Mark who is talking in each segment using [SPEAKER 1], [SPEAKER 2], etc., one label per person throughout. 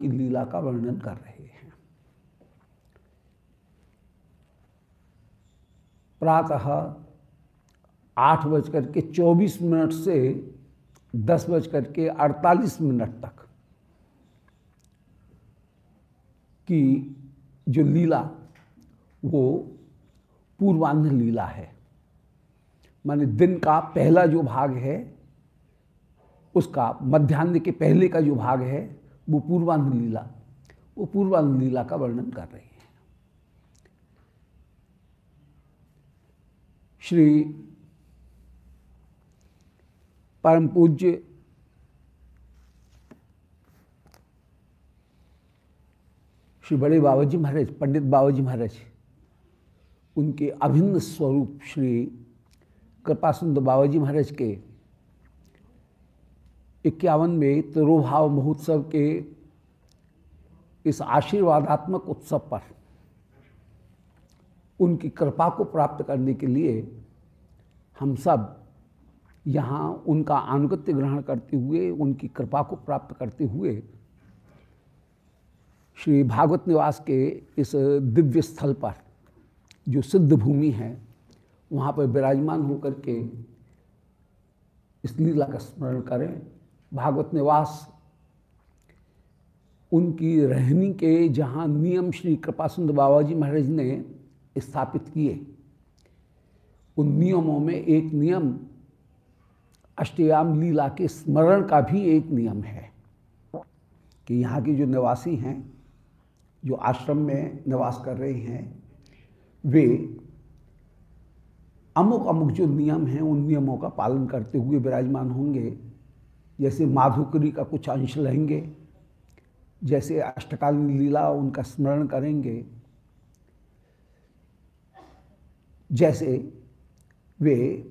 [SPEAKER 1] की लीला का वर्णन कर रहे हैं। प्रातः आठ बजकर के चौबीस मिनट से दस बजकर के अड़तालीस मिनट तक की जो लीला, वो पूर्वान्ह लीला है। माने दिन का पहला जो भाग है, उसका मध्यान्ह के पहले का जो भाग है वो पूर्वान्ह लीला, वो पूर्वान्ह लीला का वर्णन कर रहे हैं। श्री परम पूज्य श्री बड़े बाबाजी महाराज, पंडित बाबाजी महाराज, उनके अभिन्न स्वरूप श्री कृपा सुंदर बाबाजी महाराज के इक्यावनवें तिरुभाव महोत्सव के इस आशीर्वादात्मक उत्सव पर उनकी कृपा को प्राप्त करने के लिए हम सब यहाँ उनका अनुगत्य ग्रहण करते हुए, उनकी कृपा को प्राप्त करते हुए श्री भागवत निवास के इस दिव्य स्थल पर जो सिद्ध भूमि है, वहाँ पर विराजमान होकर के इस लीला का स्मरण करें। भागवत निवास, उनकी रहनी के जहाँ नियम श्री कृपा सुंदर बाबा जी महाराज ने स्थापित किए, उन नियमों में एक नियम, अष्टयाम लीला के स्मरण का भी एक नियम है कि यहाँ के जो निवासी हैं, जो आश्रम में निवास कर रहे हैं, वे अमुक अमुक जो नियम हैं, उन नियमों का पालन करते हुए विराजमान होंगे। जैसे माधुकरी का कुछ अंश लेंगे, जैसे अष्टकालीन लीला उनका स्मरण करेंगे, जैसे वे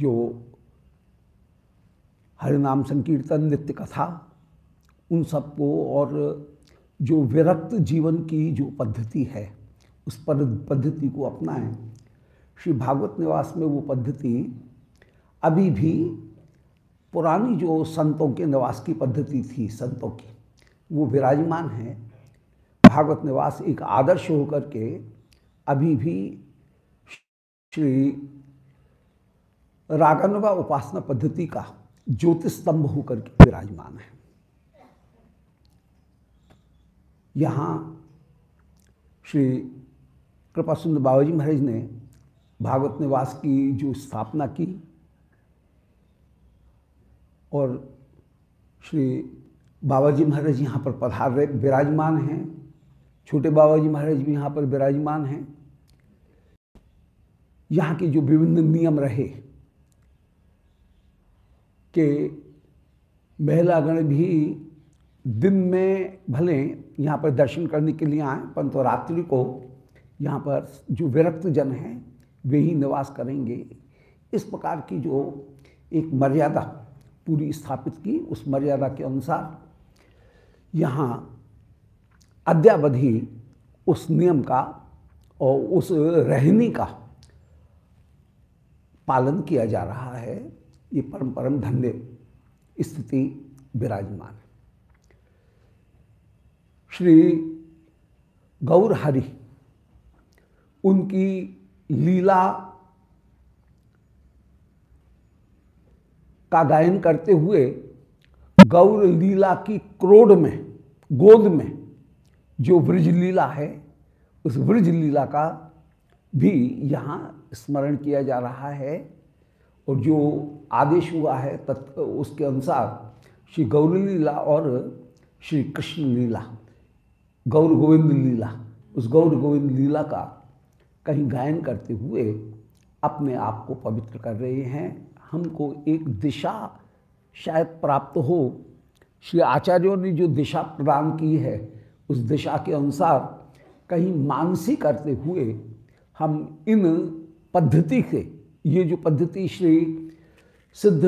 [SPEAKER 1] जो हरिनाम संकीर्तन, नित्य कथा, उन सबको और जो विरक्त जीवन की जो पद्धति है, उस पर पद्धति को अपनाएँ। श्री भागवत निवास में वो पद्धति अभी भी पुरानी जो संतों के निवास की पद्धति थी, संतों की, वो विराजमान है। भागवत निवास एक आदर्श होकर के अभी भी श्री रागानुगा उपासना पद्धति का ज्योतिष स्तंभ होकर के विराजमान है। यहाँ श्री कृपा सुंदर बाबाजी महाराज ने भागवत निवास की जो स्थापना की और श्री बाबा जी महाराज यहाँ पर पधार रहे, विराजमान हैं। छोटे बाबा जी महाराज भी यहाँ पर विराजमान हैं। यहाँ के जो विभिन्न नियम रहे कि महिलागण भी दिन में भले यहाँ पर दर्शन करने के लिए आए, परंतु रात्रि को यहाँ पर जो विरक्त जन हैं, वे ही निवास करेंगे। इस प्रकार की जो एक मर्यादा पूरी स्थापित की उस मर्यादा के अनुसार। यहाँ अद्यावधि उस नियम का और उस रहनी का पालन किया जा रहा है। ये परम परम धन्य स्थिति विराजमान है। श्री गौर हरि, उनकी लीला का गायन करते हुए गौर लीला की क्रोड में, गोद में जो ब्रज लीला है, उस ब्रज लीला का भी यहाँ स्मरण किया जा रहा है और जो आदेश हुआ है तत्, उसके अनुसार श्री गौर लीला और श्री कृष्ण लीला, गौर गोविंद लीला, उस गौर गोविंद लीला का कहीं गायन करते हुए अपने आप को पवित्र कर रहे हैं। हमको एक दिशा शायद प्राप्त हो। श्री आचार्यों ने जो दिशा प्रदान की है, उस दिशा के अनुसार कहीं मानसी करते हुए हम इन पद्धति से, ये जो पद्धति श्री सिद्ध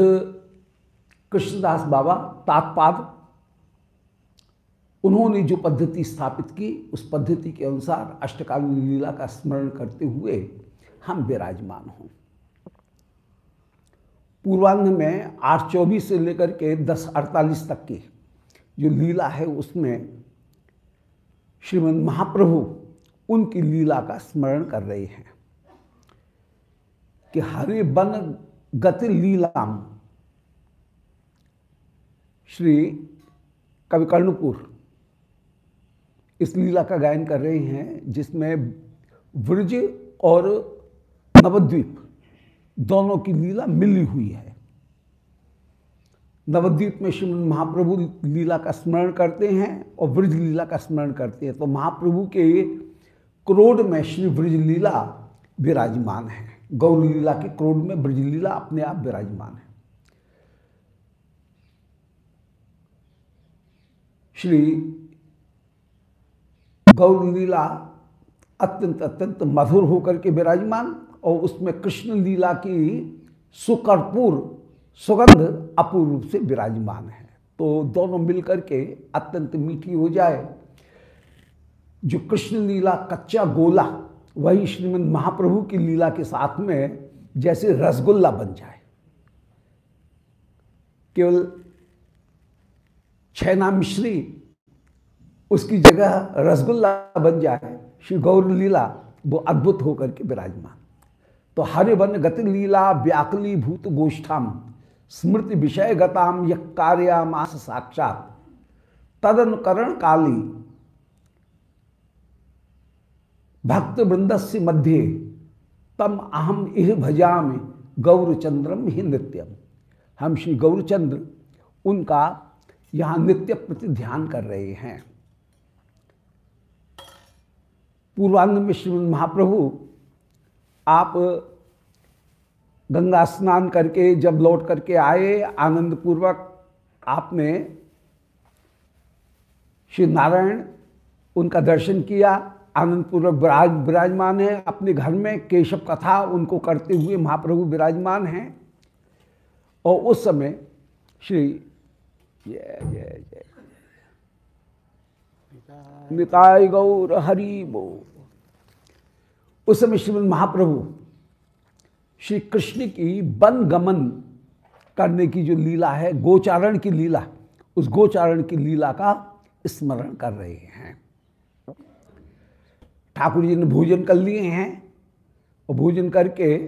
[SPEAKER 1] कृष्णदास बाबा तात्पाद, उन्होंने जो पद्धति स्थापित की, उस पद्धति के अनुसार अष्टकालीन लीला का स्मरण करते हुए हम विराजमान हों। पूर्वांग में आठ चौबीस से लेकर के दस अड़तालीस तक की जो लीला है उसमें श्रीमद महाप्रभु उनकी लीला का स्मरण कर रहे हैं कि हरे बन गति लीलाम। श्री कवि कर्णपुर इस लीला का गायन कर रहे हैं, जिसमें व्रज और नवद्वीप दोनों की लीला मिली हुई है। नवद्वीप में श्रीमद महाप्रभु लीला का स्मरण करते हैं और ब्रज लीला का स्मरण करते हैं। तो महाप्रभु के क्रोड में श्री ब्रज लीला विराजमान है। गौर लीला के क्रोड में ब्रज लीला अपने आप विराजमान है। श्री गौर लीला अत्यंत अत्यंत मधुर होकर के विराजमान। और उसमें कृष्ण लीला की सुकर्पूर सुगंध अपूर्व रूप से विराजमान है। तो दोनों मिलकर के अत्यंत मीठी हो जाए। जो कृष्ण लीला कच्चा गोला, वही श्रीमद महाप्रभु की लीला के साथ में जैसे रसगुल्ला बन जाए। केवल छैना मिश्री उसकी जगह रसगुल्ला बन जाए, श्री गौर लीला, वो अद्भुत होकर के विराजमान। तो हरे वन गति लीला व्याकली भूत गोष्ठाम, स्मृति विषय गताम कार्यामास साक्षात। तदनुकरण काली भक्त वृंदस्य मध्य, तम अहम इह भजाम गौरचंद्रम ही नित्यम। हम श्री गौरचंद्र, उनका यहाँ नित्य प्रति ध्यान कर रहे हैं। पूर्वांग में श्रीमद महाप्रभु आप गंगा स्नान करके जब लौट करके आए आनंद पूर्वक आपने श्री नारायण उनका दर्शन किया आनंद पूर्वक विराज विराजमान है। अपने घर में केशव कथा उनको करते हुए महाप्रभु विराजमान हैं। और उस समय श्री जय जय जय निताय गौर हरि बो उस समय श्रीमद महाप्रभु श्री कृष्ण की वन गमन करने की जो लीला है, गोचारण की लीला, उस गोचारण की लीला का स्मरण कर रहे हैं। ठाकुर जी ने भोजन कर लिए हैं और भोजन करके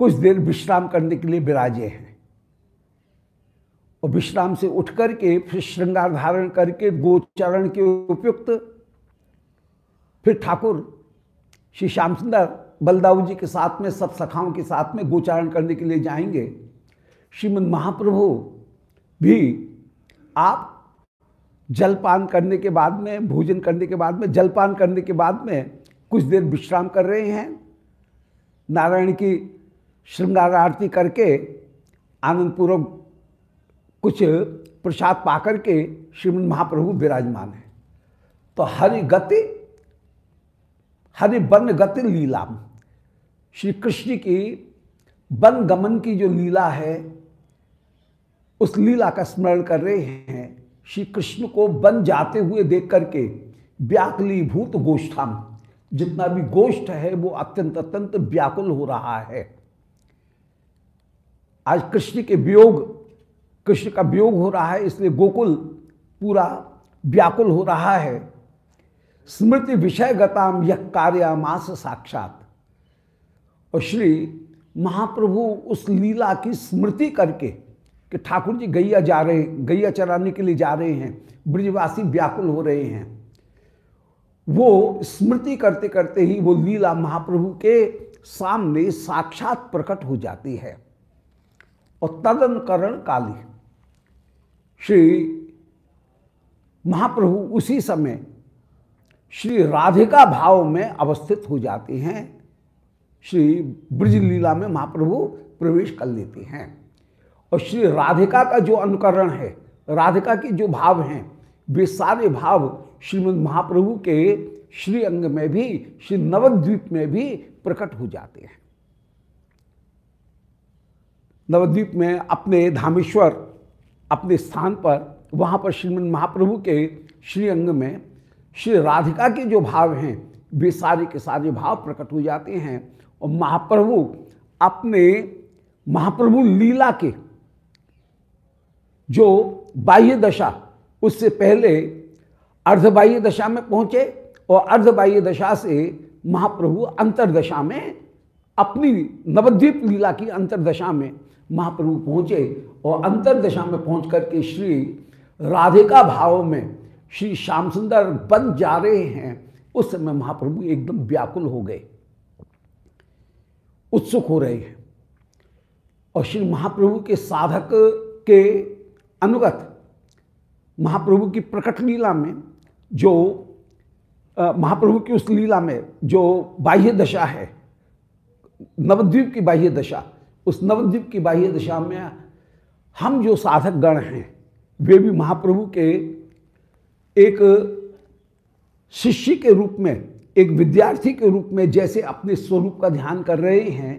[SPEAKER 1] कुछ देर विश्राम करने के लिए विराजे हैं। और विश्राम से उठ करके फिर श्रृंगार धारण करके गोचरण के उपयुक्त फिर ठाकुर श्री श्याम सुंदर बलदाऊ जी के साथ में, सब सखाओं के साथ में गोचारण करने के लिए जाएँगे। श्रीमद महाप्रभु भी आप जलपान करने के बाद में, भोजन करने के बाद में, जलपान करने के बाद में कुछ देर विश्राम कर रहे हैं। नारायण की श्रृंगार आरती करके आनंदपूर्वक कुछ प्रसाद पाकर के श्रीमद महाप्रभु विराजमान है। तो हरि गति हरि वन गति लीला। श्री कृष्ण की वन गमन की जो लीला है, उस लीला का स्मरण कर रहे हैं। श्री कृष्ण को वन जाते हुए देख करके व्याकुली भूत जितना भी गोष्ठ है, वो अत्यंत अत्यंत व्याकुल हो रहा है। आज कृष्ण के वियोग, कृष्ण का वियोग हो रहा है, इसलिए गोकुल पूरा व्याकुल हो रहा है। स्मृति विषय गताम यह कार्यामास साक्षात। और श्री महाप्रभु उस लीला की स्मृति करके कि ठाकुर जी गैया जा रहे, गैया चराने के लिए जा रहे हैं, ब्रिजवासी व्याकुल हो रहे हैं। वो स्मृति करते करते ही वो लीला महाप्रभु के सामने साक्षात प्रकट हो जाती है। और तदनकरण काली। श्री महाप्रभु उसी समय श्री राधिका भाव में अवस्थित हो जाते हैं। श्री ब्रज लीला में महाप्रभु प्रवेश कर लेते हैं। और श्री राधिका का जो अनुकरण है, राधिका के जो भाव हैं, वे सारे भाव श्रीमद महाप्रभु के श्री अंग में भी, श्री नवद्वीप में भी प्रकट हो जाते हैं। नवद्वीप में अपने धामेश्वर, अपने स्थान पर, वहाँ पर श्रीमद महाप्रभु के श्री अंग में श्री राधिका के जो भाव हैं, वे सारे के सारे भाव प्रकट हो जाते हैं और महाप्रभु अपने महाप्रभु लीला के जो बाह्य दशा, उससे पहले अर्धबाह्य दशा में पहुँचे और अर्धबाह्य दशा से महाप्रभु अंतरदशा में अपनी नवद्वीप लीला की अंतरदशा में महाप्रभु पहुँचे और अंतरदशा में पहुँच करके श्री राधिका भाव में श्री श्याम सुंदर बन जा रहे हैं। उस समय महाप्रभु एकदम व्याकुल हो गए। उत्सुक हो रहे हैं। और श्री महाप्रभु के साधक के अनुगत महाप्रभु की प्रकट लीला में जो महाप्रभु की उस लीला में जो बाह्य दशा है, नवद्वीप की बाह्य दशा, उस नवद्वीप की बाह्य दशा में हम जो साधक गण हैं, वे भी महाप्रभु के एक शिष्य के रूप में, एक विद्यार्थी के रूप में जैसे अपने स्वरूप का ध्यान कर रहे हैं,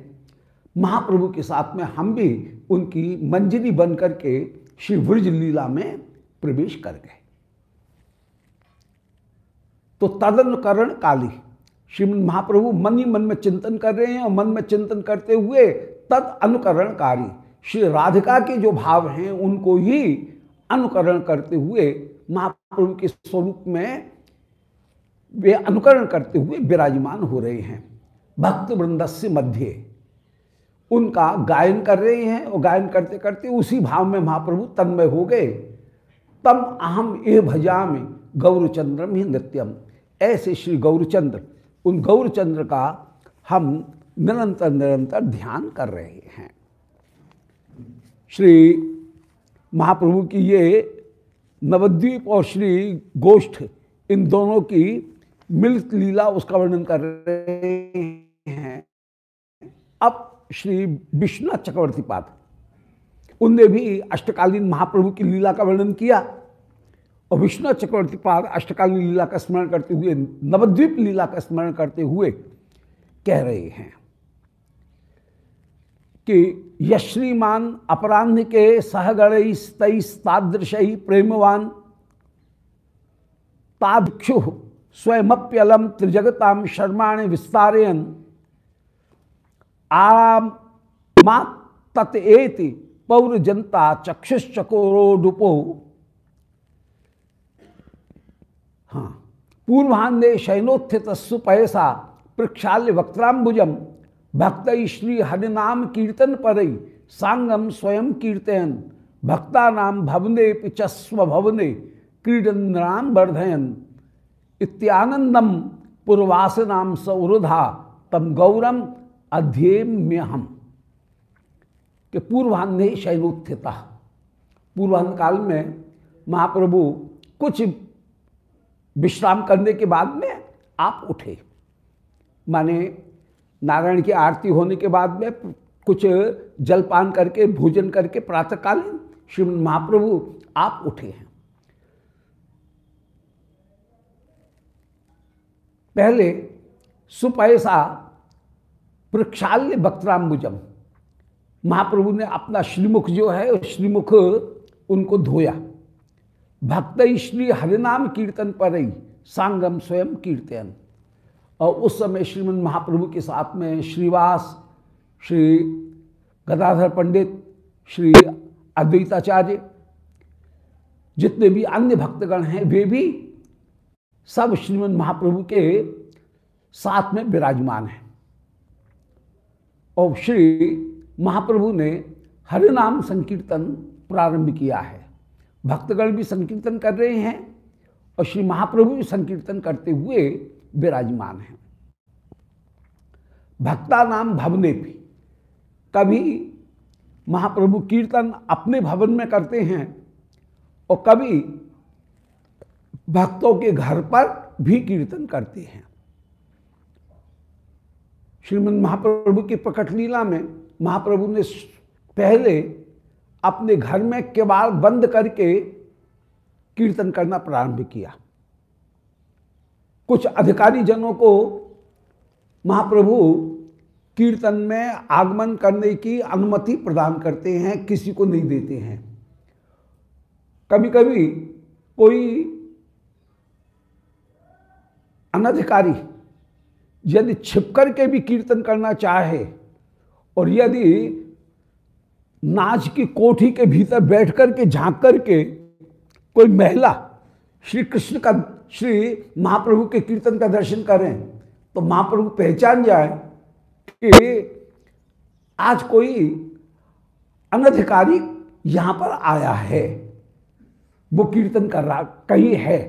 [SPEAKER 1] महाप्रभु के साथ में हम भी उनकी मंजरी बन करके श्री व्रज लीला में प्रवेश कर गए। तो तदनुकरण काली, श्रीमद महाप्रभु मन ही मन में चिंतन कर रहे हैं और मन में चिंतन करते हुए तद अनुकरणकारी, श्री राधिका के जो भाव हैं, उनको ही अनुकरण करते हुए महाप्रभु के स्वरूप में वे अनुकरण करते हुए विराजमान हो रहे हैं। भक्त वृंदस्य मध्य उनका गायन कर रहे हैं और गायन करते करते उसी भाव में महाप्रभु तन्मय हो गए। तम अहम ए भजा में गौरचंद्रम ही नृत्यम। ऐसे श्री गौरचंद्र, उन गौरचंद्र का हम निरंतर निरंतर ध्यान कर रहे हैं। श्री महाप्रभु की ये नवद्वीप और श्री गोष्ठ इन दोनों की मिलित लीला उसका वर्णन कर रहे हैं। अब श्री विश्वनाथ चक्रवर्ती पाद, उनने भी अष्टकालीन महाप्रभु की लीला का वर्णन किया और विष्णु चक्रवर्ती पाद अष्टकालीन लीला का स्मरण करते हुए नवद्वीप लीला का स्मरण करते हुए कह रहे हैं। कि यश्रीमान अपराह्न के सहगण तादृश ही प्रेमवान। तादक्षु स्वयंप्यलम त्रिजगताम शर्माण विस्तारयन। आम मा तत्एति पौर जनता चक्षुश्चकोरोडुपो। हाँ पूर्वान्हे शैनोत्थित सुपयसा प्रक्षाल्य वक्त्राम्बुजम भक्त श्री हरिनाम कीर्तन पर सांगम स्वयं कीर्तन भक्ता नाम भवने पिचस्व भवने क्रीडन नाम वर्धयन। इत्यानंदम पूर्वास नाम सौरधा तम गौरम अध्येम्य हम के पूर्वान्ह शैलोत्थिता। पूर्वान्ह काल में महाप्रभु कुछ विश्राम करने के बाद में आप उठे। माने नारायण की आरती होने के बाद में कुछ जलपान करके, भोजन करके प्रातःकालीन श्री महाप्रभु आप उठे हैं। पहले सुपैसा प्रक्षाल्य वक्त्राम्बुजम महाप्रभु ने अपना श्रीमुख जो है श्रीमुख उनको धोया। भक्त श्री हरिनाम कीर्तन पर ही सांगम स्वयं कीर्तन और उस समय श्रीमद महाप्रभु के साथ में श्रीवास, श्री गदाधर पंडित, श्री अद्वैताचार्य, जितने भी अन्य भक्तगण हैं, वे भी सब श्रीमद महाप्रभु के साथ में विराजमान हैं। और श्री महाप्रभु ने हरिनाम संकीर्तन प्रारंभ किया है। भक्तगण भी संकीर्तन कर रहे हैं और श्री महाप्रभु भी संकीर्तन करते हुए विराजमान हैं। भक्ता नाम भवने भी। कभी महाप्रभु कीर्तन अपने भवन में करते हैं और कभी भक्तों के घर पर भी कीर्तन करते हैं। श्रीमद महाप्रभु की प्रकट लीला में महाप्रभु ने पहले अपने घर में केवाल बंद करके कीर्तन करना प्रारंभ किया। कुछ अधिकारी जनों को महाप्रभु कीर्तन में आगमन करने की अनुमति प्रदान करते हैं, किसी को नहीं देते हैं। कभी कभी कोई अनधिकारी यदि छिप करके भी कीर्तन करना चाहे और यदि नाच की कोठी के भीतर बैठ कर के झाँक करके कोई महिला श्री कृष्ण का, श्री महाप्रभु के कीर्तन का दर्शन करें तो महाप्रभु पहचान जाए कि आज कोई अनधिकारी यहाँ पर आया है। वो कीर्तन कर रहा कहीं है।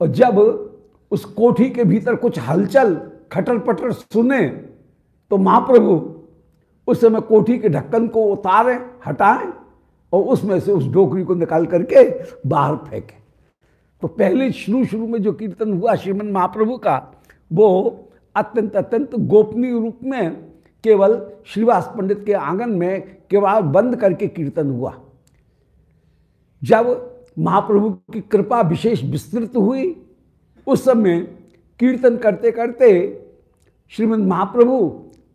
[SPEAKER 1] और जब उस कोठी के भीतर कुछ हलचल खटर पटर सुने तो महाप्रभु उस समय कोठी के ढक्कन को उतारें, हटाएँ और उसमें से उस डोकरी को निकाल करके बाहर फेंके। तो पहले शुरू शुरू में जो कीर्तन हुआ श्रीमन महाप्रभु का, वो अत्यंत अत्यंत गोपनीय रूप में केवल श्रीवास पंडित के आँगन में केवल बंद करके कीर्तन हुआ। जब महाप्रभु की कृपा विशेष विस्तृत हुई, उस समय कीर्तन करते करते श्रीमद महाप्रभु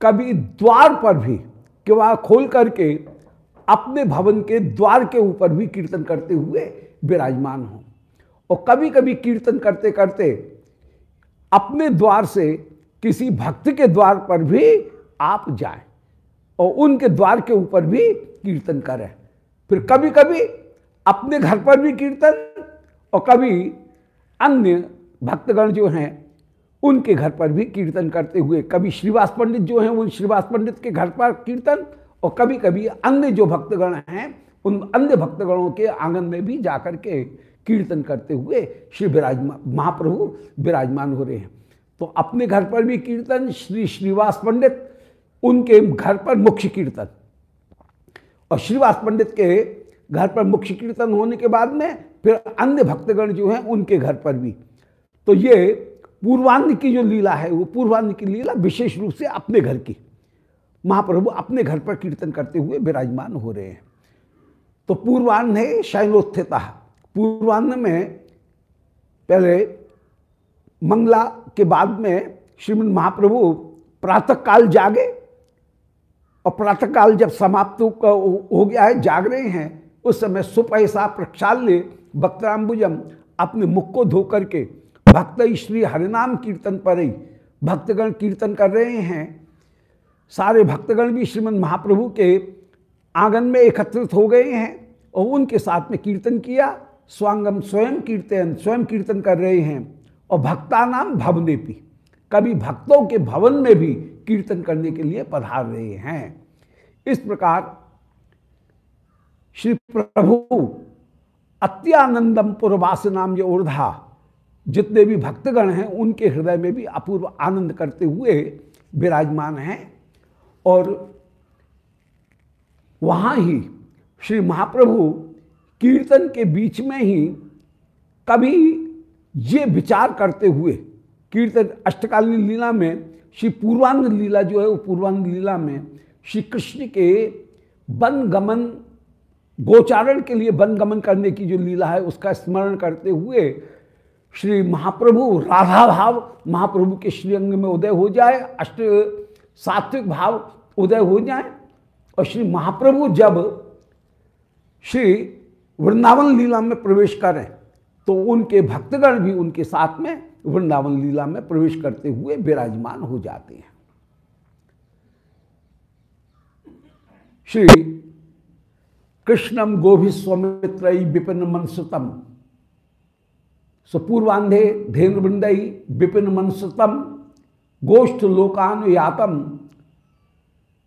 [SPEAKER 1] कभी द्वार पर भी केवल खोल करके अपने भवन के द्वार के ऊपर भी कीर्तन करते हुए विराजमान हो। और कभी कभी कीर्तन करते करते अपने द्वार से किसी भक्त के द्वार पर भी आप जाएँ और उनके द्वार के ऊपर भी कीर्तन करें। फिर कभी कभी अपने घर पर भी कीर्तन और कभी अन्य भक्तगण जो हैं, उनके घर पर भी कीर्तन करते हुए, कभी श्रीवास पंडित जो हैं, उन श्रीवास पंडित के घर पर कीर्तन और कभी कभी अन्य जो भक्तगण हैं, उन अन्य भक्तगणों के आँगन में भी जाकर के कीर्तन करते हुए श्री विराजमान महाप्रभु विराजमान हो रहे हैं। तो अपने घर पर भी कीर्तन, श्री श्रीवास पंडित, उनके घर पर मुख्य कीर्तन। और श्रीवास पंडित के घर पर मुख्य कीर्तन होने के बाद में फिर अन्य भक्तगण जो हैं, उनके घर पर भी। तो ये पूर्वान्ह की जो लीला है, वो पूर्वान्न की लीला विशेष रूप से अपने घर की। महाप्रभु अपने घर पर कीर्तन करते हुए विराजमान हो रहे हैं। तो पूर्वान्ह है शैनोत्थिता पूर्वान्ह में पहले मंगला के बाद में श्रीमद महाप्रभु प्रातः काल जागे और प्रातः काल जब समाप्त हो गया है, जाग रहे हैं, उस समय सुपैसा प्रक्षाल्य वक्ताम्बुजम अपने मुख को धो करके भक्त श्री हरिनाम कीर्तन पर ही भक्तगण कीर्तन कर रहे हैं। सारे भक्तगण भी श्रीमद महाप्रभु के आँगन में एकत्रित हो गए हैं और उनके साथ में कीर्तन किया। स्वांगम स्वयं कीर्तन स्वयं कीर्तन कर रहे हैं और भक्ता नाम भवनेपी कभी भक्तों के भवन में भी कीर्तन करने के लिए पधार रहे हैं। इस प्रकार श्री प्रभु अत्यानंदम पुरवास नाम जो ऊर्धा जितने भी भक्तगण हैं, उनके हृदय में भी अपूर्व आनंद करते हुए विराजमान हैं और वहाँ ही श्री महाप्रभु कीर्तन के बीच में ही कभी ये विचार करते हुए, कीर्तन अष्टकालीन लीला में, श्री पूर्वांग लीला जो है, वो पूर्वांग लीला में श्री कृष्ण के वन गमन, गोचारण के लिए वन गमन करने की जो लीला है, उसका स्मरण करते हुए श्री महाप्रभु राधा भाव, महाप्रभु के श्रीअंग में उदय हो जाए, अष्ट सात्विक भाव उदय हो जाए और श्री महाप्रभु जब श्री वृंदावन लीला में प्रवेश करें तो उनके भक्तगण भी उनके साथ में वृंदावन लीला में प्रवेश करते हुए विराजमान हो जाते हैं। श्री कृष्णम गोभी स्वमित्र विपिन मनसुतम, सुपूर्वांधे धेनुवृंदई विपिन मनसुतम, गोष्ठ लोकान यातम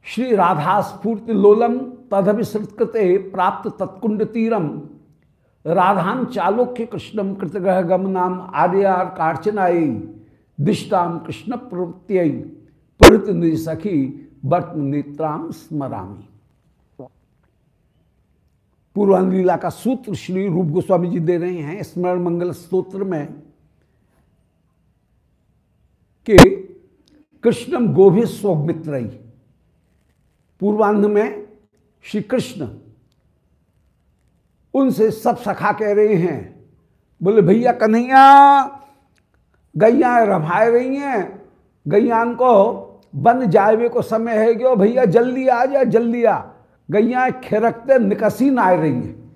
[SPEAKER 1] श्री राधा स्फूर्ति लोलम तदभिसृतकृते प्राप्त तत्कुंड तीरम राधान चालोक्य कृष्णम कृतग्रह गमनाम आर्यार कार्चनाई दिष्टाम कृष्ण प्रवृत्ति प्रवृत सखी वर्त नेत्राम स्मरामी। पूर्वांगलीला का सूत्र श्री रूप गोस्वामी जी दे रहे हैं, स्मरण मंगल स्त्रोत्र में, कि कृष्णम गोभि स्वमित्र। पूर्वांध में श्री कृष्ण उनसे सब सखा कह रहे हैं, बोले, भैया कन्हैया, गैया रभाए रही हैं गैयान को बन जाए को समय है गयो भैया जल्दी आ जा, जल्दी आ। गैया खिरकते निकसी ना आ रही हैं।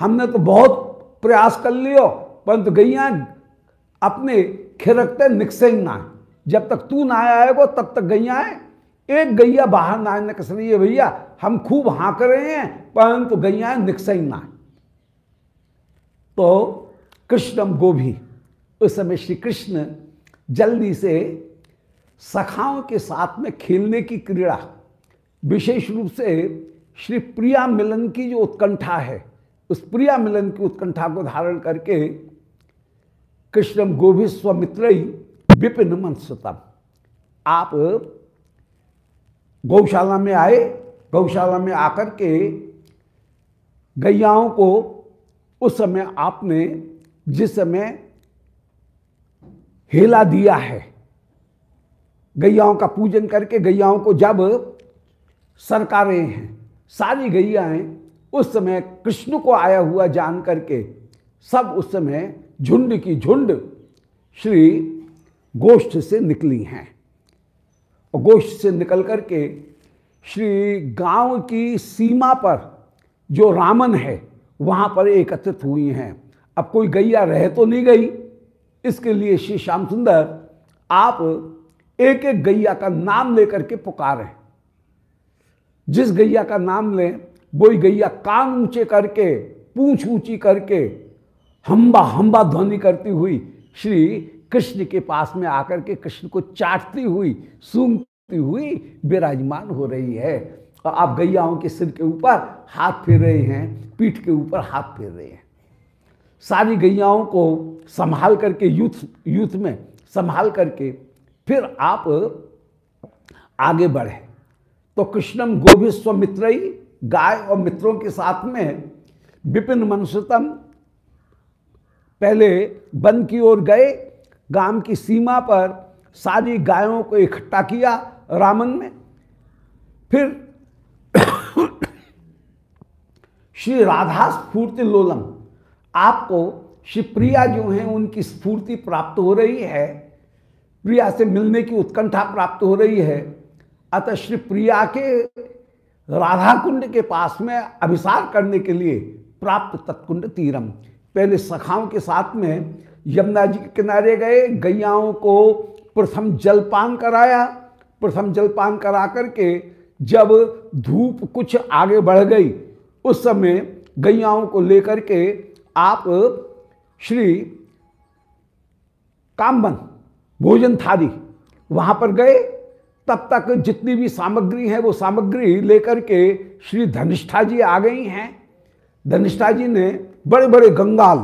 [SPEAKER 1] हमने तो बहुत प्रयास कर लियो, परंतु गैया अपने खिरकते निकसे ही ना जब तक तू ना आएगा, तब तक गैया एक गैया बाहर ना निकस रही है भैया, हम खूब हाँक रहे हैं, परंतु गैया निकसे ही ना। तो कृष्णम गोभी, उस समय श्री कृष्ण जल्दी से सखाओं के साथ में खेलने की क्रीड़ा, विशेष रूप से श्री प्रिया मिलन की जो उत्कंठा है, उस प्रिया मिलन की उत्कंठा को धारण करके कृष्णम गोभी स्वमित्र विपिन मनसतम आप गौशाला में आए, गौशाला में आकर के गैयाओं को उस समय आपने जिस समय हेला दिया है, गैयाओं का पूजन करके गैयाओं को जब सरका रहे हैं, सारी गैयाएँ उस समय कृष्ण को आया हुआ जान करके, सब उस समय झुंड की झुंड श्री गोष्ठ से निकली हैं। गोष्ठ से निकल करके श्री गाँव की सीमा पर जो रामन है, वहाँ पर एकत्रित हुई हैं। अब कोई गैया रह तो नहीं गई। इसके लिए श्री श्याम सुंदर आप एक एक गैया का नाम लेकर के पुकारें। जिस गैया का नाम लें, वही गैया कान ऊँचे करके, पूछ ऊँची करके हम्बा हम्बा ध्वनि करती हुई श्री कृष्ण के पास में आकर के कृष्ण को चाटती हुई, सूंघती हुई विराजमान हो रही है। और आप गैयाओं के सिर के ऊपर हाथ फेर रहे हैं, पीठ के ऊपर हाथ फेर रहे हैं। सारी गैयाओं को संभाल करके यूथ यूथ में संभाल करके फिर आप आगे बढ़े। तो कृष्णम गोभी स्वमित्र गाय और मित्रों के साथ में विपिन मनुष्यतम पहले वन की ओर गए गाँव की सीमा पर सारी गायों को इकट्ठा किया रामन ने। फिर श्री राधा स्फूर्ति लोलम, आपको श्री प्रिया जो हैं, उनकी स्फूर्ति प्राप्त हो रही है। प्रिया से मिलने की उत्कंठा प्राप्त हो रही है। अतः श्री प्रिया के राधा कुंड के पास में अभिसार करने के लिए प्राप्त तत्कुंड तीरम। पहले सखाओं के साथ में यमुना जी के किनारे गए, गैयाओं को प्रथम जलपान कराया। प्रथम जलपान करा करके जब धूप कुछ आगे बढ़ गई, उस समय गैयाओं को लेकर के आप श्री कामबन भोजन थाली वहाँ पर गए। तब तक जितनी भी सामग्री है, वो सामग्री लेकर के श्री धनिष्ठा जी आ गई हैं। धनिष्ठा जी ने बड़े बड़े गंगाल,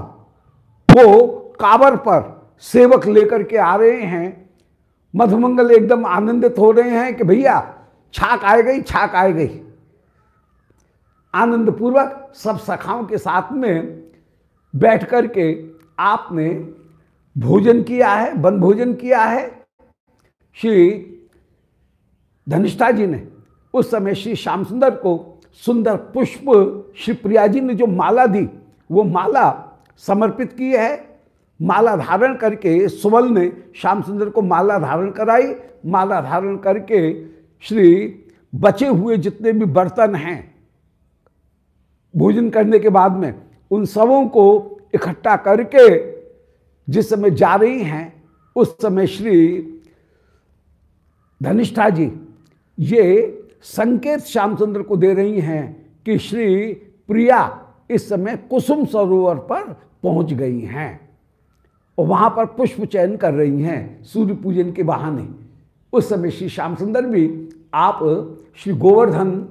[SPEAKER 1] वो काबर पर सेवक लेकर के आ रहे हैं। मधुमंगल एकदम आनंदित हो रहे हैं कि भैया, छाक आ गई, छाक आ गई। आनंद पूर्वक सब सखाओं के साथ में बैठ कर के आपने भोजन किया है, वन भोजन किया है। श्री धनिष्ठा जी ने उस समय श्री श्याम सुंदर को सुंदर पुष्प श्री प्रिया जी ने जो माला दी, वो माला समर्पित की है। माला धारण करके सुबल ने श्याम सुंदर को माला धारण कराई। माला धारण करके श्री बचे हुए जितने भी बर्तन हैं, भोजन करने के बाद में उन सबों को इकट्ठा करके जिस समय जा रही हैं, उस समय श्री धनिष्ठा जी, ये संकेत श्यामचंद्र को दे रही हैं कि श्री प्रिया इस समय कुसुम सरोवर पर पहुँच गई हैं। और वहाँ पर पुष्प चयन कर रही हैं सूर्य पूजन के बहाने। उस समय श्री श्याम सुंदर भी आप, श्री गोवर्धन,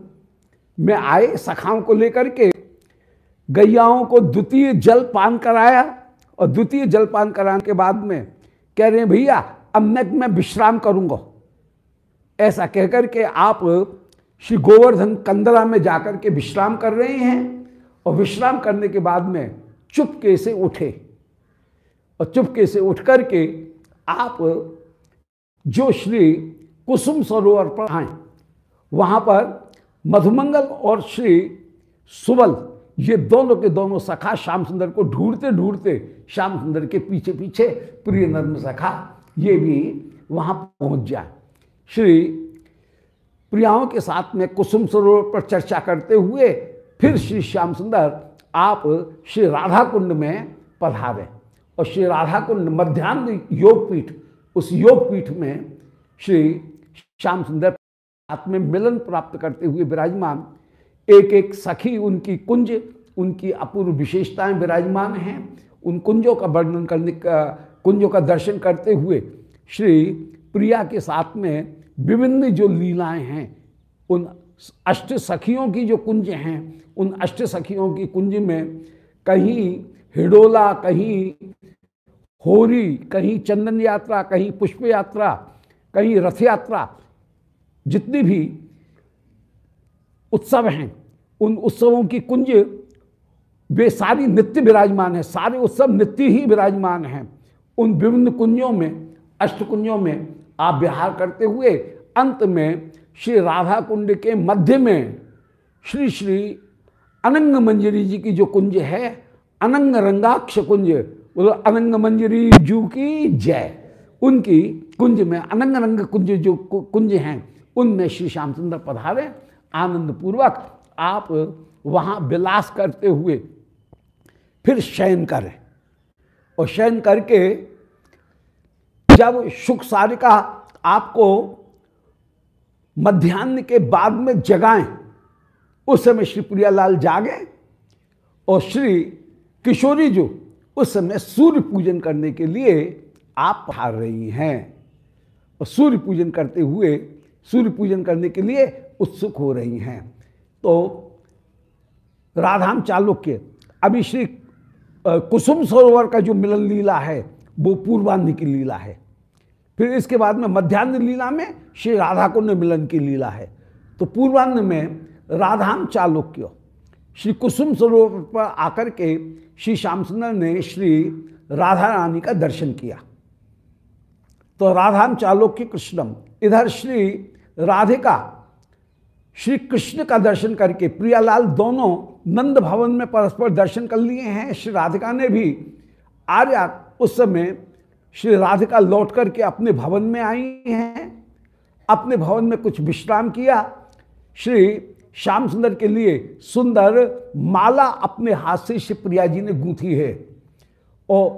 [SPEAKER 1] में आए सखाओं को लेकर के गैयाओं को द्वितीय जल पान कराया और द्वितीय जल पान कराने के बाद में कह रहे हैं, भैया, अब मैं मैं विश्राम करूँगा। ऐसा कहकर के आप श्री गोवर्धन कंदरा में जाकर के विश्राम कर रहे हैं और विश्राम करने के बाद में चुपके से उठे। और चुपके से उठ करके आप जो श्री कुसुम सरोवर पर आए, वहाँ पर मधुमंगल और श्री सुबल, ये दोनों के दोनों सखा श्याम सुंदर को ढूंढते ढूंढते श्याम सुंदर के पीछे पीछे प्रिय नर्म सखा, ये भी वहाँ पहुँच जाए। श्री प्रियाओं के साथ में कुसुम सरोवर पर चर्चा करते हुए फिर श्री श्याम सुंदर आप श्री राधा कुंड में पधारे। और श्री राधा कुंड मध्यान्ह योगपीठ उस योगपीठ में श्री श्याम सुंदर साथ में मिलन प्राप्त करते हुए विराजमान एक एक सखी, उनकी कुंज, उनकी अपूर्व विशेषताएँ विराजमान हैं। उन कुंजों का वर्णन करने का, कुंजों का दर्शन करते हुए श्री प्रिया के साथ में विभिन्न जो लीलाएँ हैं, उन अष्ट सखियों की जो कुंज हैं, उन अष्ट सखियों की कुंज में कहीं हिडोला कहीं होरी, कहीं चंदन यात्रा, कहीं पुष्प यात्रा, कहीं रथ यात्रा, जितनी भी उत्सव हैं, उन उत्सवों की कुंज वे सारी नित्य विराजमान है, सारे उत्सव नित्य ही विराजमान हैं। उन विभिन्न कुंजों में, अष्ट कुंजों में आप विहार करते हुए अंत में श्री राधा कुंड के मध्य में श्री श्री अनंग मंजरी जी की जो कुंज है अनंग रंगाक्ष कुंज, बोलो अनंग मंजरी जू की जय। उनकी कुंज में अनंग रंग कुंज जो कुंज हैं, उनमें श्री श्याम सुंदर पधारे, आनंद पूर्वक आप वहाँ विलास करते हुए फिर शयन करें। और शयन करके जब सुख सारिका आपको मध्यान्ह के बाद में जगाएँ, उस समय श्री प्रियालाल जागे और श्री किशोरी जो, उस समय सूर्य पूजन करने के लिए आप पहाड़ रही हैं। और सूर्य पूजन करते हुए, सूर्य पूजन करने के लिए उत्सुक हो रही हैं। तो राधाम चालुक्य, अभी श्री कुसुम सरोवर का जो मिलन लीला है, वो पूर्वान्ध की लीला है। फिर इसके बाद में मध्यान्ह लीला में श्री राधा कुंड मिलन की लीला है। तो पूर्वान्ध में राधाम चालुक्य श्री कुसुम सरोवर पर आकर के श्री श्याम सुंदर ने श्री राधा रानी का दर्शन किया। तो राधाम चालुक्य कृष्णम, इधर श्री राधिका, श्री कृष्ण का दर्शन करके प्रियालाल दोनों नंद भवन में परस्पर दर्शन कर लिए हैं। श्री राधिका ने भी आर्या उस समय श्री राधिका लौट करके अपने भवन में आई हैं, अपने भवन में कुछ विश्राम किया। श्री श्याम सुंदर के लिए सुंदर माला अपने हाथ से शिवप्रिया जी ने गूंथी है। और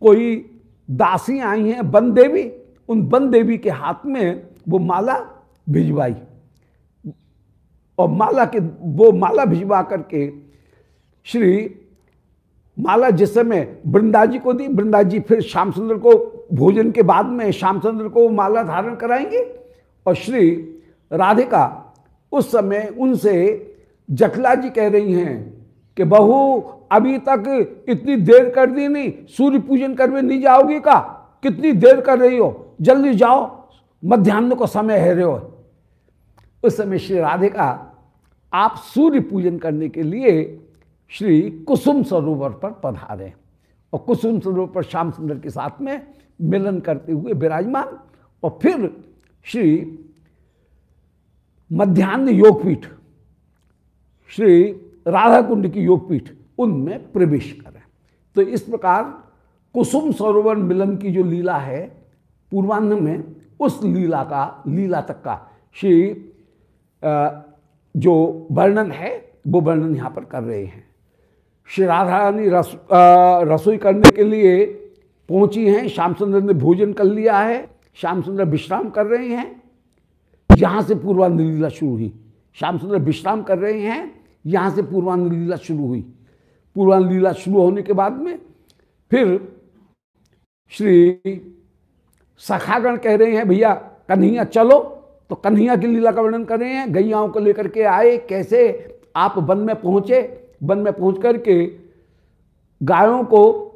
[SPEAKER 1] कोई दासी आई हैं बन देवी, उन बन देवी के हाथ में वो माला भिजवाई। और माला के, वो माला भिजवा करके श्री माला जिस समय वृंदा जी को दी वृंदा जी फिर श्याम सुंदर को भोजन के बाद में श्याम सुंदर को माला धारण कराएँगे और श्री राधिका उस समय उनसे जखला जी कह रही हैं कि बहू, अभी तक इतनी देर कर दी नहीं, सूर्य पूजन करने नहीं जाओगी का? कितनी देर कर रही हो? जल्दी जाओ, मध्यान्ह को समय है रहे हो। उस समय श्री राधिका आप सूर्य पूजन करने के लिए श्री कुसुम सरोवर पर पधारे और कुसुम सरोवर पर श्याम सुंदर के साथ में मिलन करते हुए विराजमान और फिर श्री मध्यान्ह योगपीठ श्री राधा कुंड की योगपीठ उनमें प्रवेश करें। तो इस प्रकार कुसुम सरोवर मिलन की जो लीला है पूर्वान्ह में उस लीला का लीला तक का श्री जो वर्णन है वो वर्णन यहाँ पर कर रहे हैं। श्री राधा रानी रस, रसोई करने के लिए पहुँची हैं श्याम सुंदर ने भोजन कर लिया है श्याम सुंदर विश्राम कर रहे हैं। यहाँ से पूर्वान्ध लीला शुरू हुई। श्याम सुंदर विश्राम कर रहे हैं, यहाँ से पूर्वान्ध लीला शुरू हुई। पूर्वान्ध लीला शुरू होने के बाद में फिर श्री सखागण कह रहे हैं, भैया, कन्हैया, चलो। तो कन्हैया की लीला का वर्णन कर रहे हैं, गैयाओं को लेकर के आए, कैसे? आप वन में पहुँचे? वन में पहुँच करके गायों को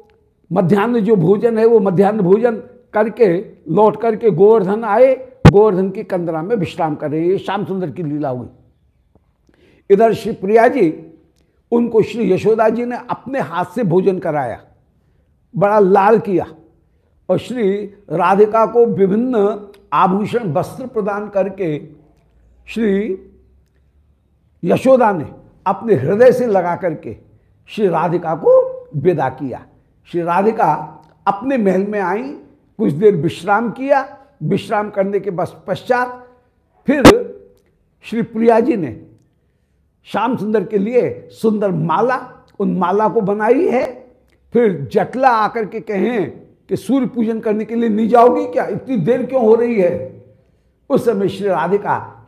[SPEAKER 1] मध्यान्ह जो भोजन है, वो मध्यान्ह भोजन करके लौट करके गोवर्धन आए। गोवर्धन की कंदरा में विश्राम कर रहे ये श्याम सुंदर की लीला हुई। इधर श्री प्रिया जी, उनको श्री यशोदा जी ने अपने हाथ से भोजन कराया, बड़ा लाल किया, और श्री राधिका को विभिन्न आभूषण, वस्त्र प्रदान करके श्री यशोदा ने अपने हृदय से लगा करके श्री राधिका को विदा किया। श्री राधिका अपने महल में आई, कुछ देर विश्राम किया विश्राम करने के बस पश्चात फिर श्री प्रिया जी ने श्याम सुंदर के लिए सुंदर माला, उन माला को बनाई है। फिर जटला आकर के कहें कि सूर्य पूजन करने के लिए नहीं जाओगी क्या? इतनी देर क्यों हो रही है? उस समय श्री राधिका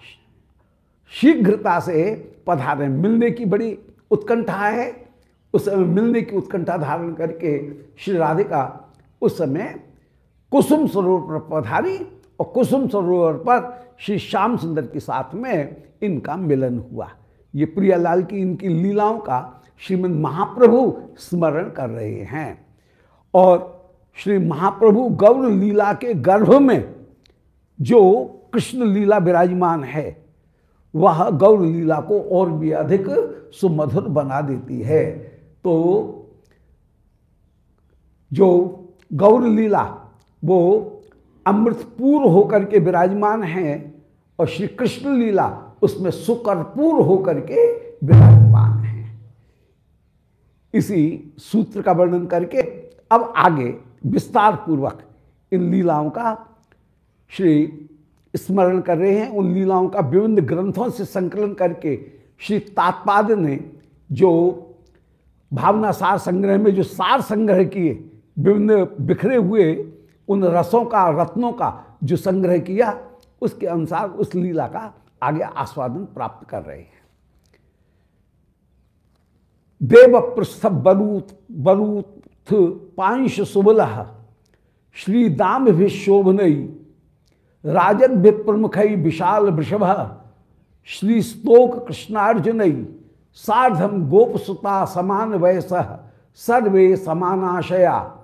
[SPEAKER 1] शीघ्रता से पधारे। मिलने की बड़ी उत्कंठा है। उस समय मिलने की उत्कंठा धारण करके श्री राधिका उस समय कुसुम सरोवर पर पधारी और कुसुम सरोवर पर श्री श्याम सुंदर के साथ में इनका मिलन हुआ। ये प्रियालाल की इनकी लीलाओं का श्रीमद महाप्रभु स्मरण कर रहे हैं। और श्री महाप्रभु गौर लीला के गर्भ में जो कृष्ण लीला विराजमान है, वह गौर लीला को और भी अधिक सुमधुर बना देती है। तो जो गौर लीला वो अमृतपूर्व होकर के विराजमान हैं और श्री कृष्ण लीला उसमें सुकरपूर होकर के विराजमान है। इसी सूत्र का वर्णन करके अब आगे विस्तार पूर्वक इन लीलाओं का श्री स्मरण कर रहे हैं। उन लीलाओं का विभिन्न ग्रंथों से संकलन करके श्री तात्पाद ने जो भावना सार संग्रह में जो सार संग्रह किए, विभिन्न बिखरे हुए उन रसों का, रत्नों का जो संग्रह किया, उसके अनुसार उस लीला का आगे आस्वादन प्राप्त कर रहे हैं। देव पृष्ठ बरूत बरूथ पांश सुबल श्री दाम भी शोभनई राजन भी प्रमुख विशाल वृषभ, श्री स्तोक कृष्णार्जुन साधम गोपसुता समान वयस, सर्वे समानाशया।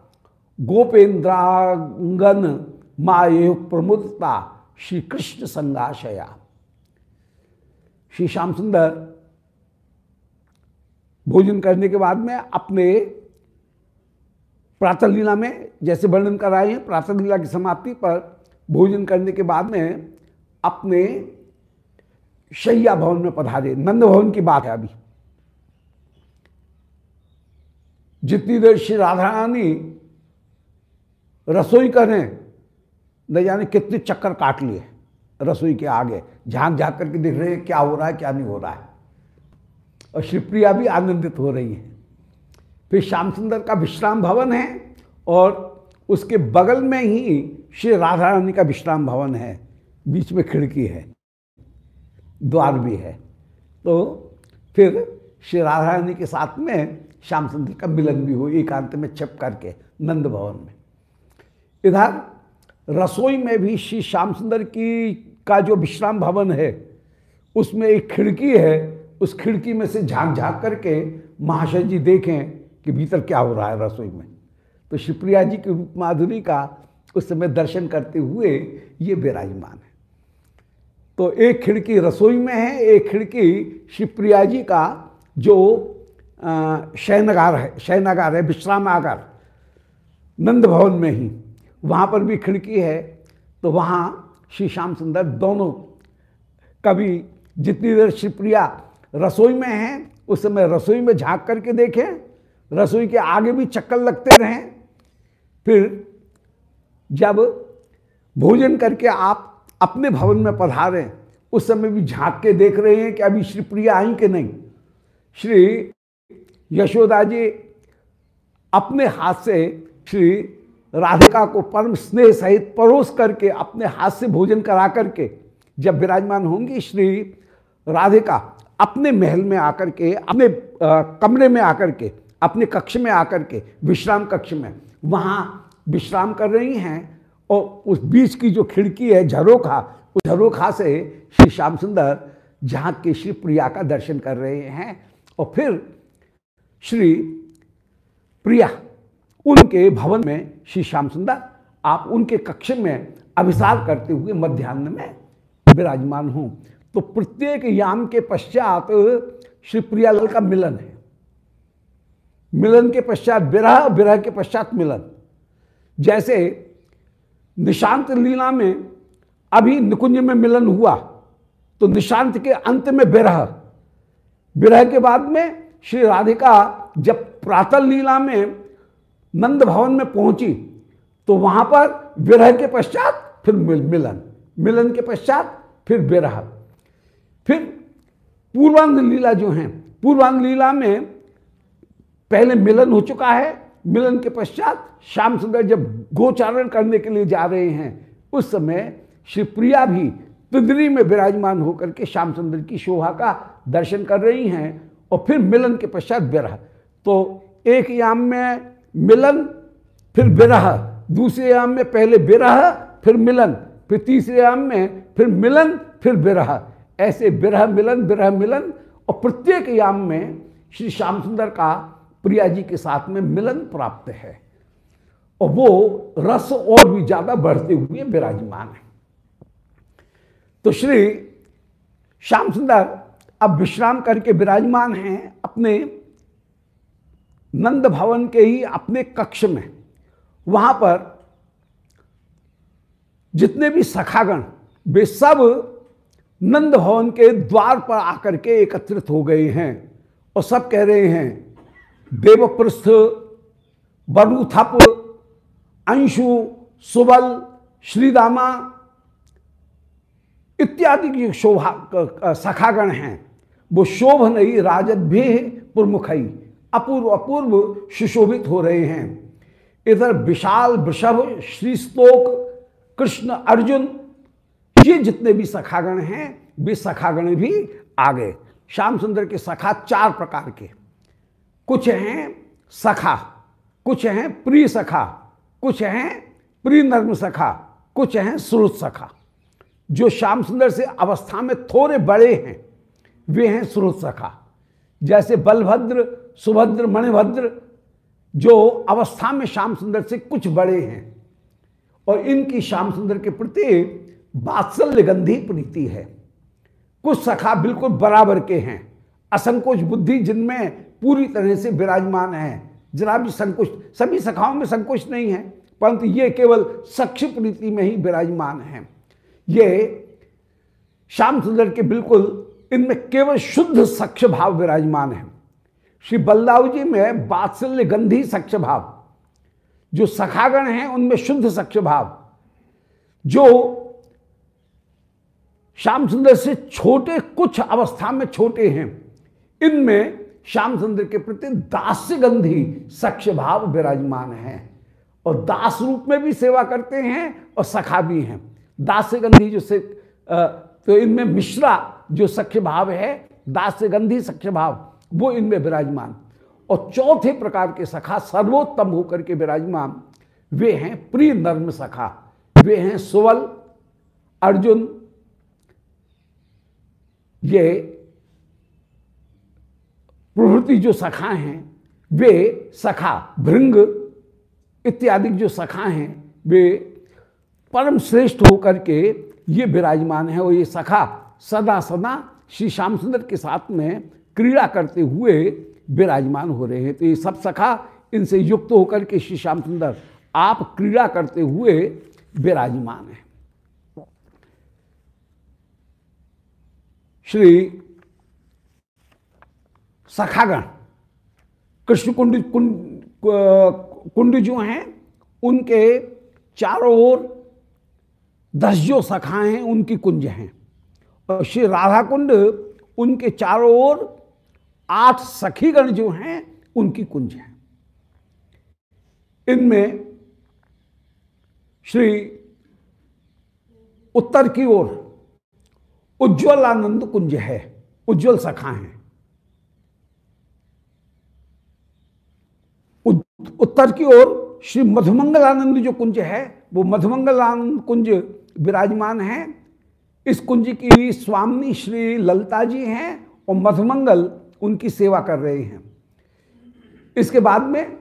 [SPEAKER 1] गोपेन्द्रांगन माये प्रमुदता श्री कृष्ण संगाशया। श्री श्याम सुंदर, भोजन करने के बाद में अपने प्रातः लीला में जैसे वर्णन कराए हैं प्रातः लीला की समाप्ति पर भोजन करने के बाद में अपने शैया भवन में पधारे। नंद भवन की बात है अभी। जितनी देर श्री राधा रानी रसोई करें। न जाने कितने चक्कर काट लिए। रसोई के आगे झाँक झाँक करके देख रहे हैं, क्या हो रहा है, क्या नहीं हो रहा है। और शिवप्रिया भी आनंदित हो रही है। फिर श्याम सुंदर का विश्राम भवन है और उसके बगल में ही श्री राधा रानी का विश्राम भवन है। बीच में खिड़की है, द्वार भी है। तो फिर श्री राधा रानी के साथ में श्याम सुंदर का मिलन भी हो एकांत में छिप करके नंद भवन में। इधर रसोई में भी श्री श्याम सुंदर की का जो विश्राम भवन है, उसमें एक खिड़की है, उस खिड़की में से झाँक झाँक करके महाशय जी देखें कि भीतर क्या हो रहा है रसोई में। तो शिवप्रिया जी की रूप माधुरी का उस समय दर्शन करते हुए ये विराजमान है। तो एक खिड़की रसोई में है, एक खिड़की शिवप्रिया जी का जो शयनगार है, शयनागार है, विश्रामागार नंद भवन में ही। वहाँ पर भी खिड़की है तो वहाँ श्री श्याम सुंदर दोनों कभी जितनी देर शिवप्रिया रसोई में हैं, उस समय रसोई में झाँक करके देखें, रसोई के आगे भी चक्कर लगते रहें। फिर जब भोजन करके आप अपने भवन में पधारें, उस समय भी झाँक के देख रहे हैं कि अभी श्री प्रिया आई कि नहीं। श्री यशोदा जी अपने हाथ से श्री राधिका को परम स्नेह सहित परोस करके अपने हाथ से भोजन करा करके जब विराजमान होंगी श्री राधिका अपने महल में आकर के अपने आ, कमरे में आकर के अपने कक्ष में आकर के विश्राम कक्ष में वहाँ विश्राम कर रही हैं और उस बीच की जो खिड़की है झरोखा उस झरोखा से श्री श्याम सुंदर जहाँ के श्री प्रिया का दर्शन कर रहे हैं और फिर श्री प्रिया उनके भवन में श्री श्याम सुंदर आप उनके कक्ष में अभिसार करते हुए मध्यान्ह में विराजमान हूँ। तो प्रत्येक याम के पश्चात श्री प्रियालाल का मिलन है। मिलन के पश्चात विरह विरह के पश्चात मिलन। जैसे निशांत लीला में अभी निकुंज में मिलन हुआ तो निशांत के अंत में विरह। विरह के बाद में श्री राधिका जब प्रातल लीला में नंद भवन में पहुँची तो वहाँ पर विरह के पश्चात फिर मिलन। मिलन के पश्चात फिर विरह। फिर पूर्वांग लीला जो है, पूर्वांग लीला में पहले मिलन हो चुका है। मिलन के पश्चात श्याम सुंदर जब गोचारण करने के लिए जा रहे हैं, उस समय श्री प्रिया भी तिदरी में विराजमान होकर के श्याम सुंदर की शोभा का दर्शन कर रही हैं और फिर मिलन के पश्चात विरह। तो एक याम में मिलन फिर विरह दूसरे याम में पहले विरह फिर मिलन। फिर तीसरे याम में फिर मिलन फिर विरह ऐसे विरह मिलन विरह मिलन। और प्रत्येक याम में श्री श्याम सुंदर का प्रिया जी के साथ में मिलन प्राप्त है। और वो रस और भी ज़्यादा बढ़ते हुए विराजमान है। तो श्री श्याम सुंदर अब विश्राम करके विराजमान हैं अपने नंद भवन के ही अपने कक्ष में। वहाँ पर जितने भी सखागण, वे सब नंद भवन के द्वार पर आकर के एकत्रित हो गए हैं और सब कह रहे हैं देवपृष्ठ बरुथप अंशु, सुबल श्रीदामा इत्यादि की शोभा सखागण हैं। वो शोभ नहीं राजद भी प्रमुख अपूर्व अपूर्व सुशोभित हो रहे हैं। इधर विशाल वृषभ, श्री स्तोक कृष्ण, अर्जुन, ये जितने भी सखागण हैं, वे सखागण भी आ गए श्याम सुंदर के सखा चार प्रकार के। कुछ हैं सखा, कुछ हैं प्रिय सखा, कुछ हैं प्रिय नर्म सखा, कुछ हैं श्रुत सखा। जो श्याम सुंदर से अवस्था में थोड़े बड़े हैं, वे हैं श्रुत सखा। जैसे बलभद्र, सुभद्र, मणिभद्र, जो अवस्था में श्याम सुंदर से कुछ बड़े हैं और इनकी श्याम सुंदर के प्रति बात्सल्य गंधी प्रीति है। कुछ सखा बिल्कुल बराबर के हैं। असंकोच बुद्धि जिनमें पूरी तरह से विराजमान है। जरा भी संकोच, सभी सखाओं में संकोच नहीं है, परंतु ये केवल सक्ष प्रीति में ही विराजमान है। ये श्याम सुंदर के बिल्कुल इनमें केवल शुद्ध सक्ष भाव विराजमान है। श्री बल्लाव जी में बात्सल्य गंधी सक्ष भाव, जो सखागण हैं, उनमें शुद्ध सक्ष भाव, जो श्याम सुंदर से छोटे, कुछ अवस्था में छोटे हैं, इनमें श्याम सुंदर के प्रति दास्य गंधी सक्ष भाव विराजमान है। और दास रूप में भी सेवा करते हैं और सखा भी हैं। दास्य गंधी जो से तो इनमें मिश्रा जो सख्य भाव है दास्य गंधी सख्य भाव, वो इनमें विराजमान। और चौथे प्रकार के सखा सर्वोत्तम होकर के विराजमान, वे हैं प्रिय नर्म सखा। वे हैं सुवल, अर्जुन, ये प्रभृति जो सखा हैं, वे सखा भृंग इत्यादि जो सखा हैं, वे परम श्रेष्ठ होकर के ये विराजमान है। और ये सखा सदा सदा श्री श्याम सुंदर के साथ में क्रीड़ा करते हुए विराजमान हो रहे हैं। तो ये सब सखा इनसे युक्त होकर के श्री श्याम सुंदर आप क्रीड़ा करते हुए विराजमान हैं। श्री सखागण कृष्ण कुंड कुंड जो हैं, उनके चारों ओर दस जो सखा हैं, उनकी कुंज हैं। और श्री राधा कुंड उनके चारों ओर आठ सखीगण जो हैं, उनकी कुंज हैं। इनमें श्री उत्तर की ओर उज्ज्वल आनंद कुंज है, उज्ज्वल सखा हैं। उत्तर की ओर श्री मधुमंगल आनंद जो कुंज है, वो मधुमंगल आनंद कुंज विराजमान है। इस कुंज की स्वामी श्री ललता जी हैं और मधुमंगल उनकी सेवा कर रहे हैं। इसके बाद में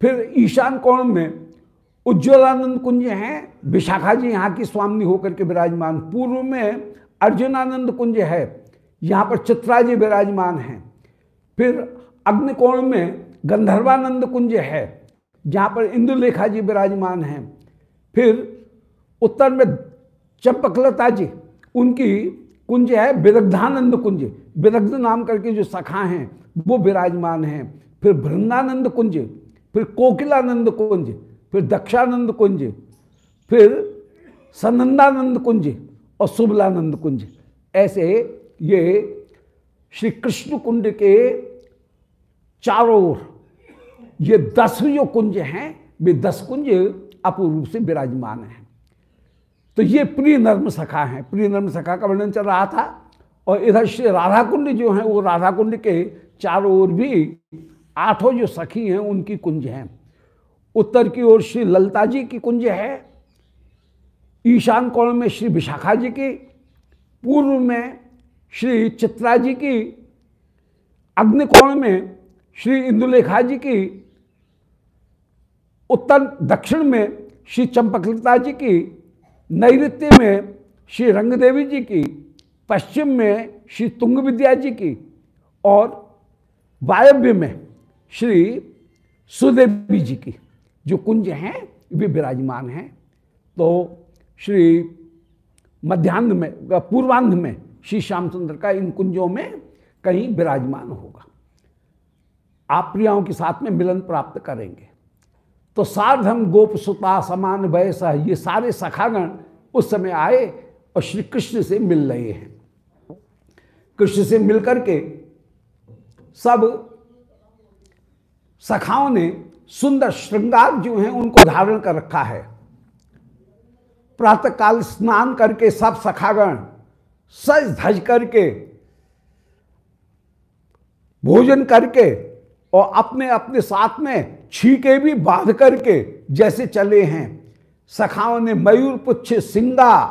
[SPEAKER 1] फिर ईशान कोण में उज्ज्वलानंद कुंज हैं, विशाखा जी यहाँ की स्वामी होकर के विराजमान। पूर्व में अर्जुनानंद कुंज है, यहाँ पर चित्रा जी विराजमान हैं। फिर अग्निकोण में गंधर्वानंद कुंज है, जहाँ पर इंदुलेखा जी विराजमान हैं। फिर उत्तर में चंपकलता जी उनकी कुंज है विदग्धानंद कुंज। विदग्ध नाम करके जो सखा हैं, वो विराजमान हैं। फिर भृंगानंद कुंज, फिर कोकिलानंद कुंज, फिर दक्षानंद कुंज, फिर सनंदानंद कुंज और शुभलानंद कुंज। ऐसे ये श्री कृष्ण कुंड के चारों ओर ये दस जो कुंज हैं, वे दस कुंज अपूर्व से विराजमान हैं। तो ये प्रिय नर्म सखा है। प्रिय नर्म सखा का वर्णन चल रहा था और इधर श्री राधा कुंड जो है, वो राधा कुंड के चारों ओर भी आठों जो सखी हैं, उनकी कुंज हैं। उत्तर की ओर श्री ललता जी की कुंज है, ईशान कोण में श्री विशाखा जी की, पूर्व में श्री चित्रा जी की अग्निकोण में श्री इंदुलेखा जी की, उत्तर दक्षिण में श्री चंपकलता जी की नैऋत्य में श्री रंगदेवी जी की, पश्चिम में श्री तुंग विद्या जी की और वायव्य में श्री सुदेवी जी की, जो कुंज हैं, वे विराजमान हैं। तो श्री मध्यान्ह में पूर्वान्ध में श्री श्यामचंद्र का इन कुंजों में कहीं विराजमान होगा। आप प्रियाओं के साथ में मिलन प्राप्त करेंगे। तो सार्धम गोप सुता समान वयस ये सारे सखागण उस समय आए और श्री कृष्ण से मिल रहे हैं। कृष्ण से मिलकर के सब सखाओं ने सुंदर श्रृंगार जो हैं उनको धारण कर रखा है। प्रातःकाल स्नान करके सब सखागण सज धज करके, भोजन करके और अपने अपने साथ में छीके भी बाँध करके जैसे चले हैं। सखाओं ने मयूर पुच्छ, सिंगा,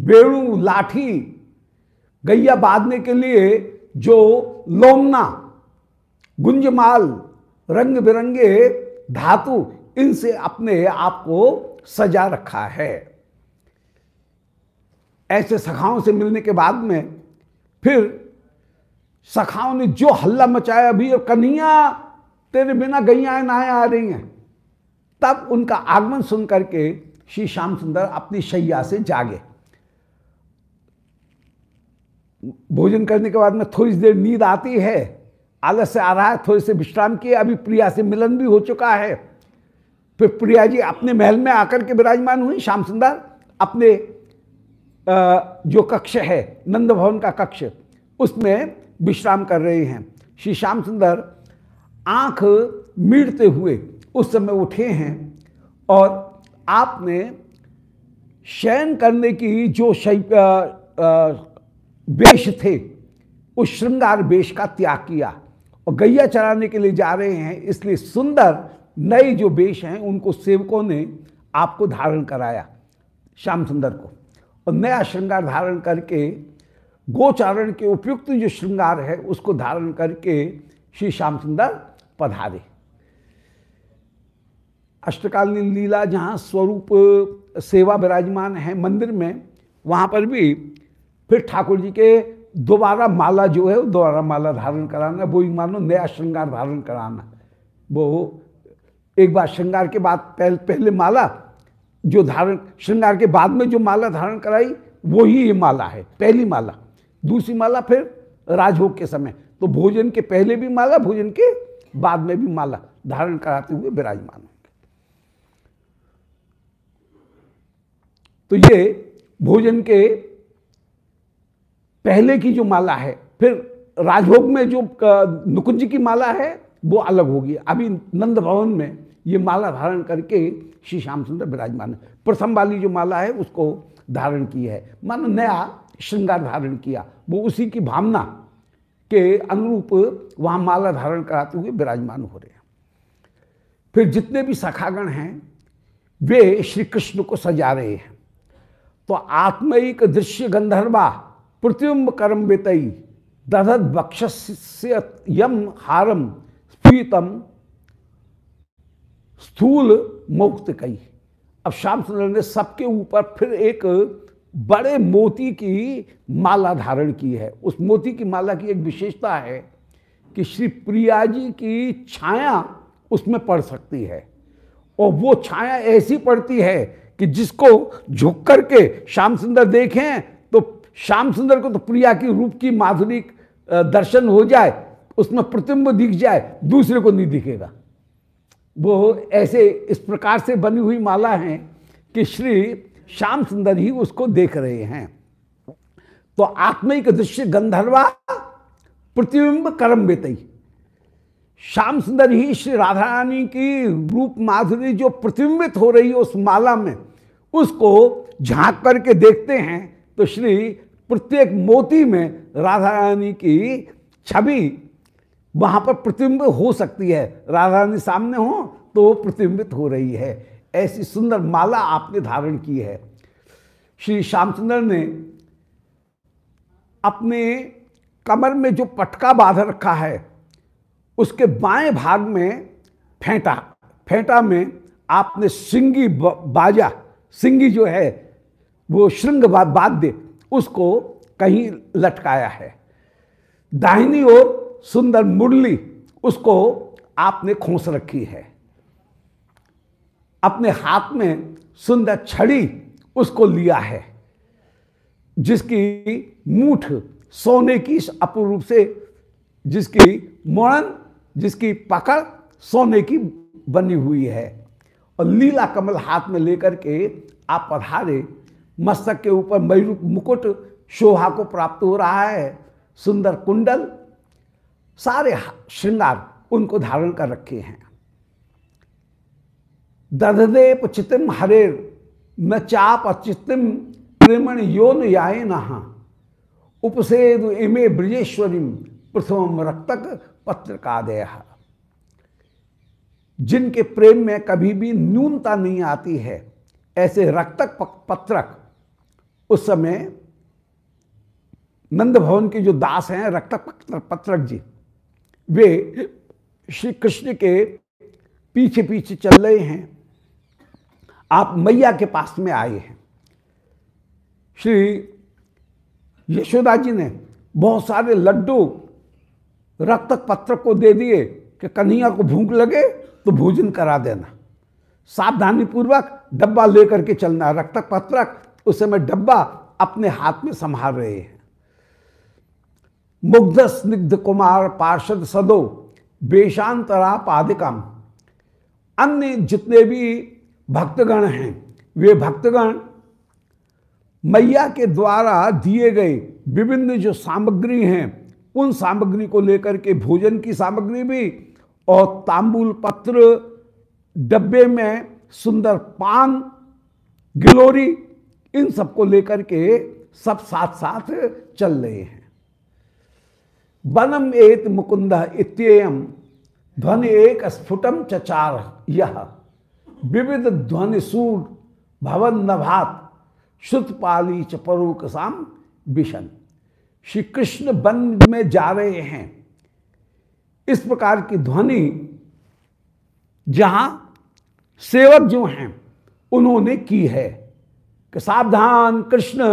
[SPEAKER 1] बेणु, लाठी, गैया बांधने के लिए जो लोमना, गुंजमाल रंग बिरंगे धातु, इनसे अपने आप को सजा रखा है। ऐसे सखाओं से मिलने के बाद में फिर सखाओं ने जो हल्ला मचाया अभी, और कन्हैया तेरे बिना गैया नहाए आ रही हैं। तब उनका आगमन सुन करके श्री श्याम सुंदर अपनी शैया से जागे। भोजन करने के बाद में थोड़ी देर नींद आती है, आलस से आ रहा है, थोड़ी से विश्राम किए, अभी प्रिया से मिलन भी हो चुका है। फिर प्रिया जी अपने महल में आकर के विराजमान हुई, श्याम सुंदर अपने जो कक्ष है नंद भवन का कक्ष, उसमें विश्राम कर रहे हैं। श्री श्याम सुंदर आँख मीड़ते हुए उस समय उठे हैं और आपने शयन करने की जो वेश थे, उस श्रृंगार वेश का त्याग किया और गैया चराने के लिए जा रहे हैं। इसलिए सुंदर नए जो वेश हैं, उनको सेवकों ने आपको धारण कराया, श्याम सुंदर को। और नया श्रृंगार धारण करके गोचारण के उपयुक्त जो श्रृंगार है, उसको धारण करके श्री श्याम सुंदर पधारे। अष्टकालीन लीला जहाँ स्वरूप, सेवा विराजमान है मंदिर में, वहाँ पर भी फिर ठाकुर जी के दोबारा माला जो है दोबारा माला धारण कराना, वो ही मानो नया श्रृंगार धारण कराना। वो एक बार श्रृंगार के बाद पहले पहले माला जो धारण, श्रृंगार के बाद में जो माला धारण कराई, वो ही ये माला है, पहली माला। दूसरी माला फिर राजभोग के समय। तो भोजन के पहले भी माला, भोजन के बाद में भी माला। धारण कराते हुए विराजमान होंगे। तो ये भोजन के पहले की जो माला है, फिर राजभोग में जो नुकुंज की माला है, वो अलग होगी। अभी नंद भवन में ये माला धारण करके श्री श्याम सुंदर विराजमान है। प्रथम वाली जो माला है, उसको धारण की है। मान नया श्रृंगार धारण किया। वो उसी की भावना के अनुरूप वहाँ माला धारण कराते हुए विराजमान हो रहे हैं। फिर जितने भी सखागण हैं, वे श्री कृष्ण को सजा रहे हैं। तो आत्मिक दृश्य गंधर्वा प्रतिबिंब कर्म बेतई बक्षस्य यम हारम स्फीतम स्थूल मुक्त कई अब श्याम सुंदर ने सबके ऊपर फिर एक बड़े मोती की माला धारण की है। उस मोती की माला की एक विशेषता है कि श्री प्रिया जी की छाया उसमें पड़ सकती है। और वो छाया ऐसी पड़ती है कि जिसको झुक करके श्याम सुंदर देखें तो श्याम सुंदर को तो प्रिया की रूप की माधुरी दर्शन हो जाए, उसमें प्रतिम्ब दिख जाए, दूसरे को नहीं दिखेगा। वो ऐसे इस प्रकार से बनी हुई माला है कि श्री श्याम सुंदर ही उसको देख रहे हैं। तो आत्मिक दृश्य गंधर्वा प्रतिबिंब कर्म बेतई श्याम सुंदर ही श्री राधा रानी की रूप माधुरी जो प्रतिबिंबित हो रही है उस माला में, उसको झाँक करके देखते हैं तो श्री प्रत्येक मोती में राधा रानी की छवि वहाँ पर प्रतिबिंब हो सकती है। राधा रानी सामने हो तो वो प्रतिबिंबित हो रही है। ऐसी सुंदर माला आपने धारण की है। श्री श्यामचंद्र ने अपने कमर में जो पटका बाँध रखा है, उसके बाएँ भाग में फेंटा फेंटा में आपने सिंगी बाजा, सिंगी जो है, वो श्रृंग वाद्य उसको कहीं लटकाया है। दाहिनी ओर सुंदर मुरली, उसको आपने खोस रखी है। अपने हाथ में सुंदर छड़ी उसको लिया है, जिसकी मूठ सोने की अपूर्व से, जिसकी मोड़न जिसकी पकड़ सोने की बनी हुई है। और लीला कमल हाथ में लेकर के आप पधारे, मस्तक के ऊपर मयूर मुकुट शोभा को प्राप्त हो रहा है, सुंदर कुंडल, सारे श्रृंगार उनको धारण कर रखे हैं। दधदेप चितिम हरेर, न चाप अचितिम प्रेमण योन याए नहा। उपसेद इमे ब्रजेश्वरी, प्रथम रक्तक पत्र का देहा जिनके प्रेम में कभी भी न्यूनता नहीं आती है, ऐसे रक्तक पत्रक, उस समय नंद भवन के जो दास हैं, रक्तक पत्रक जी, वे श्री कृष्ण के पीछे पीछे चल रहे हैं। आप मैया के पास में आए हैं। श्री यशोदा जी ने बहुत सारे लड्डू रक्तक पत्रक को दे दिए कि कन्हैया को भूख लगे तो भोजन करा देना। सावधानी पूर्वक डब्बा लेकर के चलना रक्तक पत्रक उस समय डब्बा अपने हाथ में संभाल रहे हैं। मुग्ध स्निग्ध कुमार, पार्षद सदो बेशांतरा पादिकम अन्य जितने भी भक्तगण हैं। वे भक्तगण मैया के द्वारा दिए गए विभिन्न जो सामग्री हैं, उन सामग्री को लेकर के भोजन की सामग्री भी और तांबुल पत्र, डब्बे में सुंदर पान, गिलोरी, इन सबको लेकर के सब साथ साथ चल रहे हैं। बनम एत मुकुंद इत्येयम ध्वनि एक स्फुटम चचार यह विविध ध्वनि सूर भवन नभात श्रुतपाली चपरूक कसाम विशन। श्री कृष्ण वन में जा रहे हैं। इस प्रकार की ध्वनि, जहाँ सेवक जो हैं, उन्होंने की है कि सावधान कृष्ण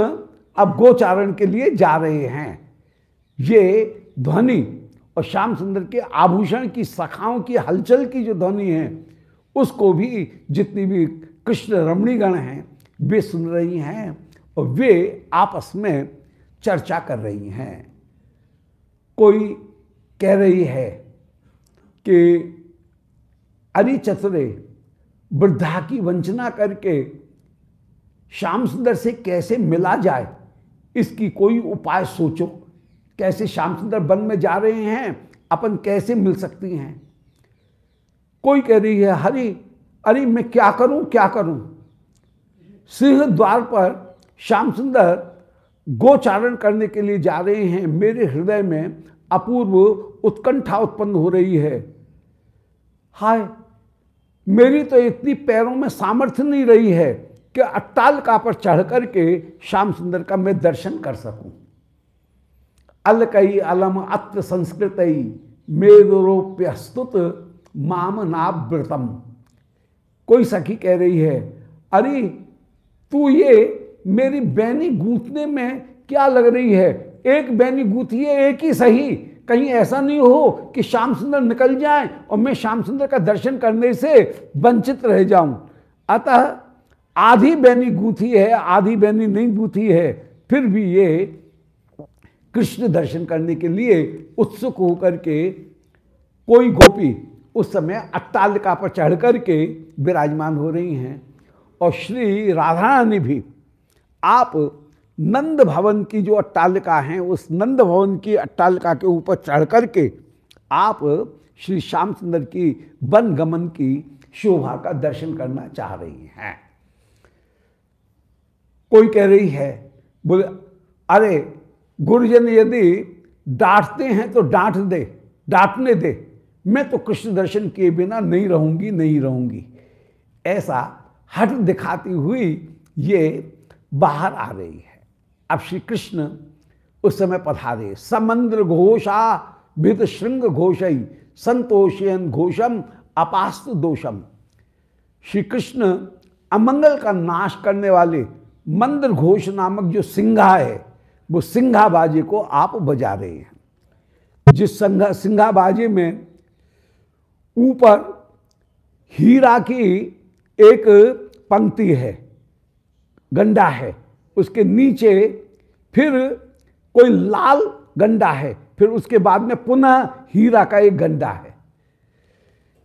[SPEAKER 1] अब गोचारण के लिए जा रहे हैं। ये ध्वनि और श्याम सुंदर के आभूषण की, सखाओं की, हलचल की जो ध्वनि है उसको भी जितनी भी कृष्ण रमणीगण हैं, वे सुन रही हैं और वे आपस में चर्चा कर रही हैं। कोई कह रही है कि अरि चतुरे वृद्धा की वंचना करके श्याम सुंदर से कैसे मिला जाए, इसकी कोई उपाय सोचो। कैसे श्याम सुंदर वन में जा रहे हैं, अपन कैसे मिल सकती हैं? कोई कह रही है, हरी, अरे मैं क्या करूँ क्या करूँ? सिंह द्वार पर श्याम सुंदर गोचारण करने के लिए जा रहे हैं। मेरे हृदय में अपूर्व उत्कंठा उत्पन्न हो रही है। हाय, मेरी तो इतनी पैरों में सामर्थ्य नहीं रही है कि अट्टालका पर चढ़ करके श्याम सुंदर का मैं दर्शन कर सकूँ। अलकई अलम अत्र संस्कृत मेदरोप्य स्तुत माम नाव्रतम कोई सखी कह रही है, अरे, तू ये मेरी बैनी गूंथने में क्या लग रही है? एक बैनी गूंथिए, एक ही सही। कहीं ऐसा नहीं हो कि श्याम सुंदर निकल जाए और मैं श्याम सुंदर का दर्शन करने से वंचित रह जाऊँ। अतः आधी बैनी गूंथी है, आधी बैनी नहीं गूंथी है, फिर भी ये कृष्ण दर्शन करने के लिए उत्सुक होकर के कोई गोपी उस समय अट्टालिका पर चढ़ करके विराजमान हो रही हैं और श्री राधा रानी भी। आप नंद भवन की जो अट्टालिका हैं, उस नंद भवन की अट्टालिका के ऊपर चढ़ करके आप श्री श्याम सुंदर की वन गमन की शोभा का दर्शन करना चाह रही हैं। कोई कह रही है, बोले, अरे गुरुजन, यदि डांटते हैं तो डांट दे, डांटने दे। मैं तो कृष्ण दर्शन किए बिना नहीं रहूँगी नहीं रहूँगी। ऐसा हट दिखाती हुई ये बाहर आ रही है। अब श्री कृष्ण उस समय पधारे। समंद्र घोषा भित श्रृंग घोषई संतोषयन घोषम, अपास्त दोषम। श्री कृष्ण अमंगल का नाश करने वाले मंद्र घोष नामक जो सिंघा है, वो सिंघा बाजे को आप बजा रहे हैं। जिस सिंघा में ऊपर हीरा की एक पंक्ति है, गंडा है, उसके नीचे फिर कोई लाल गंडा है, फिर उसके बाद में पुनः हीरा का एक गंडा है,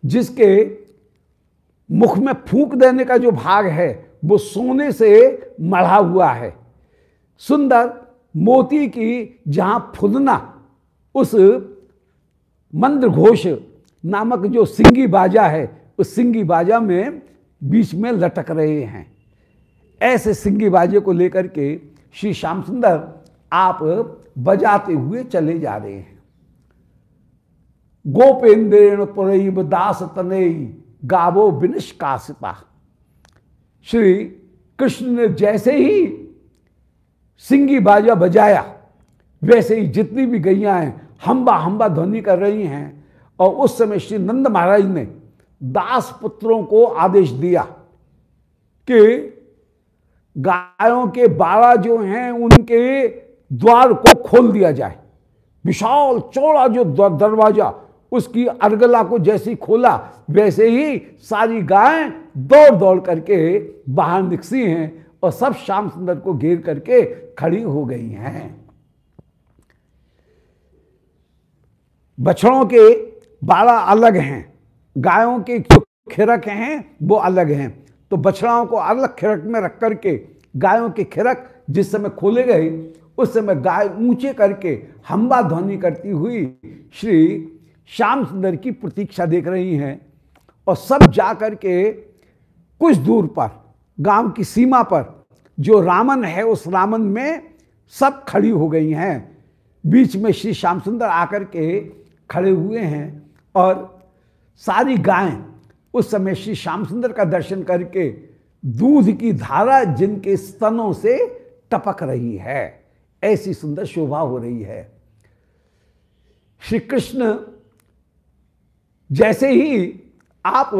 [SPEAKER 1] जिसके मुख में फूक देने का जो भाग है, वो सोने से मढ़ा हुआ है। सुंदर मोती की जहाँ फुदना उस मंद्र घोष नामक जो सिंगी बाजा है, उस सिंगी बाजा में बीच में लटक रहे हैं। ऐसे सिंगी बाजे को लेकर के श्री श्याम सुंदर आप बजाते हुए चले जा रहे हैं। गोपेन्द्रेण पुरैब दास तनई गावो विनिष्कासिता श्री कृष्ण ने जैसे ही सिंगी बाजा बजाया, वैसे ही जितनी भी गैया हैं हम्बा हम्बा ध्वनि कर रही हैं। और उस समय श्री नंद महाराज ने दास पुत्रों को आदेश दिया कि गायों के बारह जो हैं, उनके द्वार को खोल दिया जाए। विशाल चौड़ा जो दरवाज़ा, उसकी अर्गला को जैसे खोला, वैसे ही सारी गायें दौड़ दौड़ करके बाहर निकसी हैं और सब श्याम सुंदर को घेर करके खड़ी हो गई हैं। बछड़ों के बारह अलग हैं। गायों के जो खिरक हैं, वो अलग हैं। तो बछड़ाओं को अलग खिरक में रख करके, गायों के खिरक जिस समय खोले गए, उस समय गाय ऊँचे करके हम्बा ध्वनि करती हुई श्री श्याम सुंदर की प्रतीक्षा देख रही हैं और सब जा कर के कुछ दूर पर, गाँव की सीमा पर, जो रामन है, उस रामन में सब खड़ी हो गई हैं। बीच में श्री श्याम सुंदर आकर के खड़े हुए हैं। और सारी गायें उस समय श्री श्याम सुंदर का दर्शन करके दूध की धारा जिनके स्तनों से टपक रही है, ऐसी सुंदर शोभा हो रही है। श्री कृष्ण जैसे ही आप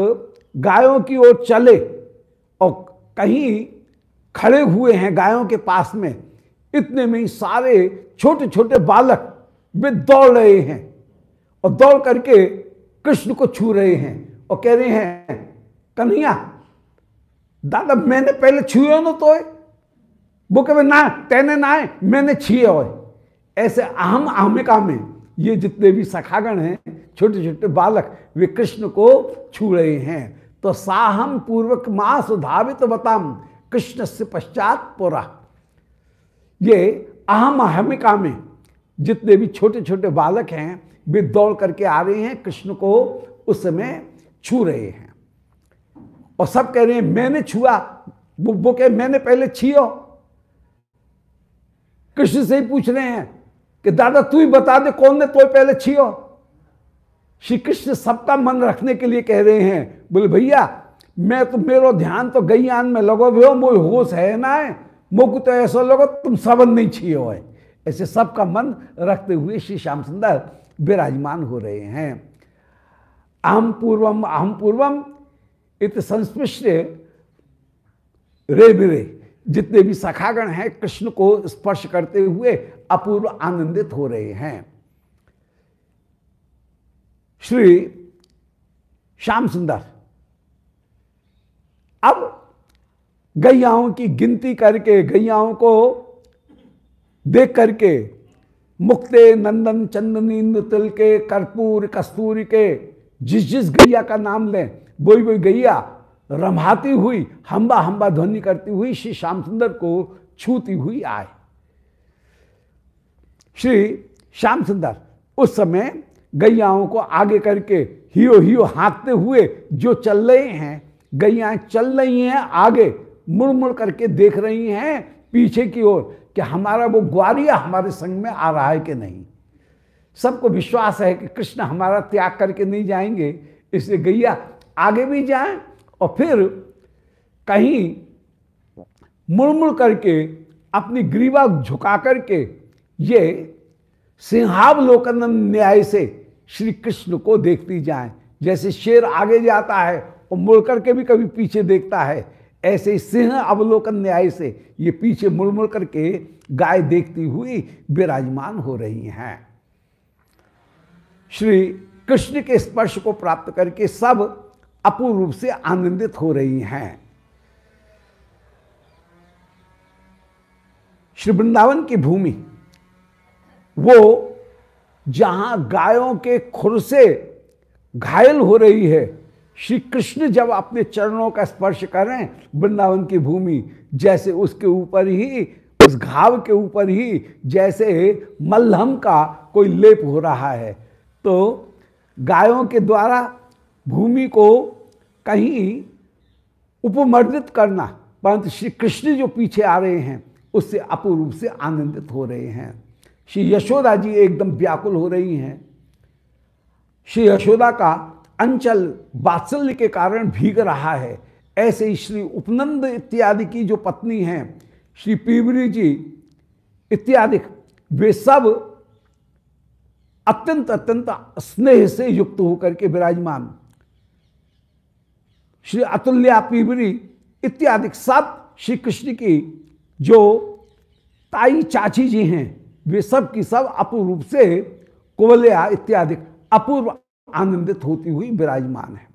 [SPEAKER 1] गायों की ओर चले और कहीं खड़े हुए हैं गायों के पास में, इतने में ही सारे छोटे छोटे बालक वे दौड़ रहे हैं। और दौड़ करके कृष्ण को छू रहे हैं और कह रहे हैं, कन्हैया, दादा, मैंने पहले छुए ना तो वो कहे, ना, तेने ना है मैंने छुए हो ऐसे अहम अहमिका में ये जितने भी सखागण हैं छोटे छोटे बालक, वे कृष्ण को छू रहे हैं। तो साहम पूर्वक मास धावित बताम कृष्ण से पश्चात पुरा। ये अहम अहमिका में जितने भी छोटे छोटे बालक हैं वे दौड़ करके आ रहे हैं कृष्ण को उस समय छू रहे हैं। और सब कह रहे हैं मैंने छुआ। वो, वो कह मैंने पहले छियो। कृष्ण से ही पूछ रहे हैं कि दादा तू ही बता दे कौन ने तो पहले छियो? श्री कृष्ण सबका मन रखने के लिए कह रहे हैं बोले भैया मैं तो मेरो ध्यान तो गई आन में लगो भी मोह होश है ना है? तो ऐसा लगो तुम सबन नहीं छियो है। ऐसे सबका मन रखते हुए श्री श्याम सुंदर विराजमान हो रहे हैं। अहम पूर्वम अहम पूर्वम, इत संस्पृष्ट रे बिरे जितने भी सखागण हैं, कृष्ण को स्पर्श करते हुए अपूर्व आनंदित हो रहे हैं। श्री श्याम सुंदर, अब गैयाओं की गिनती करके, गैयाओं को देख करके मुक्ते नंदन चंदनी तिल के, कर्पूर कस्तूरी के, जिस जिस गैया का नाम लें वही वही गैया रमाती हुई हम्बा हम्बा ध्वनि करती हुई, श्री श्याम सुंदर को छूती हुई आए। श्री श्याम सुंदर, उस समय गैयाओं को आगे करके हियो हियो हाँकते हुए जो चल रहे हैं गैया चल रही हैं, आगे मुड़ मुड़ करके देख रही हैं, पीछे की ओर कि हमारा वो ग्वारिया हमारे संग में आ रहा है कि नहीं? सबको विश्वास है कि कृष्ण हमारा त्याग करके नहीं जाएँगे, इसलिए गैया आगे भी जाए और फिर कहीं मुड़मुड़ करके अपनी ग्रीवा झुका करके ये सिंहावलोकन न्याय से श्री कृष्ण को देखती जाए। जैसे शेर आगे जाता है और मुड़ करके भी कभी पीछे देखता है ऐसे सिंह अवलोकन न्याय से ये पीछे मुड़ मुड़ करके गाय देखती हुई विराजमान हो रही हैं। श्री कृष्ण के स्पर्श को प्राप्त करके सब अपूर्व रूप से आनंदित हो रही हैं। श्री वृंदावन की भूमि, वो जहाँ गायों के खुर से घायल हो रही है श्री कृष्ण जब अपने चरणों का स्पर्श करें वृंदावन की भूमि जैसे उसके ऊपर ही, उस घाव के ऊपर ही, जैसे मल्हम का कोई लेप हो रहा है तो गायों के द्वारा भूमि को कहीं उपमर्दित करना, परंतु श्री कृष्ण जो पीछे आ रहे हैं, उससे अपूर्व से आनंदित हो रहे हैं। श्री यशोदा जी एकदम व्याकुल हो रही हैं। श्री यशोदा का अंचल बात्सल्य के कारण भीग रहा है। ऐसे ही श्री उपनंद इत्यादि की जो पत्नी हैं, श्री पीवरी जी, इत्यादि, वे सब अत्यंत अत्यंत स्नेह से युक्त होकर के विराजमान। श्री अतुल्या पीवरी इत्यादि सब श्री कृष्ण की जो ताई चाची जी हैं, वे सब की सब अपूर्व रूप से कोवलिया इत्यादि अपूर्व आनंदित होती हुई विराजमान है।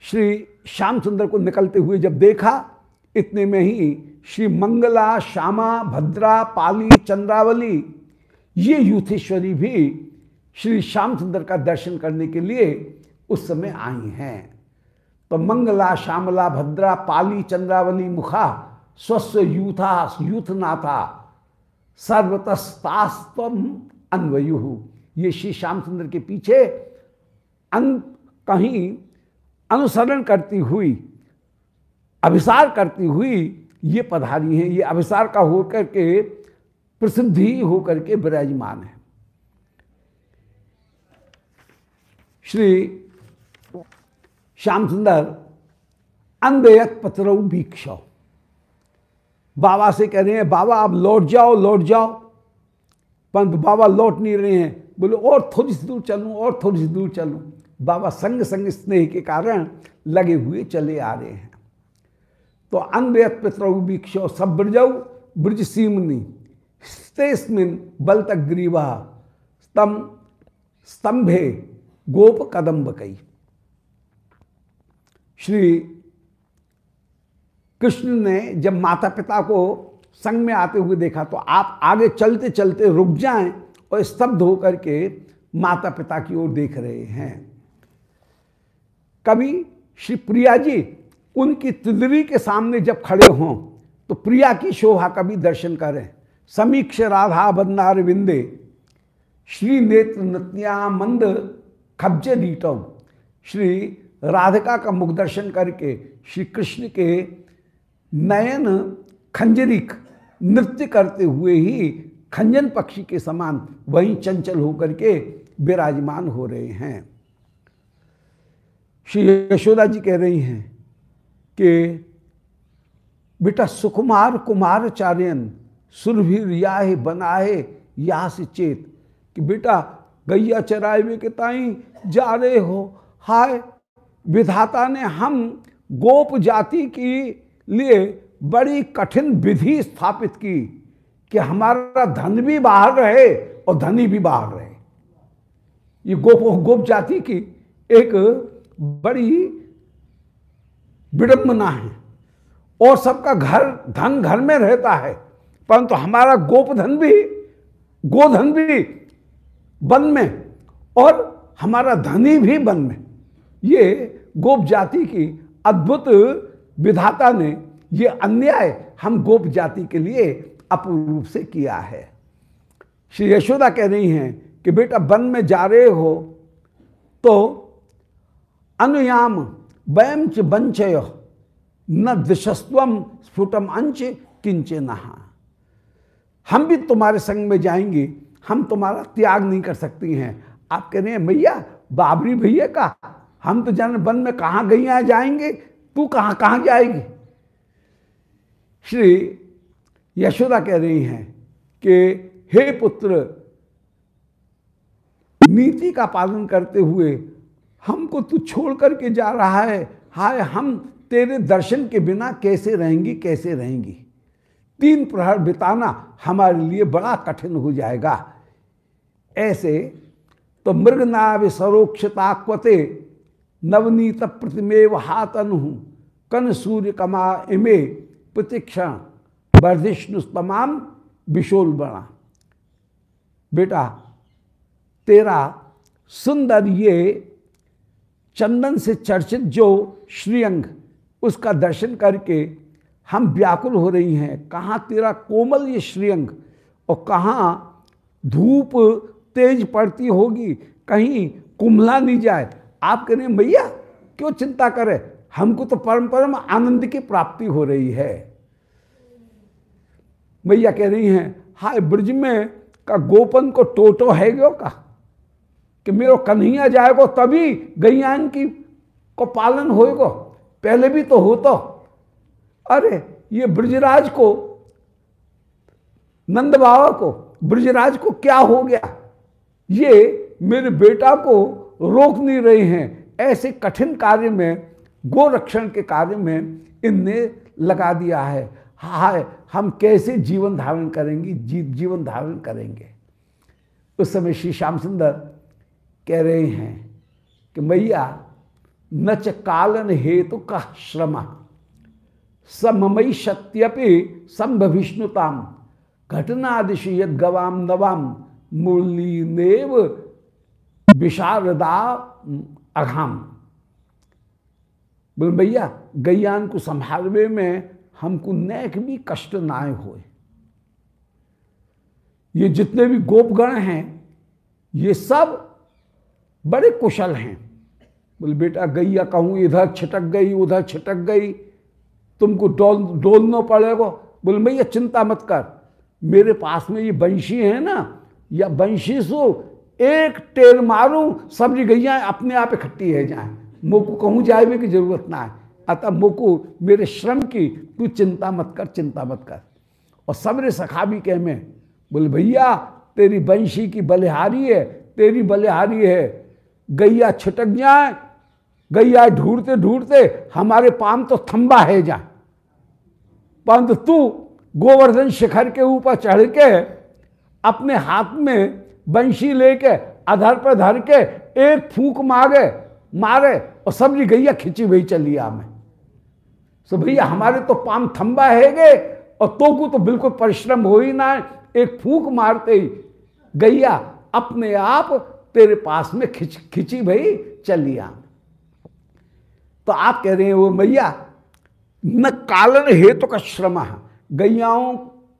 [SPEAKER 1] श्री श्याम सुंदर को निकलते हुए जब देखा, इतने में ही श्री मंगला, श्यामा, भद्रा, पाली, चंद्रावली, ये यूथेश्वरी भी श्री श्याम सुंदर का दर्शन करने के लिए उस समय आई हैं। तो मंगला, श्यामला, भद्रा, पाली, चंद्रावली मुखा स्वस्व यूथा, यूथनाथा सर्वतस्तास्तम अन्वयु। ये श्री श्यामचंद्र के पीछे अन कहीं अनुसरण करती हुई, अभिसार करती हुई ये पधारी हैं। ये अभिसार का होकर के प्रसिद्धि होकर के विराजमान है। श्री श्याम सुंदर अंधयत पत्रऊ भिक्षौ। बाबा से कह रहे हैं, बाबा, आप लौट जाओ लौट जाओ। पंत बाबा लौट नहीं रहे हैं। बोले, और थोड़ी सी दूर चलूँ, और थोड़ी सी दूर चलूँ। बाबा संग संग स्नेह के कारण लगे हुए चले आ रहे हैं। तो अन्वयत पितरऊ भिक्षौ सब ब्रजऊ ब्रज सीमनी स्तेस्मिन बल तक ग्रीवा स्तम स्तंभे गोप कदम्ब कई श्री कृष्ण ने जब माता पिता को संग में आते हुए देखा तो आप आगे चलते चलते रुक जाएँ और स्तब्ध होकर के माता पिता की ओर देख रहे हैं। कभी श्री प्रिया जी उनकी तिलरी के सामने जब खड़े हों तो प्रिया की शोभा का भी दर्शन करें। समीक्ष राधा बन्नार विंदे श्री नेत्र नत्या मंद खब्ज डीटम श्री राधिका का मुख दर्शन करके श्री कृष्ण के नयन खंजरिक नृत्य करते हुए ही खंजन पक्षी के समान वहीं चंचल होकर के विराजमान हो रहे हैं। श्री यशोदा जी कह रही हैं कि, बेटा सुकुमार कुमार चार्यन रियाहे बनाए या से चेत कि बेटा गैया चराए हुए के ताई जा रहे हो। हाय, विधाता ने हम गोप जाति की लिए बड़ी कठिन विधि स्थापित की। कि हमारा धन भी बाहर रहे और धनी भी बाहर रहे। ये गोप गोप जाति की एक बड़ी विडंबना है और सबका घर, धन घर में रहता है, परंतु हमारा गोप धन भी गोधन भी वन में और हमारा धनी भी वन में। ये गोप जाति की अद्भुत विधाता ने ये अन्याय हम गोप जाति के लिए अपूर्ण रूप से किया है। श्री यशोदा कह रही हैं कि बेटा, वन में जा रहे हो तो अनुयाम वयम च बंचय, न दिशस्वम स्फुटम अंच किंचे नहा। हम भी तुम्हारे संग में जाएँगे, हम तुम्हारा त्याग नहीं कर सकती हैं। आप कह रहे हैं, मैया, बाबरी भैया का, हम तो जन वन में कहाँ गैया जाएँगे? तू कहाँ कहाँ जाएगी? श्री यशोदा कह रही हैं कि हे पुत्र, नीति का पालन करते हुए हमको तू छोड़ करके जा रहा है। हाय, हम तेरे दर्शन के बिना कैसे रहेंगी कैसे रहेंगी? तीन प्रहर बिताना हमारे लिए बड़ा कठिन हो जाएगा। ऐसे तो मृगनाभ सरोक्षताक्वते नवनीत प्रतिमेव हाथ अनु कन सूर्य कमा इमे प्रतीक्षण। वर्धिष्णु तमाम विशोल बना। बेटा, तेरा सुंदर ये चंदन से चर्चित जो श्रीअंग, उसका दर्शन करके हम व्याकुल हो रही हैं। कहाँ तेरा कोमल ये श्रीअंग? और कहाँ धूप तेज पड़ती होगी? कहीं कुमला नहीं जाए। आप कह रहे भैया क्यों चिंता करे हमको तो परम परम आनंद की प्राप्ति हो रही है। मैया कह रही हैं, हाय, ब्रज में का गोपन को टोटो है गो का? कि मेरो कन्हैया जाएगो तभी गैयान की को पालन होएगो, पहले भी तो हो तो अरे, ये ब्रजराज को, नंद बाबा को, ब्रजराज को क्या हो गया? ये मेरे बेटा को रोक नहीं रहे हैं। ऐसे कठिन कार्य में, गोरक्षण के कार्य में इनने लगा दिया है। हाय हम कैसे जीवन धारण करेंगे जी, जीवन धारण करेंगे? उस समय श्री श्याम सुंदर कह रहे हैं कि मैया नच कालन हेतु तो का श्रम सममयी सत्यपि संभविष्णुताम घटनादिश यद गवाम नवाम मुरली नेव विशारदा अघाम। बोल भैया गैयान को संभालवे में हमको नैक भी कष्ट नाय हो ये जितने भी गोपगण हैं, ये सब बड़े कुशल हैं। बोले, बेटा गैया कहूँ, इधर छिटक गई, उधर छिटक गई, तुमको डोल, डोलना पड़ेगा। बोले, भैया, चिंता मत कर, मेरे पास में ये बंशी है ना, या बंशी सो, एक टेर मारूं सब्ज़ी गैया अपने आप इकट्ठी है जाए। मोको कहूँ जाए भी की ज़रूरत ना है अतः मोको, मेरे श्रम की, तू चिंता मत कर, चिंता मत कर। और सबरे सखा भी कह में, बोले, भैया, तेरी बंशी की बलिहारी है, तेरी बलिहारी है। गैया छिटक जाए, गैया ढूंढते ढूंढते, हमारे पाम तो थम्बा है जाए परंतु तू गोवर्धन शिखर के ऊपर चढ़ के, अपने हाथ में बंशी लेके, अधर पर धर के, एक फूक मारे मारे और सब्ज़ी गैया खिंची हुई चली में। सो भैया, हमारे तो पाम थम्बा है गे, और तो को तो बिल्कुल परिश्रम हो ही ना एक फूक मारते ही गैया अपने आप तेरे पास में खिंच, खिंची भाई, चली आ तो आप कह रहे हैं वो मैया, न कालन हेतु का श्रम गैयाओं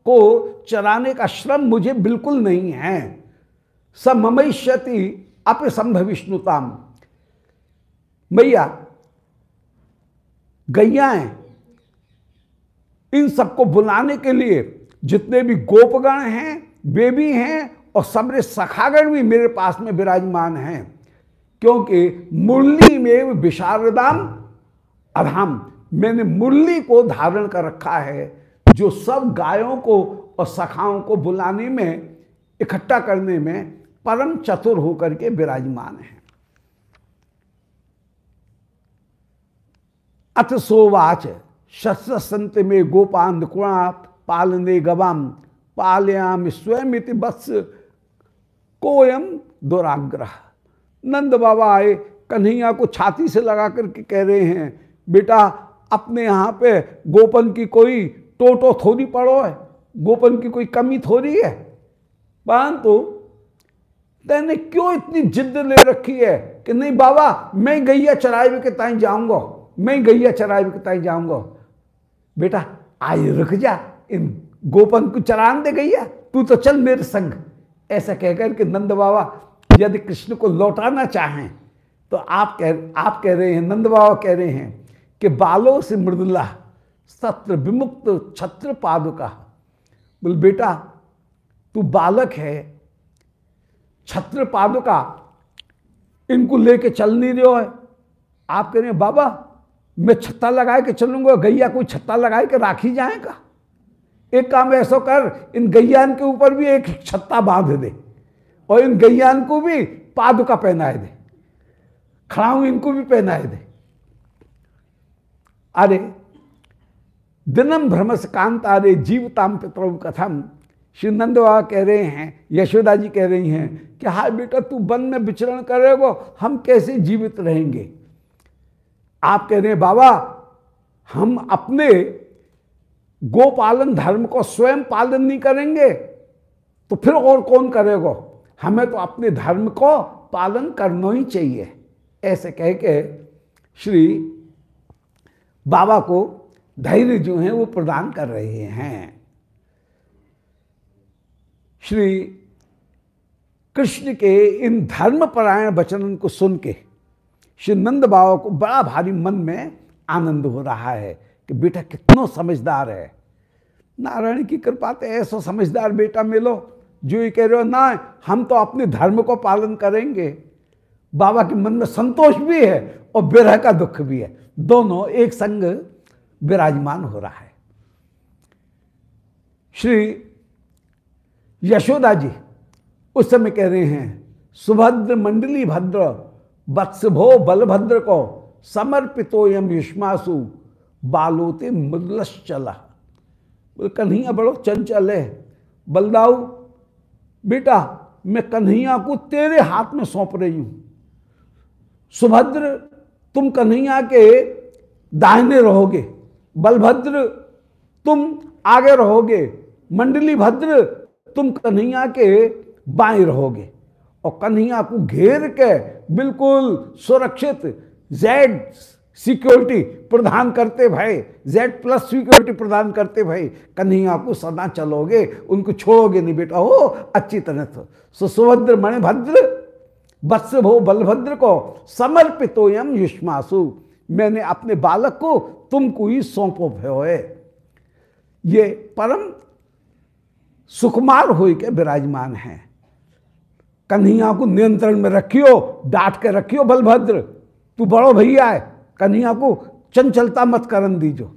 [SPEAKER 1] को चराने का श्रम मुझे बिल्कुल नहीं है। सब ममैष्यति मैया गैयाएँ इन सबको बुलाने के लिए जितने भी गोपगण हैं वे भी हैं और सबरे सखागण भी मेरे पास में विराजमान हैं। क्योंकि मुरली में विशारदाम अधाम मैंने मुरली को धारण कर रखा है, जो सब गायों को और सखाओं को बुलाने में, इकट्ठा करने में परम चतुर होकर के विराजमान है। अथ सोवाच शस्त्र संत में गोपान कुणा पालने गवाम पालयाम स्वयं बत्स। कोयम दुराग्रह। नंद बाबा आए कन्हैया को छाती से लगा करके कह रहे हैं, बेटा, अपने यहाँ पे गोपन की कोई टोटो थोड़ी पड़ो है, गोपन की कोई कमी थोड़ी है? परंतु तेने क्यों इतनी जिद ले रखी है कि नहीं बाबा, मैं गैया चराए के ताई जाऊँगा? मैं गैया चराए के ताई जाऊँगा। बेटा, आए रुक जा, इन गोपन को चरान दे गैया, तू तो चल मेरे संग। ऐसा कहकर के नंद बाबा, यदि कृष्ण को लौटाना चाहें तो आप कह आप कह रहे हैं, नंद बाबा कह रहे हैं कि बालों से मृदुला, सत्र विमुक्त छत्र पादुका बोल, बेटा, तू बालक है छत्र पादुका इनको लेके चल नहीं रहे हो। आप कह रहे हैं, बाबा मैं छत्ता लगा के चलूँगा, गैया कोई छत्ता लगा के राखी जाएगा? एक काम ऐसा कर, इन गैयान के ऊपर भी एक छत्ता बाँध दे और इन गैयान को भी पादुका पहनाए दे। खड़ाऊ, इनको भी पहनाए दे। अरे, दिनम भ्रमस कांत अरे जीवताम पितरव कथम। श्री नंद बाबा कह रहे हैं, यशोदा जी कह रही हैं कि हाँ बेटा, तू वन में विचरण करेगो हम कैसे जीवित रहेंगे? आप कह रहे हैं, बाबा, हम अपने गोपालन धर्म को स्वयं पालन नहीं करेंगे तो फिर और कौन करेगा? हमें तो अपने धर्म को पालन करना ही चाहिए। ऐसे कह के श्री बाबा को धैर्य जो है वो प्रदान कर रहे हैं। श्री कृष्ण के इन धर्मपरायण वचन को सुन के श्री नंद बाबा को बड़ा भारी मन में आनंद हो रहा है कि बेटा कितना समझदार है। नारायण की कृपा तो ऐसा समझदार बेटा मिलो, जो ये कह रहे हो, ना, हम तो अपने धर्म को पालन करेंगे। बाबा के मन में संतोष भी है और विरह का दुख भी है। दोनों एक संग विराजमान हो रहा है। श्री यशोदा जी उस समय कह रहे हैं, सुभद्र मंडली भद्र वत्स भो बलभद्र को समर्पितो यम युष्मासु बालोते मृदलश्चला। बोले, कन्हैया बड़ो चंचल है। बलदाऊ, बेटा, मैं कन्हैया को तेरे हाथ में सौंप रही हूँ। सुभद्र, तुम कन्हैया के दाहिने रहोगे। बलभद्र, तुम आगे रहोगे। मंडली भद्र तुम कन्हैया के बाएँ रहोगे। और कन्हैया को घेर के बिल्कुल सुरक्षित जेड सिक्योरिटी प्रदान करते भाई जेड प्लस सिक्योरिटी प्रदान करते भाई। कन्हैया को सदा चलोगे, उनको छोड़ोगे नहीं बेटा, हो, अच्छी तरह से। सो सुभद्र मणिभद्र वत्स भो बलभद्र को समर्पित हो यम युष्मासु। मैंने अपने बालक को तुमको ही सौंपो भय ये परम सुकुमार हो के विराजमान है। कन्हैया को नियंत्रण में रखियो, डांट के रखियो बलभद्र। तू बड़ो भैया है, कन्हैया को चंचलता मत करन दीजो।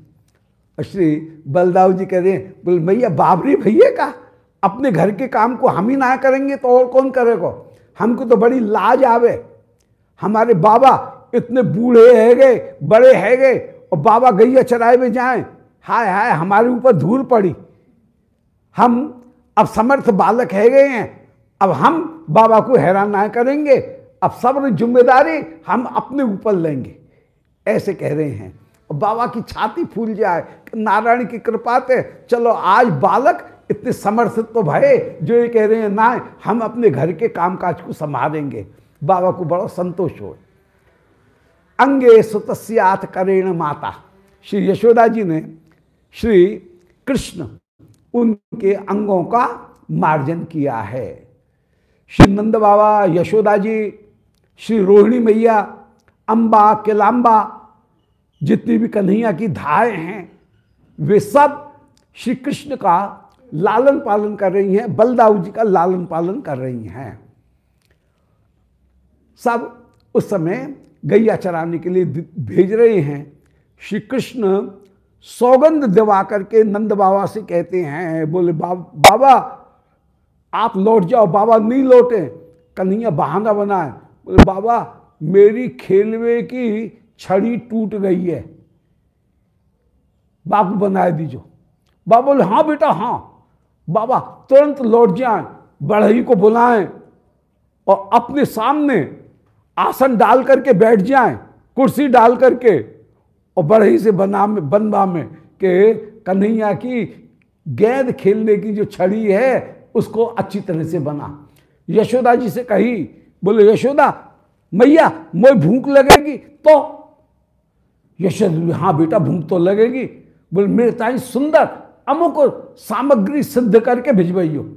[SPEAKER 1] श्री बलदाव जी कह रहे हैं, बोल भैया बाबरी भैया का? अपने घर के काम को हम ही ना करेंगे तो और कौन करेगा? हमको तो बड़ी लाज आवे। हमारे बाबा इतने बूढ़े है गए, बड़े है गए, और बाबा गैया चराए में जाए। हाय हाय, हमारे ऊपर धूल पड़ी। हम अब समर्थ बालक है गए हैं अब हम बाबा को हैरान ना करेंगे, अब सब ज़िम्मेदारी हम अपने ऊपर लेंगे। ऐसे कह रहे हैं। बाबा की छाती फूल जाए, नारायण की कृपा से, चलो आज बालक इतने समर्थित तो भय, जो ये कह रहे हैं, ना, हम अपने घर के कामकाज को संभालेंगे। बाबा को बड़ा संतोष हो। अंगे सुतस्यात करेण माता। श्री यशोदा जी ने श्री कृष्ण उनके अंगों का मार्जन किया है। श्री नंद बाबा, यशोदा जी, श्री रोहिणी मैया अम्बा किलाम्बा जितनी भी कन्हैया की धाएँ हैं, वे सब श्री कृष्ण का लालन पालन कर रही हैं, बलदाऊ जी का लालन पालन कर रही हैं। सब उस समय गैया चराने के लिए भेज रहे हैं। श्री कृष्ण सौगंध दिवा करके नंद बाबा से कहते हैं, बोले बाबा आप लौट जाओ, बाबा नहीं लौटे। कन्हैया बहाना बनाए। बोले, बाबा, मेरी खेलवे की छड़ी टूट गई है। बाबू बनाए दीजो। बाबा बोले हाँ बेटा हाँ। बाबा तुरंत लौट जाए, बढ़ई को बुलाएँ और अपने सामने आसन डाल करके बैठ जाएँ, कुर्सी डाल करके और बढ़ई से बना में, बनवा में के कन्हैया की गेंद खेलने की जो छड़ी है उसको अच्छी तरह से बना। यशोदा जी से कही, बोले, यशोदा, मैया मोई भूख लगेगी तो यशोदा हाँ बेटा, भूख तो लगेगी। बोले, मेरे ताई सुंदर अमुक सामग्री सिद्ध करके भिजवाइयो।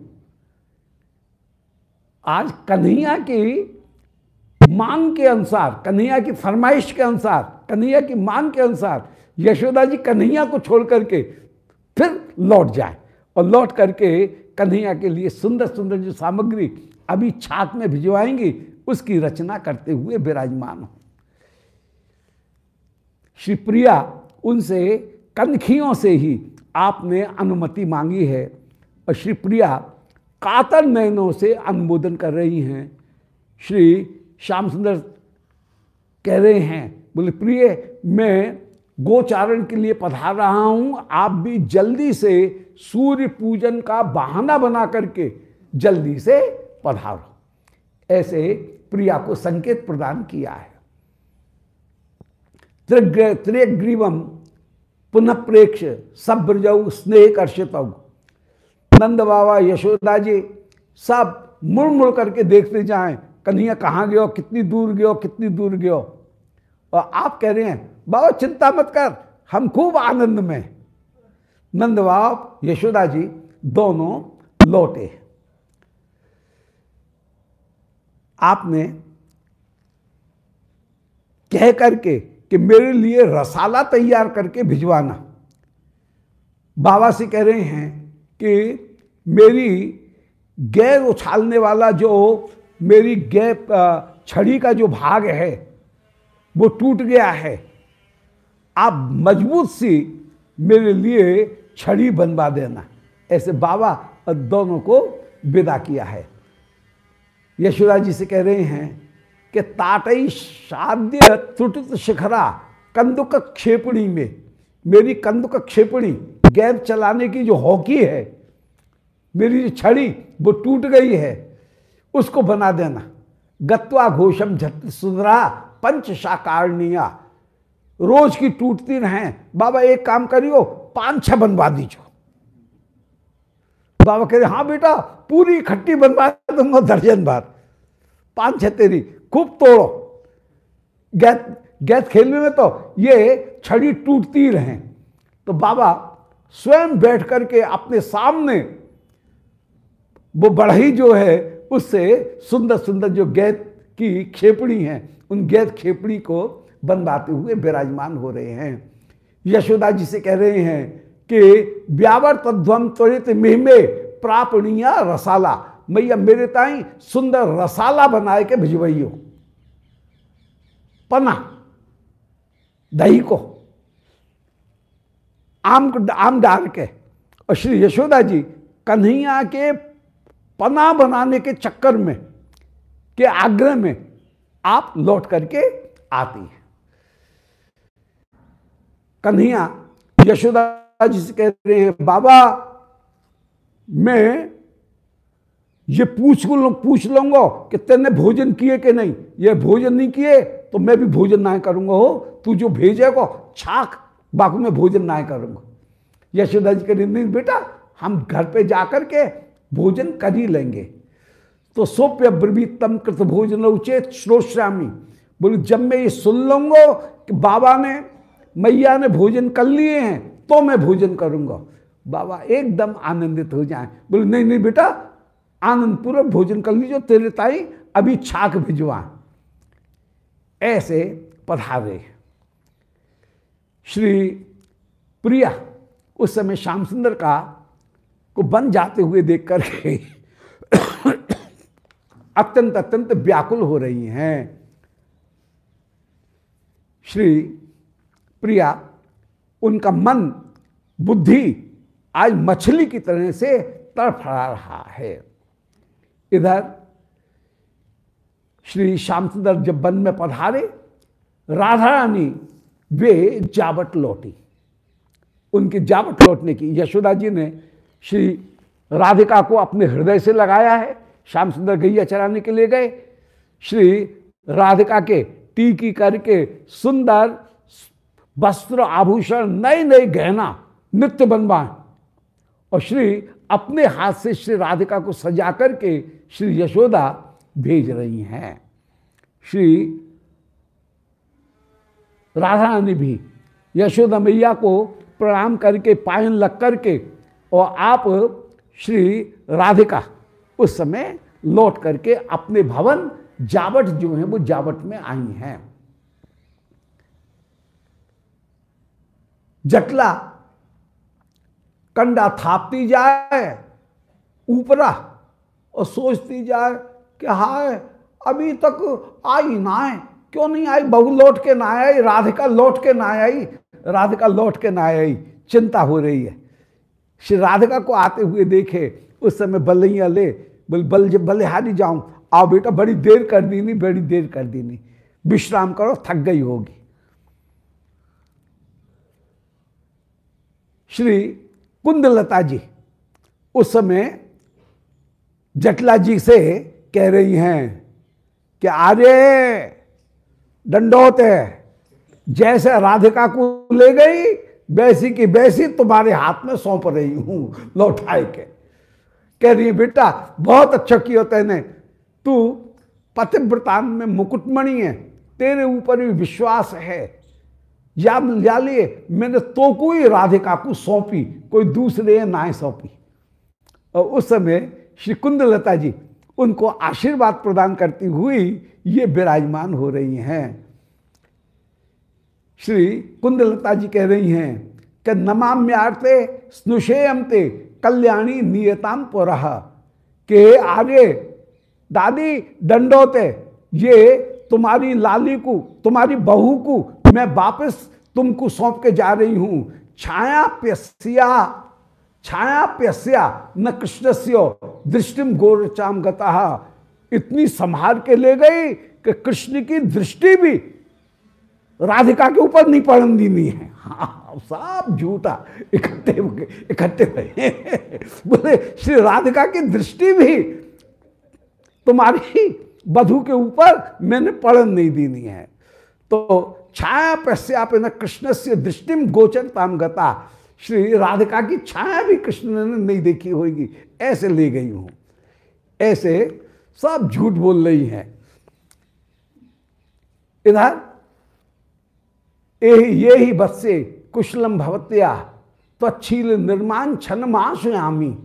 [SPEAKER 1] आज कन्हैया की मांग के अनुसार, कन्हैया की फरमाइश के अनुसार, कन्हैया की मांग के अनुसार यशोदा जी कन्हैया को छोड़ करके फिर लौट जाए और लौट करके कन्हैया के लिए सुंदर सुंदर जो सामग्री अभी छात में भिजवाएँगी, उसकी रचना करते हुए विराजमान हो। श्री प्रिया उनसे कनखियों से ही आपने अनुमति मांगी है और श्री प्रिया कातर नयनों से अनुमोदन कर रही हैं। श्री श्याम सुंदर कह रहे हैं, बोले, प्रिय, मैं गोचारण के लिए पधार रहा हूँ। आप भी जल्दी से सूर्य पूजन का बहाना बना करके जल्दी से पधारो। ऐसे प्रिया को संकेत प्रदान किया है। त्रिग्र, त्रिग्रीवम पुनः प्रेक्ष सब ब्रजऊ स्नेह कर्षित नंद बाबा यशोदा जी, सब मुड़ मुड़ करके देखते जाएँ, कन्हैया कहाँ गयो कितनी दूर गयो कितनी दूर गयो और आप कह रहे हैं बाबा, चिंता मत कर, हम खूब आनंद में नंद बाबा यशोदा जी दोनों लौटे आपने कह करके कि मेरे लिए रसाला तैयार करके भिजवाना। बाबा से कह रहे हैं कि मेरी गैर उछालने वाला जो, मेरी गै छड़ी का जो भाग है, वो टूट गया है। आप मज़बूत सी मेरे लिए छड़ी बनवा देना। ऐसे बाबा दोनों को विदा किया है। यशोदा जी से कह रहे हैं कि ताटई साध्य त्रुटित शिखरा कंदुक क्षेपणी में, मेरी कंदुक क्षेपणी गैप चलाने की जो हॉकी है, मेरी जो छड़ी वो टूट गई है, उसको बना देना। गत्वा घोषम झट सुधरा पंच साकारणिया रोज की टूटती रहें। बाबा, एक काम करियो पाँच छह बनवा दीजो। बाबा कह रहे हाँ बेटा, पूरी खट्टी बनवा दूँगा, दर्जन भर पाँच छह तेरी, खूब तोड़ो। गैत गैत खेलने में तो ये छड़ी टूटती रहे। तो बाबा स्वयं बैठ करके अपने सामने वो बढ़ई जो है, उससे सुंदर सुंदर जो गैत की खेपड़ी हैं, उन गैत खेपड़ी को बनवाते हुए विराजमान हो रहे हैं। यशोदा जी से कह रहे हैं कि व्यावर तध्वम त्वरित मिहमे प्रापणिया रसाला। मैया मेरे ताई सुंदर रसाला बनाए के भिजवइयो। पना, दही को, आम आम डाल के। और श्री यशोदा जी कन्हैया के पना बनाने के चक्कर में, के आग्रह में आप लौट करके आती हैं। कन्हैया, यशोदा जी से कह रहे हैं, बाबा, मैं ये पूछ पूछ लूँगा कि तेने भोजन किए कि नहीं? ये भोजन नहीं किए तो मैं भी भोजन ना करूँगा, हो? तू जो भेजेगा, छाक, बाकू में भोजन ना करूँगा। यशोदा जी कह नहीं बेटा, हम घर पे जाकर के भोजन कर ही लेंगे। तो सोप्य ब्रवीतम कृत भोजन उचित श्रोश्यामी बोले, जब मैं ये सुन लूँगा कि बाबा ने मैया ने भोजन कर लिए हैं तो मैं भोजन करूँगा। बाबा एकदम आनंदित हो जाए। बोले, नहीं नहीं बेटा आनंद पूर्वक भोजन कर लीजिए, तेरे ताई अभी छाक भिजवा। ऐसे पधारे। श्री प्रिया उस समय श्याम सुंदर का, को बन जाते हुए देख करके अत्यंत अत्यंत व्याकुल हो रही हैं। श्री प्रिया, उनका मन, बुद्धि आज मछली की तरह से तड़फड़ा रहा है। इधर, श्री श्याम सुंदर जब वन में पधारे राधा रानी वे जावट लौटी। उनकी जावट लौटने की यशोदा जी ने श्री राधिका को अपने हृदय से लगाया है। श्याम सुंदर गैया चराने के लिए गए। श्री राधिका के टीकी करके सुंदर वस्त्र, आभूषण नए नए गहना नित्य बनवाए। और श्री अपने हाथ से श्री राधिका को सजा करके श्री यशोदा भेज रही हैं। श्री राधा रानी भी यशोदा मैया को प्रणाम करके, पायन लग करके और आप श्री राधिका उस समय लौट करके अपने भवन जावट जो है वो जावट में आई हैं। जटला, कंडा थापती जाए, ऊपरा, और सोचती जाए कि हाय, अभी तक आई ना है। क्यों नहीं आई? बहू लौट के ना आई, राधिका लौट के ना आई, राधिका लौट के ना आई, चिंता हो रही है। श्री राधिका को आते हुए देखे, उस समय बल्लैया ले, बोल, बल बल्लेहारी जाऊँ, आओ बेटा, बड़ी देर कर दी नहीं बड़ी देर कर दी नहीं विश्राम करो, थक गई होगी। श्री कुंदलता जी उस समय जटला जी से कह रही हैं कि आर्य, दंडोत है जैसे राधिका को ले गई, वैसी की वैसी तुम्हारे हाथ में सौंप रही हूँ, लौटाए के। कह रही बेटा, बहुत अच्छा किया तेने। तू पतिव्रतान में मुकुटमणि है, तेरे ऊपर भी विश्वास है। या या लिए, मैंने तो कोई राधिका को सौंपी, कोई दूसरे ना सौंपी। और उस समय श्री कुंदलता जी उनको आशीर्वाद प्रदान करती हुई ये विराजमान हो रही हैं। श्री कुंदलता जी कह रही हैं कि नमाम्यार्ते स्नुषेयमते कल्याणी नियताम पुरह के आगे, दादी, दंडोते, ये तुम्हारी लाली को, तुम्हारी बहू को मैं वापस तुमको सौंप के जा रही हूँ। छाया प्यस्या छाया प्यस्या, न कृष्णस्य दृष्टिम गोरचाम इतनी संभाल के ले गई कि कृष्ण की दृष्टि भी राधिका के ऊपर नहीं पड़न दीनी है। हाँ सब झूठा, इकट्ठे इकट्ठे हुए बोले, श्री राधिका की दृष्टि भी तुम्हारी बधु के ऊपर मैंने पड़न नहीं दीनी है। तो छाया पश्चाप न कृष्ण से दृष्टिम गोचरताम गता। श्री राधिका की छाया भी कृष्ण ने नहीं देखी होगी। ऐसे ले गई हूँ। ऐसे सब झूठ बोल रही हैं। इधर ये ही बच्चे कुशलम भवत्या त्वच्छील निर्माण छन माशयामी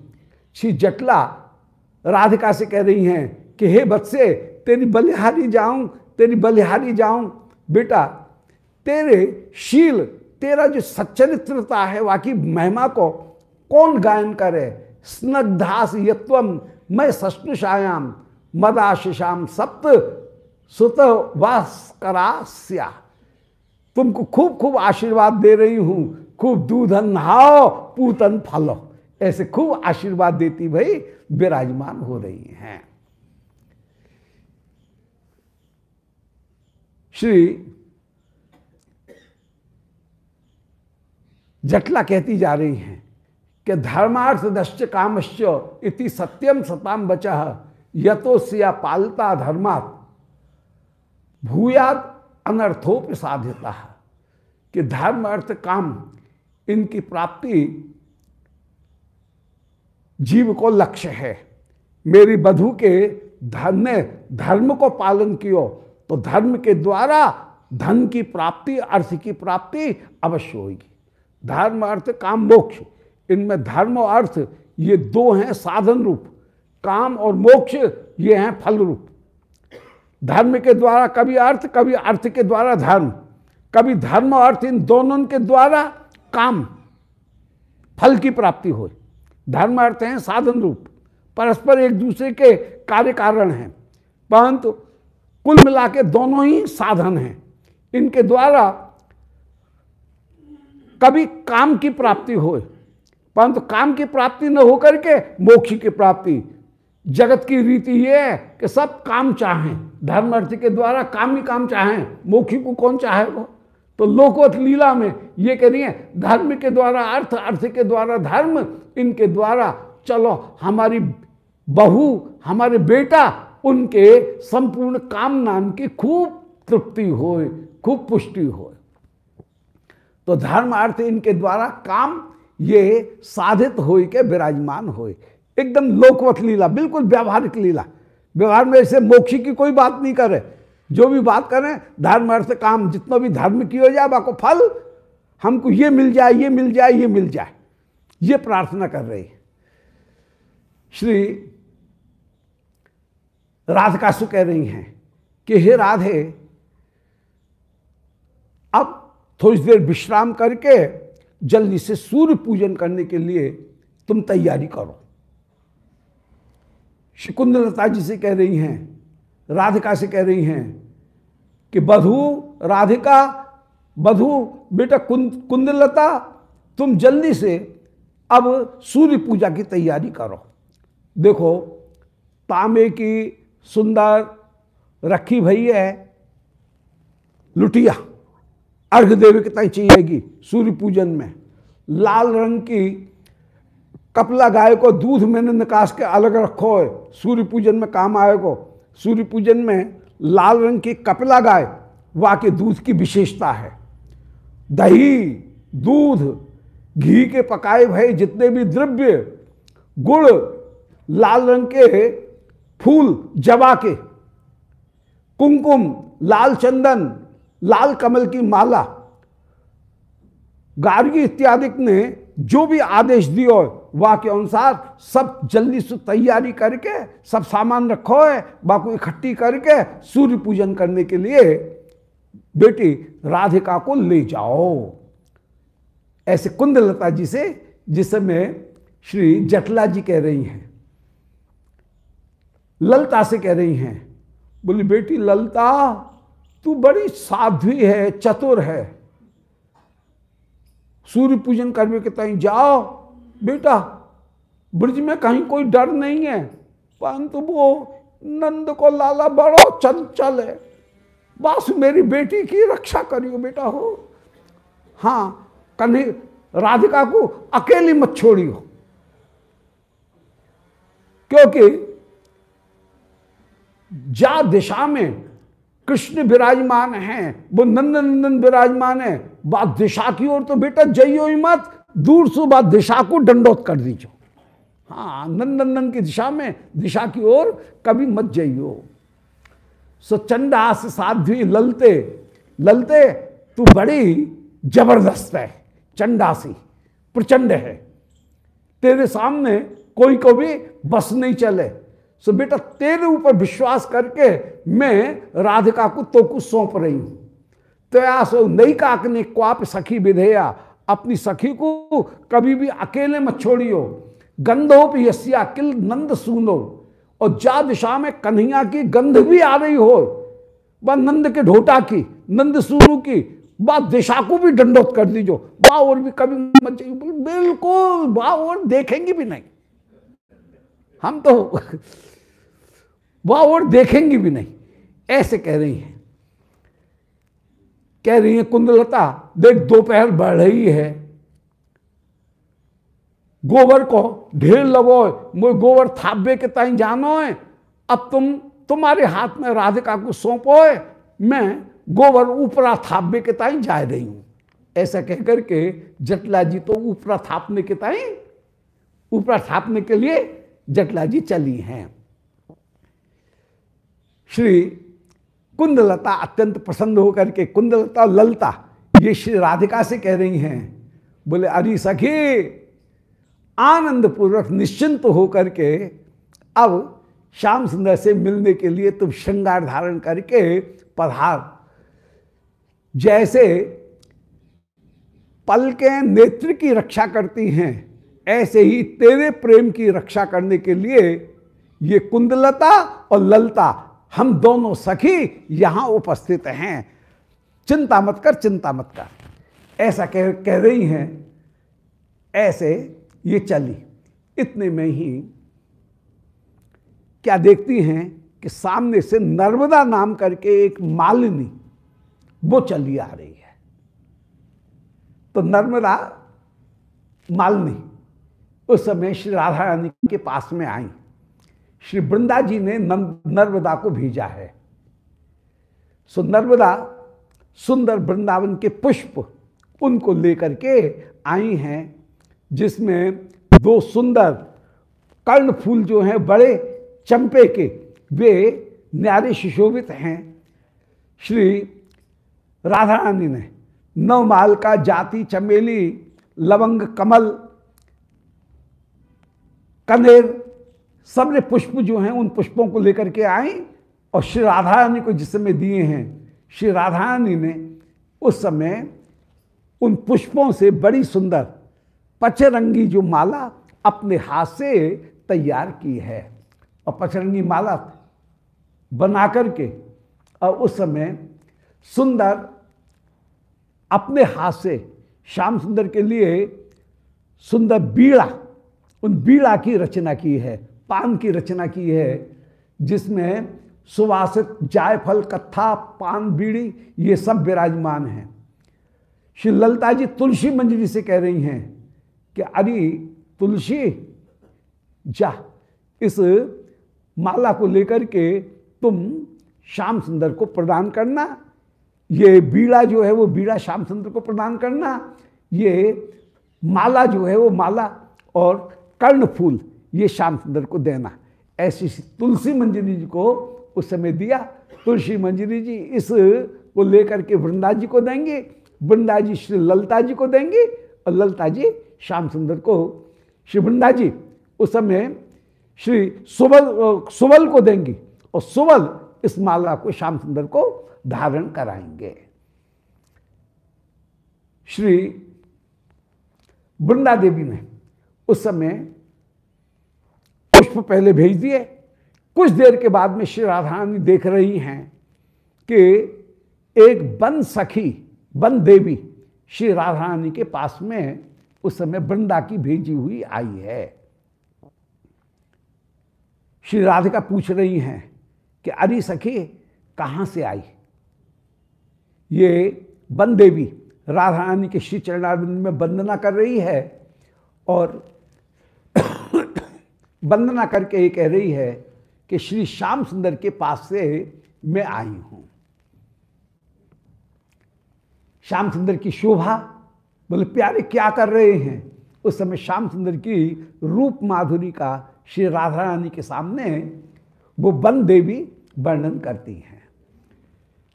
[SPEAKER 1] श्री जटला राधिका से कह रही हैं कि, हे बत्से, तेरी बलिहारी जाऊँ, तेरी बलिहारी जाऊँ, बेटा तेरे शील, तेरा जो सच्चरित्रता है, वाकई महिमा को कौन गायन करे? स्नग्धास यत्वम मैं सष्णुषायाम मदाशिशाम सप्त सुत वास करास्या तुमको खूब खूब आशीर्वाद दे रही हूँ, खूब दूधन नहाओ, पूतन फलो। ऐसे खूब आशीर्वाद देती भाई विराजमान हो रही हैं। श्री जटला कहती जा रही हैं कि धर्मार्थ दश्च कामश्च इति सत्यम सताम बचा यतो सिया पालता धर्मात्। भूयाद अनर्थोप साध्यता कि धर्म, अर्थ, काम, इनकी प्राप्ति जीव को लक्ष्य है। मेरी बधु के धन ने धर्म को पालन कियो तो धर्म के द्वारा धन की प्राप्ति, अर्थ की प्राप्ति अवश्य होगी। धर्म अर्थ काम मोक्ष। इनमें धर्म और अर्थ, ये दो हैं साधन रूप। काम और मोक्ष, ये हैं फल रूप। धर्म के द्वारा कभी अर्थ कभी अर्थ के द्वारा धर्म। कभी धर्म और अर्थ इन दोनों के द्वारा काम। फल की प्राप्ति हो। धर्म अर्थ हैं साधन रूप। परस्पर एक दूसरे के कार्य कारण हैं। परंतु कुल मिला के दोनों ही साधन हैं। इनके द्वारा कभी काम की प्राप्ति हो, परंतु काम की प्राप्ति न होकर के मोक्ष की प्राप्ति। जगत की रीति ये है कि सब काम चाहें, धर्म अर्थ के द्वारा काम ही काम चाहें, मोक्षी को कौन चाहेगा तो लोकवत लीला में ये कह रही है, धर्म के द्वारा अर्थ अर्थ के द्वारा धर्म, इनके द्वारा चलो, हमारी बहू, हमारे बेटा, उनके संपूर्ण काम नाम की खूब तृप्ति हो खूब पुष्टि हो तो धर्म अर्थ इनके द्वारा काम ये साधित हो के विराजमान हो एकदम लोकवत लीला, बिल्कुल व्यावहारिक लीला। व्यवहार में ऐसे मोक्षी की कोई बात नहीं करे। जो भी बात करें धर्म अर्थ काम, जितना भी धर्म की हो जाए, बाको फल, हमको ये मिल जाए, ये मिल जाए, ये मिल जाए। ये प्रार्थना कर रही श्री राधकासु कह रही हैं कि हे राधे अब थोड़ी देर विश्राम करके जल्दी से सूर्य पूजन करने के लिए तुम तैयारी करो। श्री कुंदलता जी से कह रही हैं, राधिका से कह रही हैं कि बधु, राधिका, बधु, बेटा कुंद कुंदलता, तुम जल्दी से अब सूर्य पूजा की तैयारी करो। देखो, तांबे की सुंदर रखी भई है, लुटिया। अर्घ देविकता चाहिएगी सूर्य पूजन में। लाल रंग की कपला गाय को दूध मैंने निकास के अलग रखो है सूर्य पूजन में काम आएगो। सूर्य पूजन में लाल रंग की कपला गाय वहाँ के दूध की विशेषता है। दही, दूध, घी के पकाए भय जितने भी द्रव्य, गुड़, लाल रंग के फूल जवा के कुमकुम लाल चंदन लाल कमल की माला, गार्गी इत्यादि ने जो भी आदेश दियो वह के अनुसार सब जल्दी से तैयारी करके, सब सामान रखो है वह को इकट्ठी करके सूर्य पूजन करने के लिए बेटी राधिका को ले जाओ। ऐसे कुंदलता जी से, जिस समय श्री जटला जी कह रही हैं, ललता से कह रही हैं, बोली बेटी ललता तू बड़ी साध्वी है, चतुर है। सूर्य पूजन करने के तई जाओ, बेटा, ब्रज में कहीं कोई डर नहीं है। परंतु वो नंद को लाला बड़ो चंचल है। बस मेरी बेटी की रक्षा करियो बेटा हो। हाँ कन्हे राधिका को अकेली मत छोड़ियो। क्योंकि जा दिशा में कृष्ण विराजमान हैं, वो नंदन नंदन विराजमान है। बात दिशा की ओर तो बेटा जइयो ही मत, दूर से बात दिशा को दंडोत कर दीजो हाँ नंदन की दिशा में, दिशा की ओर कभी मत जाइयो। सो चंडास साध्वी ललते ललते, तू बड़ी ज़बरदस्त है, चंडासी, प्रचंड है। तेरे सामने कोई को भी बस नहीं चले। सो बेटा, तेरे ऊपर विश्वास करके मैं राधिका को तो कुछ सौंप रही हूँ। तो सो नई काक ने क्वाप सखी विधेया, अपनी सखी को कभी भी अकेले मत छोड़ियो। गंधोप यस्या, किल नंद सुनो। और जा दिशा में कन्हैया की गंध भी आ रही हो व नंद के ढोटा की, नंद सूरु की व दिशा को भी दंडोत कर दीजो। वाह और भी कभी मत बिल्कुल वाह और देखेंगे भी नहीं। हम तो वह और देखेंगी भी नहीं। ऐसे कह रही हैं। कह रही है, कुंदलता, देख दोपहर बढ़ रही है। गोबर को ढेर लगो, मुझे गोबर थापे के ताई जानो है। अब तुम, तुम्हारे हाथ में राधिका को सौंपो है। मैं गोबर ऊपरा थापे के ताई जा रही हूँ। ऐसा कहकर के जटला जी तो ऊपरा थापने के ताई, ऊपरा थापने के लिए जटला जी चली हैं। श्री कुंदलता अत्यंत प्रसन्न होकर के कुंदलता ललता, ये श्री राधिका से कह रही हैं, बोले, अरे सखी आनंद पूर्वक निश्चिंत होकर के अब श्याम सुंदर से मिलने के लिए तुम श्रृंगार धारण करके पधार। जैसे पल के नेत्र की रक्षा करती हैं, ऐसे ही तेरे प्रेम की रक्षा करने के लिए ये कुंदलता और ललता हम दोनों सखी यहाँ उपस्थित हैं। चिंता मत कर, चिंता मत कर। ऐसा कह कह रही हैं, ऐसे ये चली। इतने में ही क्या देखती हैं कि सामने से नर्मदा नाम करके एक मालिनी, वो चली आ रही है। तो नर्मदा मालिनी उस समय श्री राधा रानी के पास में आई। श्री वृंदा जी ने नर्मदा को भेजा है। सो नर्मदा सुंदर वृंदावन के पुष्प उनको लेकर के आई हैं, जिसमें दो सुंदर कर्ण फूल जो हैं, बड़े चंपे के, वे न्यारे सुशोभित हैं। श्री राधा रानी ने, नवमाल का जाति चमेली, लवंग कमल, कनेर सबने पुष्प जो हैं, उन पुष्पों को लेकर के आई और श्री राधा रानी को जिस समय दिए हैं, श्री राधा रानी ने उस समय उन पुष्पों से बड़ी सुंदर पचरंगी जो माला अपने हाथ से तैयार की है। और पचरंगी माला बना करके और उस समय सुंदर अपने हाथ से, श्याम सुंदर के लिए सुंदर बीड़ा, उन बीड़ा की रचना की है। पान की रचना की है, जिसमें सुवासित जायफल, कत्था, पान, बीड़ी, ये सब विराजमान हैं। श्री ललता जी तुलसी मंजरी से कह रही हैं कि अरे तुलसी, जा, इस माला को लेकर के तुम श्याम सुंदर को प्रदान करना, ये बीड़ा जो है वो बीड़ा श्याम सुंदर को प्रदान करना, ये माला जो है वो माला और कर्ण फूल ये श्याम सुंदर को देना। ऐसी तुलसी मंजरी जी को उस समय दिया। तुलसी मंजरी जी इस को लेकर के वृंदा जी को देंगे। वृंदा जी श्री ललता जी को देंगे और ललता जी श्याम सुंदर को। श्री वृंदा जी उस समय श्री सुबल सुबल को देंगी और सुबल इस माला को श्याम सुंदर को धारण कराएँगे। श्री वृंदा देवी ने उस समय पुष्प पहले भेज दिए। कुछ देर के बाद में श्री राधारानी देख रही हैं कि एक वन सखी वन देवी श्री राधारानी के पास में उस समय वृंदा की भेजी हुई आई है। श्री राधिका पूछ रही हैं कि अरे सखी, कहाँ से आई? ये वन देवी राधा रानी के श्री चरणारविंद में वंदना कर रही है और वंदना करके ये कह रही है कि श्री श्याम सुंदर के पास से मैं आई हूँ। श्याम सुंदर की शोभा, बोले, प्यारे, क्या कर रहे हैं? उस समय श्याम सुंदर की रूप माधुरी का श्री राधा रानी के सामने वो वन देवी वर्णन करती हैं।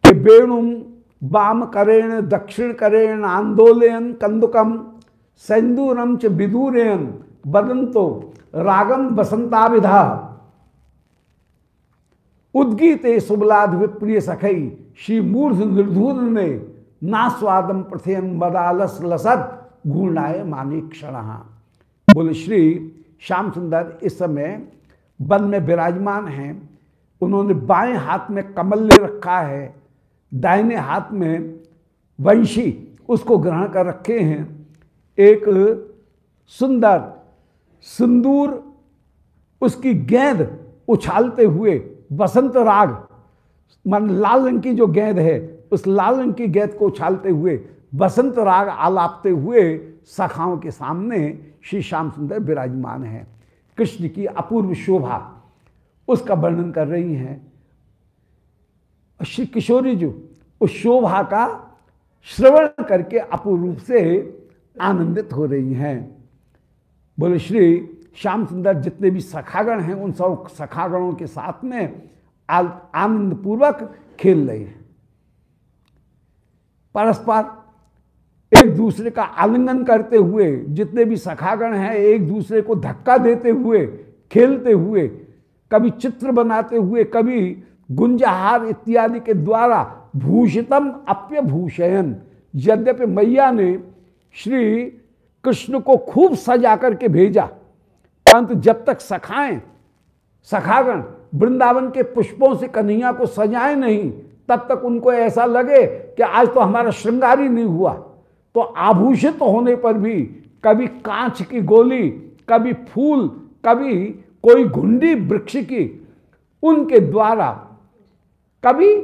[SPEAKER 1] कि वेणुम वाम करेण, दक्षिण करेण आंदोलन कंदुकम सेंदूरम च विदूरेण बदंतो रागम बसंताविधा उद्गीते सुबलाद विप्रिय सखई श्री मूर्ध निर्धूर ने ना स्वादम प्रथेन बदालस लसत गुणाए मानी क्षण। बोले, श्री श्याम सुंदर, इस समय वन में विराजमान हैं। उन्होंने बाएँ हाथ में कमल ले रखा है, दाहिने हाथ में वंशी, उसको ग्रहण कर रखे हैं। एक सुंदर सिंदूर, उसकी गेंद उछालते हुए बसंत राग, मन लाल रंग की जो गेंद है, उस लाल रंग की गेंद को उछालते हुए बसंत राग आलापते हुए सखाओं के सामने श्री श्याम सुंदर विराजमान है। कृष्ण की अपूर्व शोभा उसका वर्णन कर रही हैं। श्री किशोरी जी उस शोभा का श्रवण करके अपूर्व रूप से आनंदित हो रही हैं। बोले, श्री श्याम सुंदर जितने भी सखागण हैं, उन सब सखागणों के साथ में आनंद पूर्वक खेल रहे हैं। परस्पर एक दूसरे का आलिंगन करते हुए, जितने भी सखागण हैं, एक दूसरे को धक्का देते हुए, खेलते हुए, कभी चित्र बनाते हुए, कभी गुंजहार इत्यादि के द्वारा भूषितम अप्य भूषयन यद्यपि मैया ने श्री कृष्ण को खूब सजा करके भेजा। परंतु जब तक सखाएँ, सखागण वृंदावन के पुष्पों से कन्हैया को सजाए नहीं, तब तक उनको ऐसा लगे कि आज तो हमारा श्रृंगार ही नहीं हुआ। तो आभूषित तो होने पर भी कभी कांच की गोली, कभी फूल, कभी कोई घुंडी वृक्ष की, उनके द्वारा कभी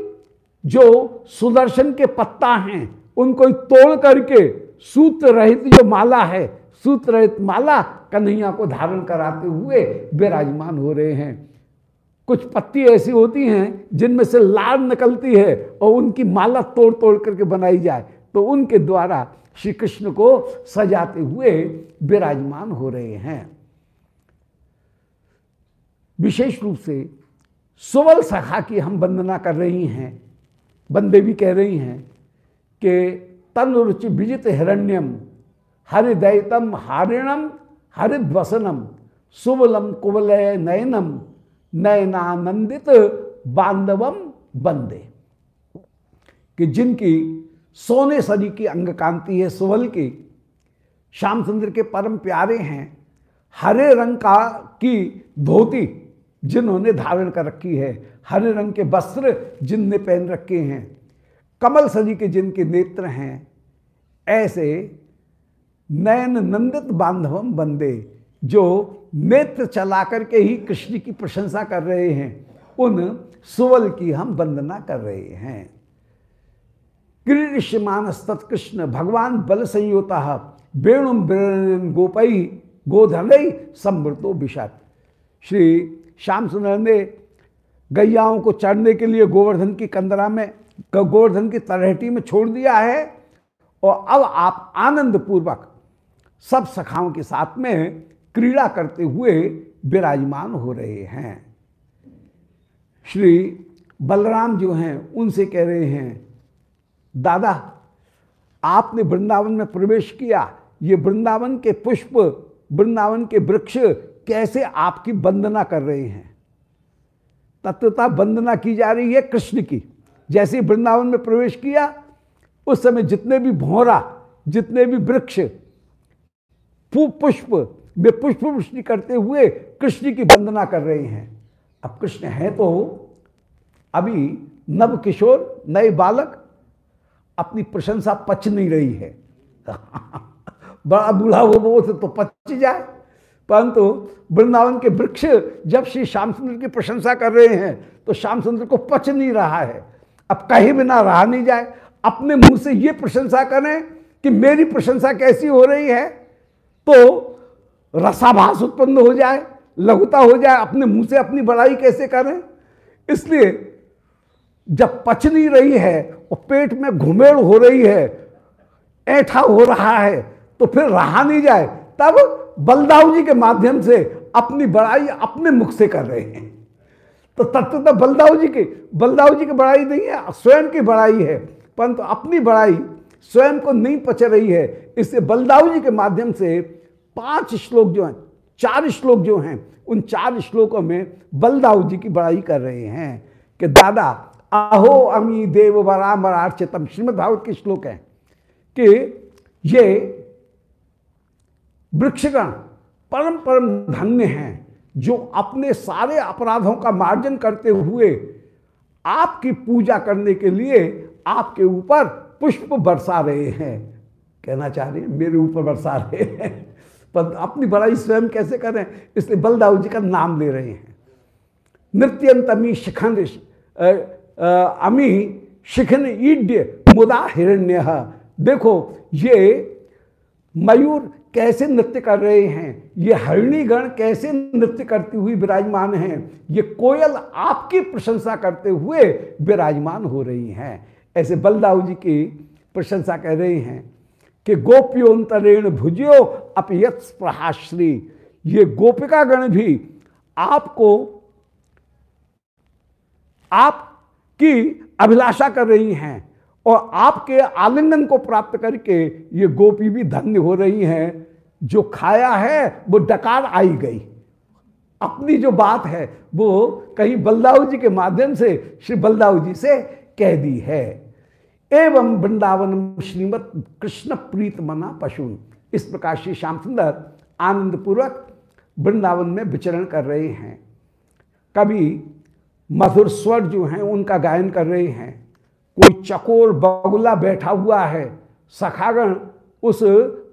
[SPEAKER 1] जो सुदर्शन के पत्ता हैं उनको तोड़ करके सूत्र रहित जो माला है, सूत्र रहित माला कन्हैया को धारण कराते हुए विराजमान हो रहे हैं। कुछ पत्ती ऐसी होती हैं जिनमें से लाल निकलती है और उनकी माला तोड़ तोड़ करके बनाई जाए तो उनके द्वारा श्री कृष्ण को सजाते हुए विराजमान हो रहे हैं। विशेष रूप से सुवल सखा की हम वंदना कर रही हैं, बंदे भी कह रही हैं कि तन रुचि विजित हिरण्यम हरिदयतम हारिणम, हरिद्वसनम सुबलम कुबलय नयनम, नयनानंदित बांधवम बंदे कि जिनकी सोने सरी की अंग कांति है, सुवल की श्याम सुंदर के परम प्यारे हैं, हरे रंग का की धोती जिन्होंने धारण कर रखी है, हरे रंग के वस्त्र जिनने पहन रखे हैं कमल सजी के जिनके नेत्र हैं, ऐसे नयन नंदित बांधवम बंदे जो नेत्र चला करके ही कृष्ण की प्रशंसा कर रहे हैं, उन सुवल की हम वंदना कर रहे हैं। क्रीडमान तत्कृष्ण, भगवान बल संयोता वेणुम वेणु गोपई गोधनई समृतो विषात श्री श्याम सुंदर ने गैयाओं को चढ़ने के लिए गोवर्धन की कंदरा में गोवर्धन की तलहटी में छोड़ दिया है और अब आप आनंद पूर्वक सब सखाओं के साथ में क्रीड़ा करते हुए विराजमान हो रहे हैं। श्री बलराम जो हैं, उनसे कह रहे हैं, दादा, आपने वृंदावन में प्रवेश किया। ये वृंदावन के पुष्प, वृंदावन के वृक्ष कैसे आपकी वंदना कर रहे हैं? तत्वता वंदना की जा रही है कृष्ण की। जैसे ही वृंदावन में प्रवेश किया, उस समय जितने भी भौरा, जितने भी वृक्ष, पुष्प, वे पुष्प वृष्टि करते हुए कृष्ण की वंदना कर रहे हैं। अब कृष्ण है तो अभी नव किशोर, नए बालक, अपनी प्रशंसा पच नहीं रही है। बड़ा बूढ़ा हो वो तो पच जाए। परंतु वृंदावन के वृक्ष जब श्री श्याम सुंदर की प्रशंसा कर रहे हैं तो श्याम सुंदर को पच नहीं रहा है। अब कहीं बिना रहा नहीं जाए। अपने मुँह से ये प्रशंसा करें कि मेरी प्रशंसा कैसी हो रही है तो रसाभास उत्पन्न हो जाए, लघुता हो जाए। अपने मुँह से अपनी बड़ाई कैसे करें? इसलिए जब पच नहीं रही है और पेट में घुमेड़ हो रही है, ऐठा हो रहा है तो फिर रहा नहीं जाए। तब बलदाव जी के माध्यम से अपनी बड़ाई अपने मुख से कर रहे हैं। तो तत्व तो बलदाव जी की बलदाव जी की बड़ाई नहीं है, स्वयं की बड़ाई है। परंतु अपनी बड़ाई स्वयं को नहीं पच रही है। इससे बलदाव जी के माध्यम से पाँच श्लोक जो हैं, चार श्लोक जो हैं, उन चार श्लोकों में बलदाऊ जी की बड़ाई कर रहे हैं कि, दादा, अहो अमी देव बरामरार्चितम श्रीमद भागवत के श्लोक हैं कि, ये वृक्षगण परम परम धन्य हैं। जो अपने सारे अपराधों का मार्जन करते हुए आपकी पूजा करने के लिए आपके ऊपर पुष्प बरसा रहे हैं। कहना चाह रहे हैं, मेरे ऊपर बरसा रहे हैं। पर अपनी बड़ाई स्वयं कैसे करें इसलिए बलदाऊ जी का नाम ले रहे हैं। नृत्यंतमी शिखंड अमी शिखन ईड्य मुदा हिरण्य। देखो, ये मयूर कैसे नृत्य कर रहे हैं? ये हरिणी गण कैसे नृत्य करती हुई विराजमान हैं? ये कोयल आपकी प्रशंसा करते हुए विराजमान हो रही हैं। ऐसे बलदाऊ जी की प्रशंसा कर रहे हैं कि गोप्योन्तरेण भुजियो अपयत प्रहाश्री ये गोपिका गण भी आपको, आपकी अभिलाषा कर रही हैं और आपके आलिंगन को प्राप्त करके ये गोपी भी धन्य हो रही हैं। जो खाया है, वो डकार आई गई। अपनी जो बात है, वो कहीं बलदाऊ जी के माध्यम से, श्री बलदाऊ जी से कह दी है। एवं वृंदावन श्रीमत कृष्ण प्रीत मना पशु। इस प्रकार श्री श्याम सुंदर आनंद पूर्वक वृंदावन में विचरण कर रहे हैं। कभी मधुर स्वर जो हैं, उनका गायन कर रहे हैं। कोई चकोर बगुला बैठा हुआ है, सखागण उस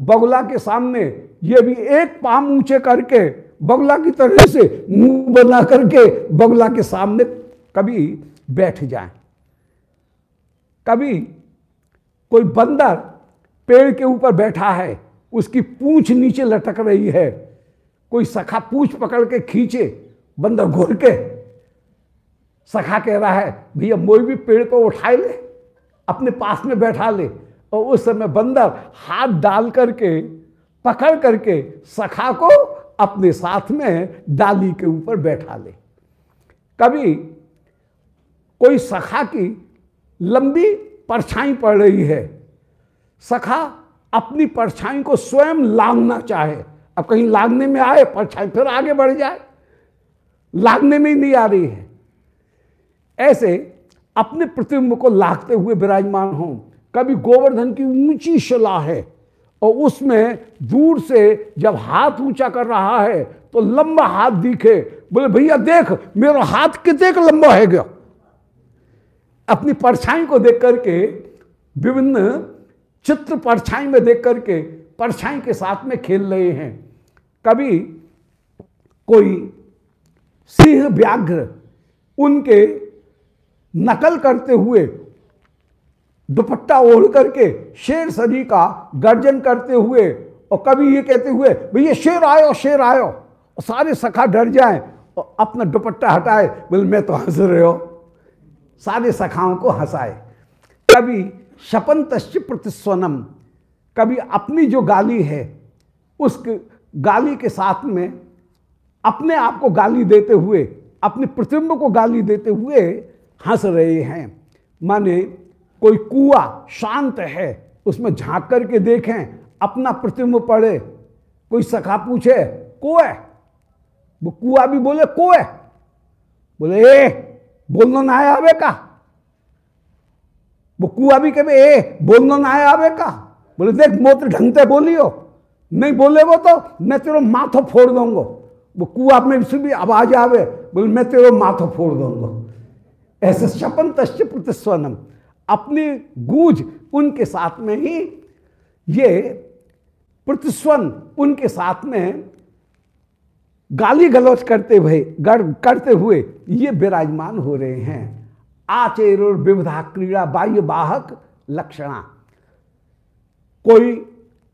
[SPEAKER 1] बगुला के सामने ये भी एक पाम ऊँचे करके बगुला की तरह से मुँह बना करके बगुला के सामने कभी बैठ जाए। कभी कोई बंदर पेड़ के ऊपर बैठा है, उसकी पूंछ नीचे लटक रही है, कोई सखा पूंछ पकड़ के खींचे बंदर घोर के, सखा कह रहा है, भैया, मोई भी पेड़ को उठाए ले, अपने पास में बैठा ले। और उस समय बंदर हाथ डाल करके, पकड़ करके सखा को अपने साथ में डाली के ऊपर बैठा ले। कभी कोई सखा की लंबी परछाई पड़ रही है, सखा अपनी परछाई को स्वयं लांगना चाहे। अब कहीं लागने में आए, परछाई फिर आगे बढ़ जाए। लागने में ही नहीं आ रही है। ऐसे अपने प्रतिबिंब को लागते हुए विराजमान हो। कभी गोवर्धन की ऊँची शिला है और उसमें दूर से जब हाथ ऊँचा कर रहा है तो लंबा हाथ दिखे। बोले, भैया, देख, मेरा हाथ कितने का लंबा है गया? अपनी परछाई को देख करके, विभिन्न चित्र परछाई में देख करके परछाई के साथ में खेल रहे हैं। कभी कोई सिंह व्याघ्र उनके नकल करते हुए दुपट्टा ओढ़ करके शेर सजी का गर्जन करते हुए और कभी ये कहते हुए भैया शेर आयो शेर आयो। और सारे सखा डर जाए और अपना दुपट्टा हटाए बोल मैं तो हंस रहे हो। सारे सखाओं को हंसाए। कभी शपन तश्च प्रतिस्वनम कभी अपनी जो गाली है, उस गाली के साथ में अपने आप को गाली देते हुए, अपने प्रतिबिंब को गाली देते हुए हंस रहे हैं। माने कोई कुआ शांत है, उसमें झाँक करके देखें, अपना प्रतिम्ब पड़े कोई सखा पूछे, को है? वो कुआ भी बोले, को है? बोले, ए, बोलना ना आवे का? वो कुआ भी कहे, ए, बोलना ना आवे का? बोले, देख, मोत्र ढंग से बोलियो। नहीं बोले वो तो मैं तेरा माथो फोड़ दूँगा। वो कुआ में से भी आवाज़ आवे, बोले, मैं तेरा माथो फोड़ दूँगा। ऐसे शपन तश्च प्रतिस्वनम अपनी गूंज उनके साथ में ही, ये प्रतिस्वन उनके साथ में गाली गलौच करते हुए करते हुए ये विराजमान हो रहे हैं। आचेर और विविधा क्रीड़ा बाह्य बाहक लक्षणा। कोई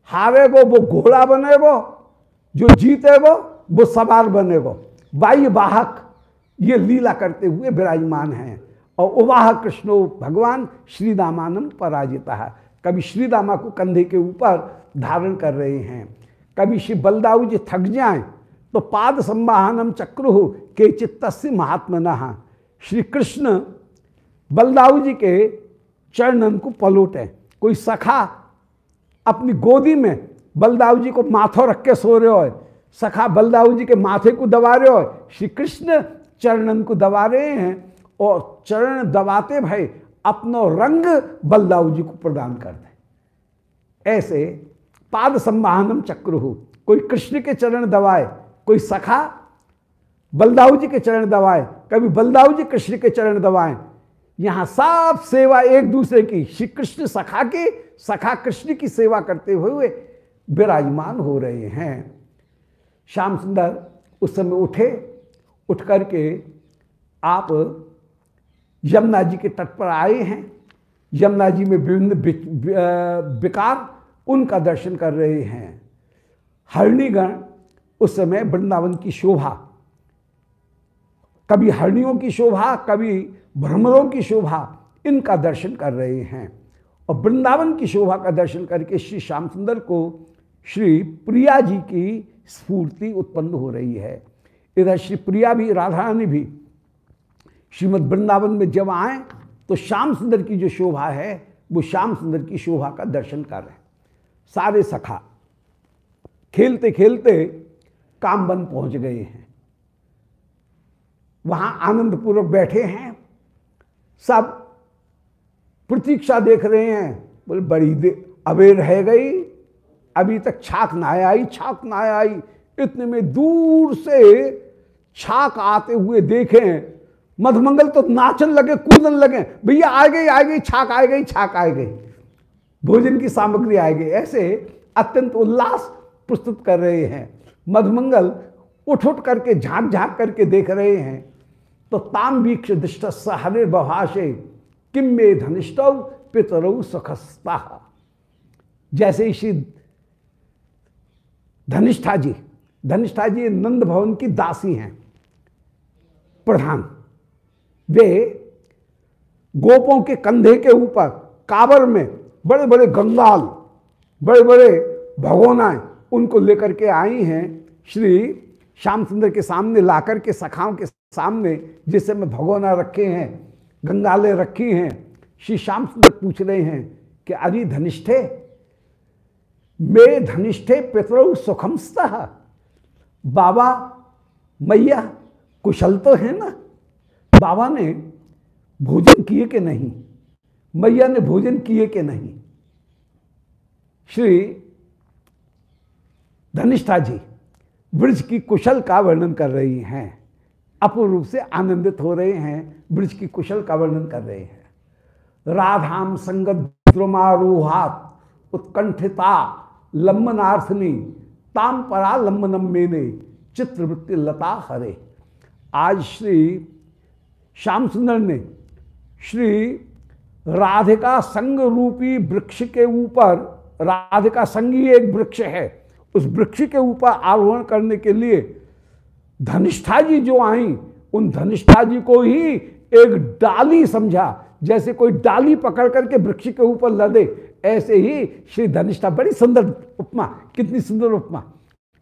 [SPEAKER 1] हारेगो, वो घोड़ा बने बनेगो, जो जीतेगो, वो सवार बनेगो। बाह्य बाहक ये लीला करते हुए विराजमान हैं। और उवाह कृष्णो भगवान श्री दामानम पराजिता कभी श्री दामा को कंधे के ऊपर धारण कर रहे हैं। कभी श्री बलदाऊ जी थक जाएँ तो पाद संवाहनम चक्रु के चित्त से महात्मना। श्री कृष्ण बलदाऊ जी के चरणन को पलोटे। कोई सखा अपनी गोदी में बलदाऊ जी को माथो रख के सो रहे हो सखा बलदाऊ जी के माथे को दबा रहे हो श्री कृष्ण चरणन को दबा रहे हैं और चरण दबाते भाई अपनो रंग बलदाऊ जी को प्रदान कर दे ऐसे पाद संवाहनम चक्र हो। कोई कृष्ण के चरण दबाए, कोई सखा बलदाऊ जी के चरण दबाए, कभी बलदाऊ जी कृष्ण के चरण दबाए। यहाँ सब सेवा एक दूसरे की, श्री कृष्ण सखा के, सखा कृष्ण की सेवा करते हुए विराजमान हो रहे हैं। श्याम सुंदर उस समय उठे उठ करके आप यमुना जी के तट पर आए हैं, यमुना जी में विभिन्न विकार उनका दर्शन कर रहे हैं। हरणीगण उस समय वृंदावन की शोभा, कभी हरणियों की शोभा, कभी भ्रमरों की शोभा, इनका दर्शन कर रहे हैं। और वृंदावन की शोभा का दर्शन करके श्री श्याम सुंदर को श्री प्रिया जी की स्फूर्ति उत्पन्न हो रही है। इधर श्री प्रिया भी राधा रानी भी श्रीमद वृंदावन में जब आए तो श्याम सुंदर की जो शोभा है, वो श्याम सुंदर की शोभा का दर्शन कर रहे हैं। सारे सखा खेलते खेलते कामबन पहुँच गए हैं। वहाँ आनंद पूर्वक बैठे हैं। सब प्रतीक्षा देख रहे हैं। बोले, बड़ी देर अबे रह गई। अभी तक छाक ना आई, छाक ना आई। इतने में दूर से छाक आते हुए देखें मधुमंगल तो नाचन लगे, कूदन लगे, भैया, आ गई आ गई, छाक, आ गई, छाक, आ गई। भोजन की सामग्री आ गई। ऐसे अत्यंत उल्लास प्रस्तुत कर रहे हैं। मधुमंगल उठ उठ करके झाँक झाँक करके देख रहे हैं। तो ताम वीक्ष दृष्ट हरे बभाषे किम में धनिष्ठ पितरऊ सुखस्ता। जैसे श्री धनिष्ठा जी धनिष्ठा जी नंद भवन की दासी हैं, प्रधान। वे गोपों के कंधे के ऊपर काबर में बड़े बड़े गंगाल बड़े बड़े भगोनाएँ उनको लेकर के आई हैं। श्री श्याम सुंदर के सामने, लाकर के, सखाओं के सामने, जिस समय भगोना रखे हैं, गंगाले रखी हैं। श्री श्याम सुंदर पूछ रहे हैं कि, अरे धनिष्ठे मे धनिष्ठे पितरौ सुखमस्त बाबा, मैया कुशल तो है ना? बाबा ने भोजन किए कि नहीं, मैया ने भोजन किए कि नहीं। श्री धनिष्ठा जी ब्रज की कुशल का वर्णन कर रही हैं अपूर्ण रूप से आनंदित हो रहे हैं, ब्रज की कुशल का वर्णन कर रहे हैं। राधाम संगत द्रुमारोहात उत्कंठिता लंबनार्थनी ताम परा लंबनम मेने चित्रवृत्ति लता हरे। आज श्री श्याम सुंदर ने श्री राधिका संग रूपी वृक्ष के ऊपर, राधिका संगी एक वृक्ष है, उस वृक्ष के ऊपर आरोहण करने के लिए धनिष्ठा जी जो आई, उन धनिष्ठा जी को ही एक डाली समझा, जैसे कोई डाली पकड़ करके वृक्ष के ऊपर लदे ऐसे ही श्री धनिष्ठा, बड़ी सुंदर उपमा, कितनी सुंदर उपमा,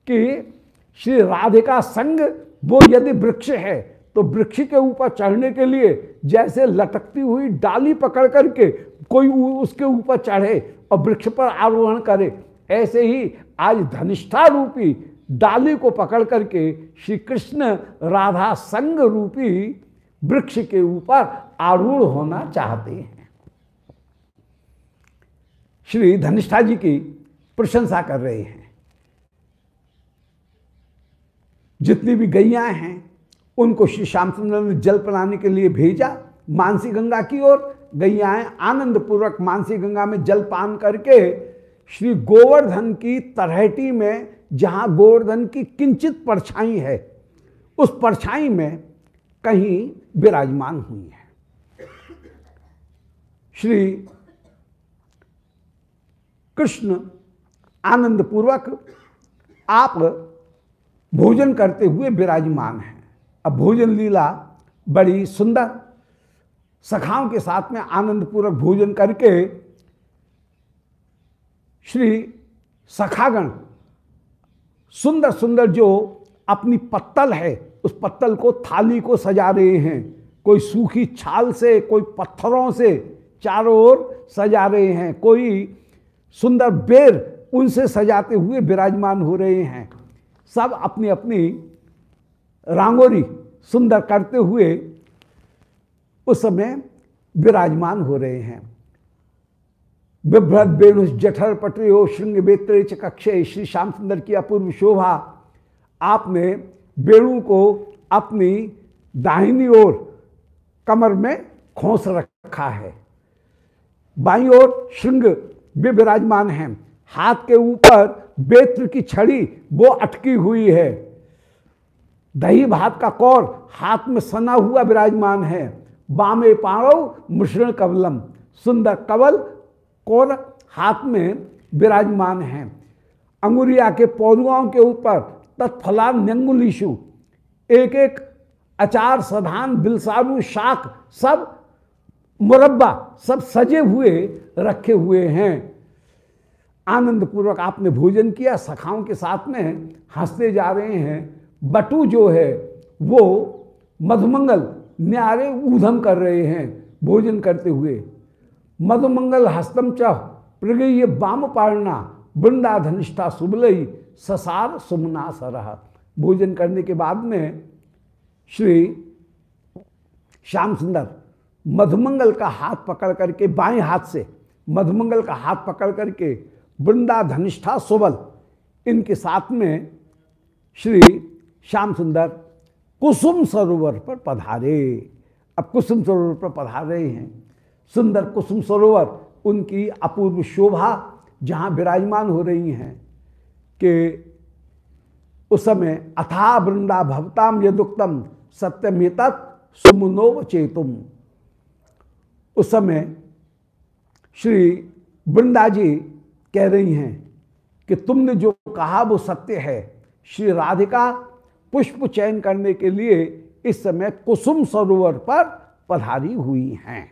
[SPEAKER 1] कि श्री राधिका संग वो यदि वृक्ष है तो वृक्ष के ऊपर चढ़ने के लिए जैसे लटकती हुई डाली पकड़ करके कोई उसके ऊपर चढ़े और वृक्ष पर आरोहण करे, ऐसे ही आज धनिष्ठा रूपी डाली को पकड़ करके श्री कृष्ण राधा संग रूपी वृक्ष के ऊपर आरूढ़ होना चाहते हैं। श्री धनिष्ठा जी की प्रशंसा कर रहे हैं। जितनी भी गैया हैं उनको श्री श्यामचंद्र ने जल पिलाने के लिए भेजा, मानसी गंगा की ओर गैयाएँ आनंद पूर्वक मानसी गंगा में जल पान करके श्री गोवर्धन की तरहटी में, जहाँ गोवर्धन की किंचित परछाई है, उस परछाई में कहीं विराजमान हुई है। श्री कृष्ण आनंद पूर्वक आप भोजन करते हुए विराजमान हैं। अब भोजन लीला बड़ी सुंदर सखाओं के साथ में आनंद पूर्वक भोजन करके श्री सखागण सुंदर सुंदर जो अपनी पत्तल है, उस पत्तल को थाली को सजा रहे हैं। कोई सूखी छाल से, कोई पत्थरों से चारों ओर सजा रहे हैं। कोई सुंदर बेर उनसे सजाते हुए विराजमान हो रहे हैं। सब अपनी अपनी रांगोरी सुंदर करते हुए उस समय विराजमान हो रहे हैं। बिभ्रत वेणु जठर पटरी पटरियो श्रृंग वेत्र कक्षे श्री श्याम सुंदर की अपूर्व शोभा, आपने वेणु को अपनी दाहिनी ओर कमर में खोस रखा है। बाई ओर श्रृंग भी विराजमान है। हाथ के ऊपर बेत्र की छड़ी वो अटकी हुई है। दही भात का कौर हाथ में सना हुआ विराजमान है। बामे पाणव मिश्रण कवलम। सुंदर कवल कौर हाथ में विराजमान है। अंगुरिया के पौधुओं के ऊपर तत्फला न्यंगुलीशु एक एक अचार सधान बिलसारू शाक सब मुरब्बा सब सजे हुए, रखे हुए हैं। आनंद पूर्वक आपने भोजन किया, सखाओं के साथ में हँसते जा रहे हैं। बटू जो है, वो मधुमंगल न्यारे ऊधम कर रहे हैं भोजन करते हुए। मधुमंगल हस्तम चह प्रगय बाम पारणा वृंदा धनिष्ठा सुबलई, ससार सुमना सरह। भोजन करने के बाद में श्री श्याम सुंदर मधुमंगल का हाथ पकड़ करके, बाएँ हाथ से मधुमंगल का हाथ पकड़ करके वृंदा धनिष्ठा सुबल, इनके साथ में श्री श्याम सुंदर, कुसुम सरोवर पर पधारे। अब कुसुम सरोवर पर पधार रहे हैं। सुंदर कुसुम सरोवर, उनकी अपूर्व शोभा जहाँ विराजमान हो रही हैं, कि उस समय अथा वृंदा भवताम यदुक्तम सत्यमेत सुमनोव चेतुम। उस समय श्री वृंदा जी कह रही हैं कि तुमने जो कहा वो सत्य है। श्री राधिका पुष्प चयन करने के लिए इस समय कुसुम सरोवर पर पधारी हुई हैं।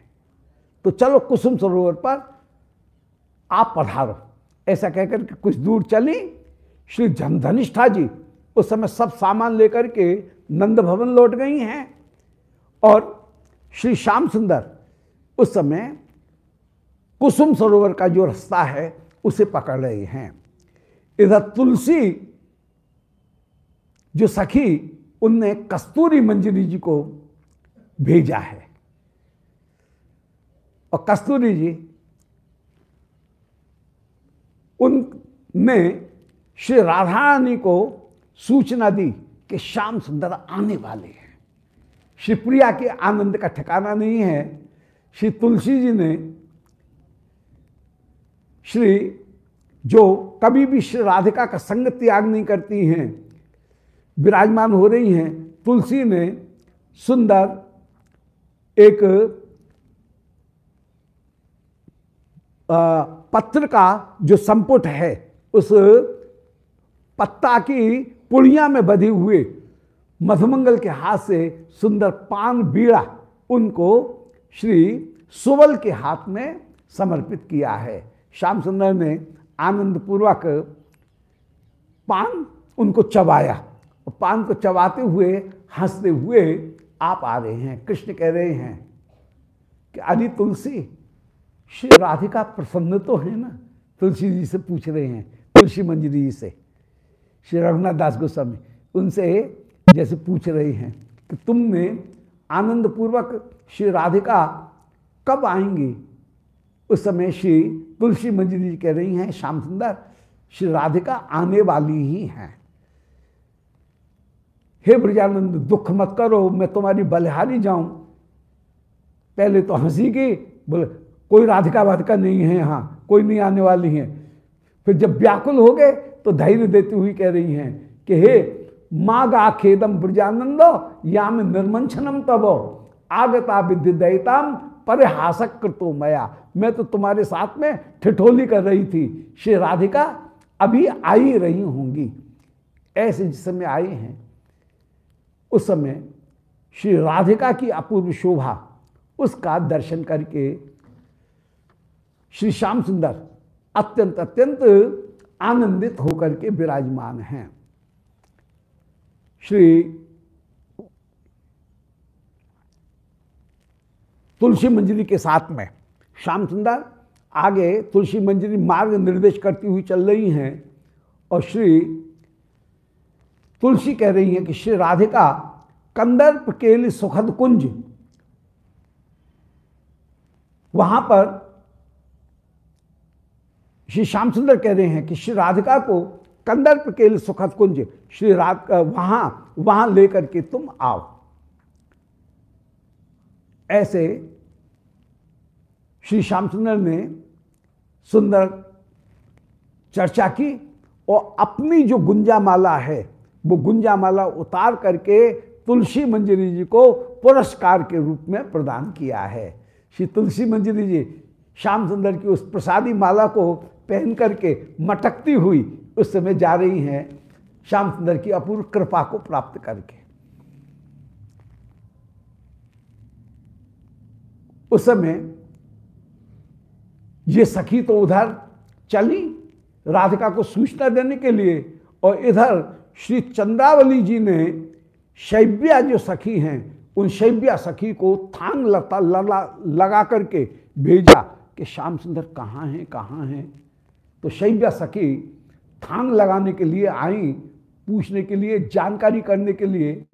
[SPEAKER 1] तो चलो कुसुम सरोवर पर आप पधारो। ऐसा कहकर के कुछ दूर चली। श्री धनिष्ठा जी उस समय सब सामान लेकर के नंद भवन लौट गई हैं और श्री श्याम सुंदर उस समय कुसुम सरोवर का जो रास्ता है, उसे पकड़ रहे हैं। इधर तुलसी जो सखी उनने कस्तूरी मंजरी जी को भेजा है। और कस्तूरी जी उनने श्री राधा रानी को सूचना दी कि श्याम सुंदर आने वाले हैं। श्री प्रिया के आनंद का ठिकाना नहीं है। श्री तुलसी जी ने श्री जो कभी भी श्री राधिका का संग त्याग नहीं करती हैं विराजमान हो रही हैं। तुलसी ने सुंदर एक पत्र का जो संपुट है, उस पत्ता की पुड़िया में बधे हुए मधुमंगल के हाथ से सुंदर पान बीड़ा उनको श्री सुवल के हाथ में समर्पित किया है। श्याम सुंदर ने आनंद पूर्वक पान उनको चबाया। पान को चबाते हुए, हँसते हुए आप आ रहे हैं। कृष्ण कह रहे हैं कि अरे तुलसी, श्री राधिका प्रसन्न तो है ना? तुलसी जी से पूछ रहे हैं, तुलसी मंजरी जी से। श्री रघुनाथ दास गोस्वामी, उनसे जैसे पूछ रहे हैं कि तुमने आनंद पूर्वक श्री राधिका कब आएँगी? उस समय श्री तुलसी मंजरी जी कह रही हैं, श्याम सुंदर, श्री राधिका आने वाली ही हैं। हे ब्रजानंद, दुख मत करो, मैं तुम्हारी बलिहारी जाऊँ। पहले तो हँसी की, बोले, कोई राधिका वाधिका नहीं है यहाँ, कोई नहीं आने वाली है। फिर जब व्याकुल हो गए तो धैर्य देती हुई कह रही हैं कि, हे, मागा खेदम ब्रजानंदो, याम निर्मंशनम तब आगता विद्य दयताम, परिहासक कृतो मया। मैं तो तुम्हारे साथ में ठिठोली कर रही थी। श्री राधिका, अभी आई रही होंगी। ऐसे जिस समय हैं उस समय श्री राधिका की अपूर्व शोभा उसका दर्शन करके श्री श्याम सुंदर अत्यंत अत्यंत आनंदित होकर के विराजमान हैं। श्री तुलसी मंजरी के साथ में श्याम सुंदर आगे तुलसी मंजरी मार्ग निर्देश करती हुई चल रही हैं और श्री तुलसी कह रही हैं कि श्री राधिका, कंदर्प के सुखद कुंज। वहाँ पर श्री श्याम सुंदर कह रहे हैं कि श्री राधिका को कंदर्प के सुखद कुंज, श्री राध वहाँ वहाँ लेकर के तुम आओ। ऐसे श्री श्याम सुंदर ने सुंदर चर्चा की और अपनी जो गुंजा माला है वो गुंजा माला उतार करके तुलसी मंजरी जी को पुरस्कार के रूप में प्रदान किया है। श्री तुलसी मंजरी जी श्याम सुंदर की उस प्रसादी माला को पहन करके मटकती हुई उस समय जा रही हैं। श्याम सुंदर की अपूर्व कृपा को प्राप्त करके। उस समय ये सखी तो उधर चली, राधिका को सूचना देने के लिए और इधर श्री चंद्रावली जी ने शैव्या जो सखी हैं, उन शैव्या सखी को थांग लता लला लगा करके भेजा कि श्याम सुंदर कहाँ हैं कहाँ हैं? तो शैव्या सखी थांग लगाने के लिए आई, पूछने के लिए, जानकारी करने के लिए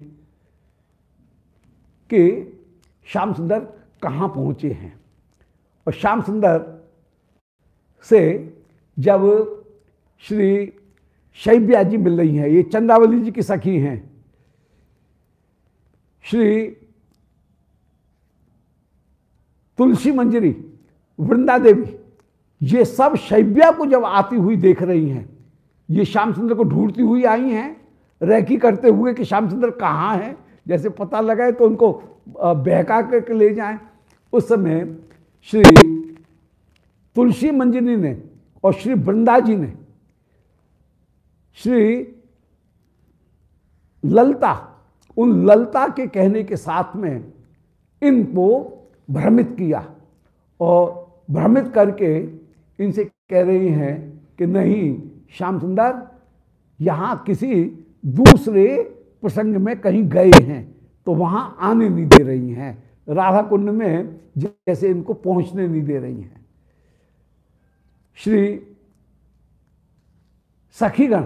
[SPEAKER 1] कि श्याम सुंदर कहाँ पहुँचे हैं। और श्याम सुंदर से जब श्री शैव्या जी मिल रही हैं, ये चंदावली जी की सखी हैं। श्री तुलसी मंजरी, वृंदा देवी, ये सब शैब्या को जब आती हुई देख रही हैं, ये श्याम सुंदर को ढूंढती हुई आई हैं, रैकी करते हुए कि श्याम सुंदर कहाँ हैं, जैसे पता लगाए तो उनको बहका करके ले जाएँ। उस समय श्री तुलसी मंजरी ने और श्री वृंदा जी ने श्री ललता, उन ललता के कहने के साथ में इनको भ्रमित किया और भ्रमित करके इनसे कह रही हैं कि नहीं, श्याम सुंदर, यहाँ किसी दूसरे प्रसंग में कहीं गए हैं तो वहाँ आने नहीं दे रही हैं। राधा कुंड में जैसे इनको पहुँचने नहीं दे रही हैं। श्री सखीगण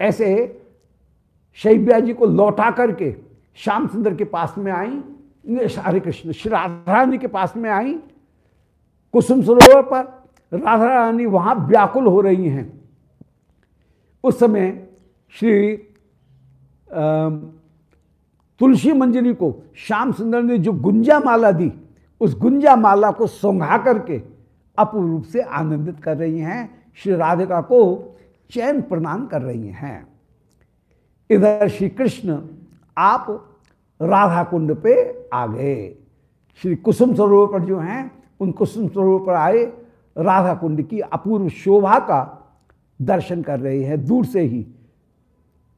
[SPEAKER 1] ऐसे शैब्या जी को लौटा करके श्याम सुंदर के पास में आई, हरे कृष्ण, श्री राधा रानी के पास में आई, कुसुम सरोवर पर राधा रानी वहाँ व्याकुल हो रही हैं। उस समय श्री तुलसी मंजरी को श्याम सुंदर ने जो गुंजा माला दी, उस गुंजा माला को सोंघा करके अपूर्व रूप से आनंदित कर रही हैं। श्री राधिका को चैन प्रदान कर रही हैं। इधर श्री कृष्ण आप राधा कुंड पे आ गए। श्री कुसुम सरोवर पर जो हैं, उन कुसुम सरोवर पर आए। राधा कुंड की अपूर्व शोभा का दर्शन कर रहे हैं। दूर से ही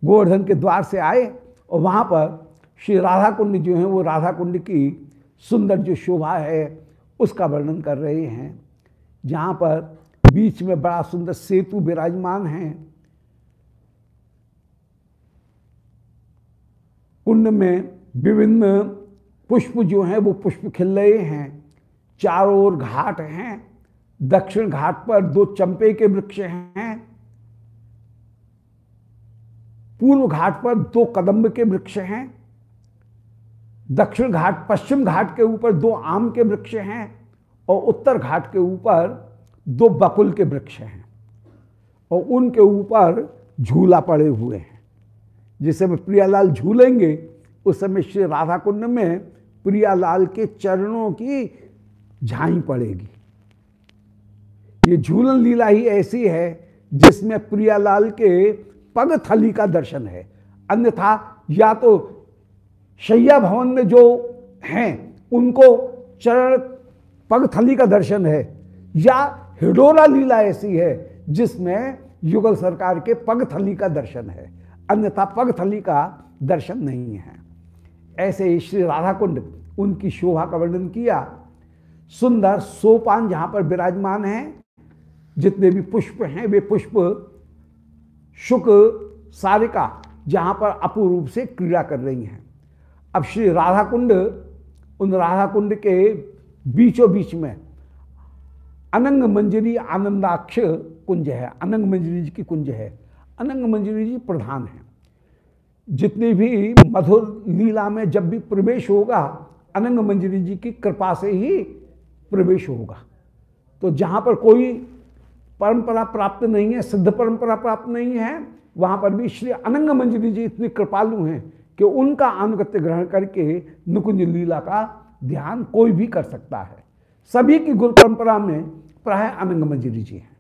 [SPEAKER 1] गोवर्धन के द्वार से आए और वहाँ पर श्री राधा कुंड जो है, वो राधा कुंड की सुंदर जो शोभा है, उसका वर्णन कर रहे हैं। जहाँ पर बीच में बड़ा सुंदर सेतु विराजमान है। कुंड में विभिन्न पुष्प जो हैं, वो पुष्प खिल रहे हैं। चारों ओर घाट हैं। दक्षिण घाट पर दो चंपे के वृक्ष हैं। पूर्व घाट पर दो कदम्ब के वृक्ष हैं। दक्षिण घाट, पश्चिम घाट के ऊपर दो आम के वृक्ष हैं और उत्तर घाट के ऊपर दो बकुल के वृक्ष हैं और उनके ऊपर झूला पड़े हुए हैं। जिस समय प्रियालाल झूलेंगे, उस समय श्री राधा कुंड में प्रियालाल के चरणों की झाई पड़ेगी। ये झूलन लीला ही ऐसी है जिसमें प्रियालाल के पग थली का दर्शन है। अन्यथा या तो शैया भवन में जो हैं, उनको चरण पग थली का दर्शन है, या हिडोरा लीला ऐसी है जिसमें युगल सरकार के पग थली का दर्शन है। अन्यथा पगथली का दर्शन नहीं है। ऐसे ही श्री राधा कुंड उनकी शोभा का वर्णन किया। सुंदर सोपान जहाँ पर विराजमान है, जितने भी पुष्प हैं, वे पुष्प शुक सारिका जहाँ पर अपूर्व से क्रीड़ा कर रही हैं। अब श्री राधा कुंड उन राधा कुंड के बीचों बीच में अनंग मंजरी आनंदाक्ष कुंज है अनंग मंजरी जी की कुंज है अनंग मंजरी जी प्रधान है जितनी भी मधुर लीला में जब भी प्रवेश होगा अनंग मंजरी जी की कृपा से ही प्रवेश होगा तो जहाँ पर कोई परंपरा प्राप्त नहीं है सिद्ध परंपरा प्राप्त नहीं है वहाँ पर भी श्री अनंग मंजरी जी इतनी कृपालु हैं कि उनका अनुगत्य ग्रहण करके नुकुंज लीला का ध्यान कोई भी कर सकता है सभी की गुरु परंपरा में प्राय मंजरी जी हैं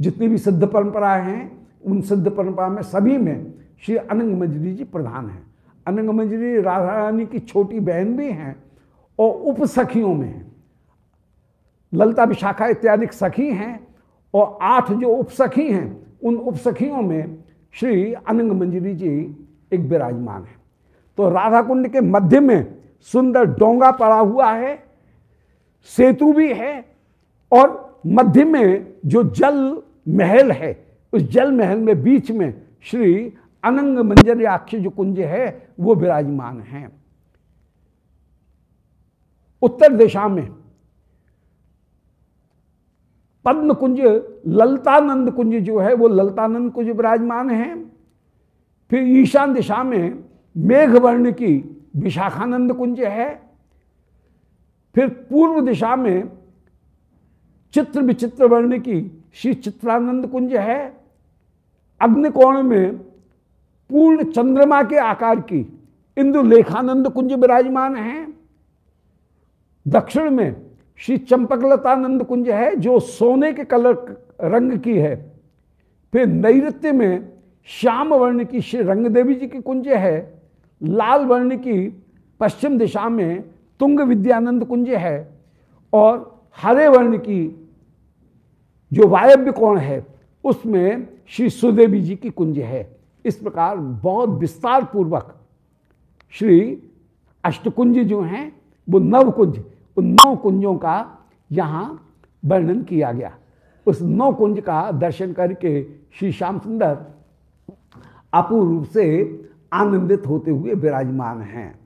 [SPEAKER 1] जितनी भी सिद्ध परंपराएँ हैं, उन सिद्ध परंपरा में सभी में श्री अनंग मंजरी जी प्रधान हैं। अनंग मंजरी राधा रानी की छोटी बहन भी हैं और उपसखियों में हैं। ललता विशाखा इत्यादि सखी हैं और आठ जो उप सखी हैं, उन उपसखियों में श्री अनंग मंजरी जी एक विराजमान है। तो राधा कुंड के मध्य में सुंदर डोंगा पड़ा हुआ है, सेतु भी है और मध्य में जो जल महल है, उस जल महल में बीच में श्री अनंग मंजर आक्ष जो कुंज है, वो विराजमान है। उत्तर दिशा में पद्म कुंज ललतानंद कुंज जो है, वो ललतानंद कुंज विराजमान है। फिर ईशान दिशा में मेघवर्ण की विशाखानंद कुंज है। फिर पूर्व दिशा में चित्र विचित्र वर्ण की। श्री चित्रानंद कुंज है। अग्निकोण में पूर्ण चंद्रमा के आकार की। इंदु लेखानंद कुंज विराजमान है। दक्षिण में श्री चंपकलतानंद कुंज है, जो सोने के कलर रंग की है। फिर नैत्य में श्याम वर्ण की श्री रंगदेवी जी की कुंज है। लाल वर्ण की पश्चिम दिशा में तुंग विद्यानंद कुंज है। और हरे वर्ण की जो वायव्य कोण है, उसमें श्री सुदेवी जी की कुंज है। इस प्रकार बहुत विस्तार पूर्वक श्री अष्टकुंज जो हैं, वो नव कुंज, उन नौ कुंजों का यहाँ वर्णन किया गया। उस नौ कुंज का दर्शन करके श्री श्याम सुंदर अपूर्व रूप से आनंदित होते हुए विराजमान हैं।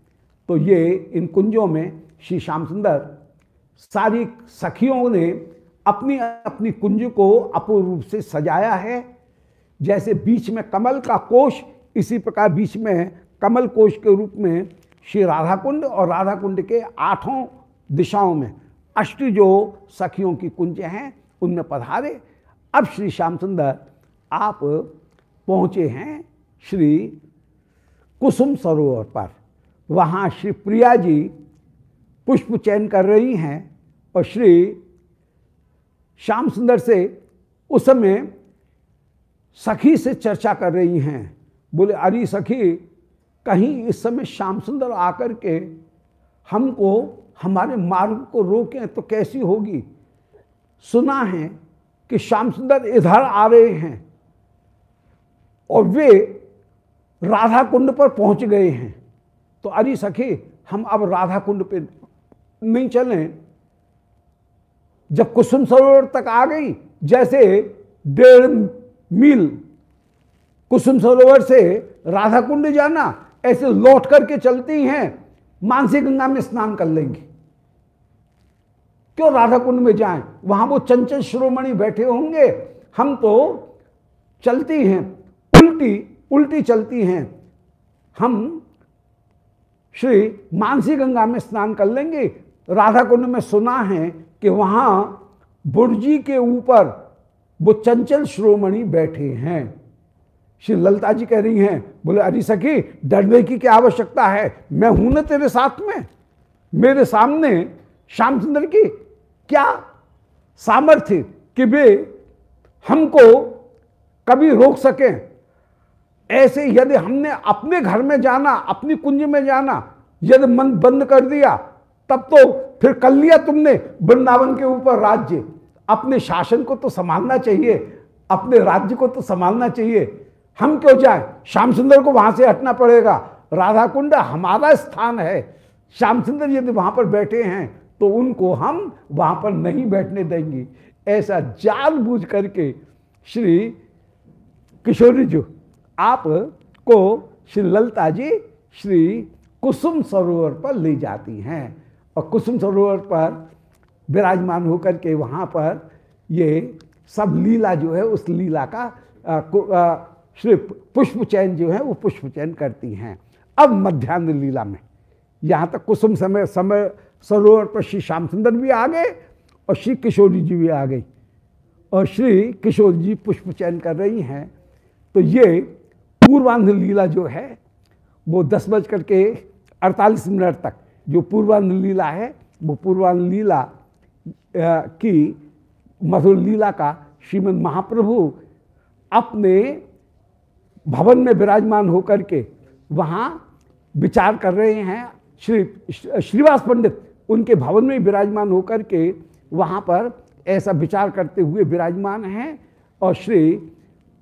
[SPEAKER 1] तो ये इन कुंजों में श्री श्याम सुंदर सारी सखियों ने अपनी अपनी कुंज को अपूर्व रूप से सजाया है। जैसे बीच में कमल का कोश, इसी प्रकार बीच में कमल कोश के रूप में श्री राधा कुंड और राधा कुंड के आठों दिशाओं में अष्ट जो सखियों की कुंज हैं, उनमें पधारे। अब श्री श्याम सुंदर, आप पहुँचे हैं श्री कुसुम सरोवर पर। वहाँ श्री प्रिया जी पुष्प चयन कर रही हैं और श्री श्याम सुंदर से उस समय सखी से चर्चा कर रही हैं। बोले, अरे सखी, कहीं इस समय श्याम सुंदर आकर के हमको, हमारे मार्ग को रोकें तो कैसी होगी? सुना है कि श्याम सुंदर इधर आ रहे हैं और वे राधा कुंड पर पहुँच गए हैं। तो अरे सखी, हम अब राधा कुंड पे नहीं चलें। जब कुसुम सरोवर तक आ गई, जैसे डेढ़ मील कुसुम सरोवर से राधा कुंड जाना, ऐसे लौट करके चलती हैं मानसी गंगा में स्नान कर लेंगी। क्यों राधा कुंड में जाएँ? वहाँ वो चंचल श्रोमणि बैठे होंगे। हम तो चलती हैं, उल्टी उल्टी चलती हैं। हम श्री मानसी गंगा में स्नान कर लेंगे राधा कुंड में सुना है कि वहाँ बुर्जी के ऊपर वो चंचल श्रोमणि बैठे हैं। श्री ललता जी कह रही हैं, बोले, अरे सखी, डरने की क्या आवश्यकता है? मैं हूँ ना तेरे साथ में। मेरे सामने श्याम सुंदर की क्या सामर्थ्य कि वे हमको कभी रोक सकें? ऐसे यदि हमने अपने घर में जाना, अपनी कुंज में जाना, यदि मन बंद कर दिया तब तो फिर कर लिया तुमने वृंदावन के ऊपर राज्य। अपने शासन को तो संभालना चाहिए, अपने राज्य को तो संभालना चाहिए। हम क्यों जाए? श्याम सुंदर को वहाँ से हटना पड़ेगा। राधा कुंड हमारा स्थान है। श्याम सुंदर यदि वहाँ पर बैठे हैं तो उनको हम वहाँ पर नहीं बैठने देंगे। ऐसा जाल बूझ करके श्री किशोरी जी, आप को श्री ललता जी श्री कुसुम सरोवर पर ले जाती हैं। और कुसुम सरोवर पर विराजमान होकर के वहाँ पर ये सब लीला जो है, उस लीला का श्री पुष्प चयन जो है, वो पुष्प चयन करती हैं। अब मध्यान्ह लीला में, यहाँ तक कुसुम समय समय सरोवर पर श्री श्याम सुंदर भी आ गए और श्री किशोरी जी भी आ गई। और श्री किशोर जी पुष्प चयन कर रही हैं। तो ये पूर्वान्ध लीला जो है, वो दस बज करके अड़तालीस मिनट तक जो पूर्वान्ध लीला है, वो पूर्वान्ध लीला की मधुर लीला का श्रीमद महाप्रभु अपने भवन में विराजमान होकर के वहाँ विचार कर रहे हैं। श्री, श्रीवास पंडित उनके भवन में विराजमान होकर के वहाँ पर ऐसा विचार करते हुए विराजमान हैं और श्री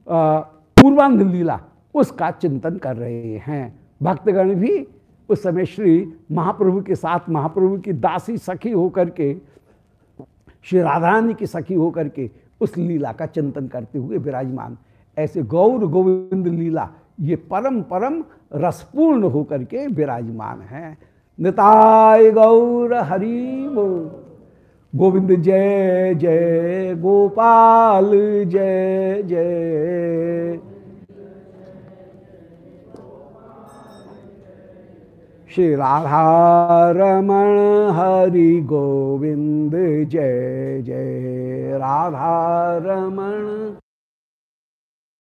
[SPEAKER 1] पूर्वांग लीला उसका चिंतन कर रहे हैं। भक्तगण भी उस समय श्री महाप्रभु के साथ महाप्रभु की दासी सखी होकर के, श्री राधारानी की सखी होकर के उस लीला का चिंतन करते हुए विराजमान। ऐसे गौर गोविंद लीला, ये परम परम रसपूर्ण होकर के विराजमान है। निताय गौर हरि गोविंद जय जय, गोपाल जय जय। श्री राधा रमण हरि गोविंद जय जय। राधा रमण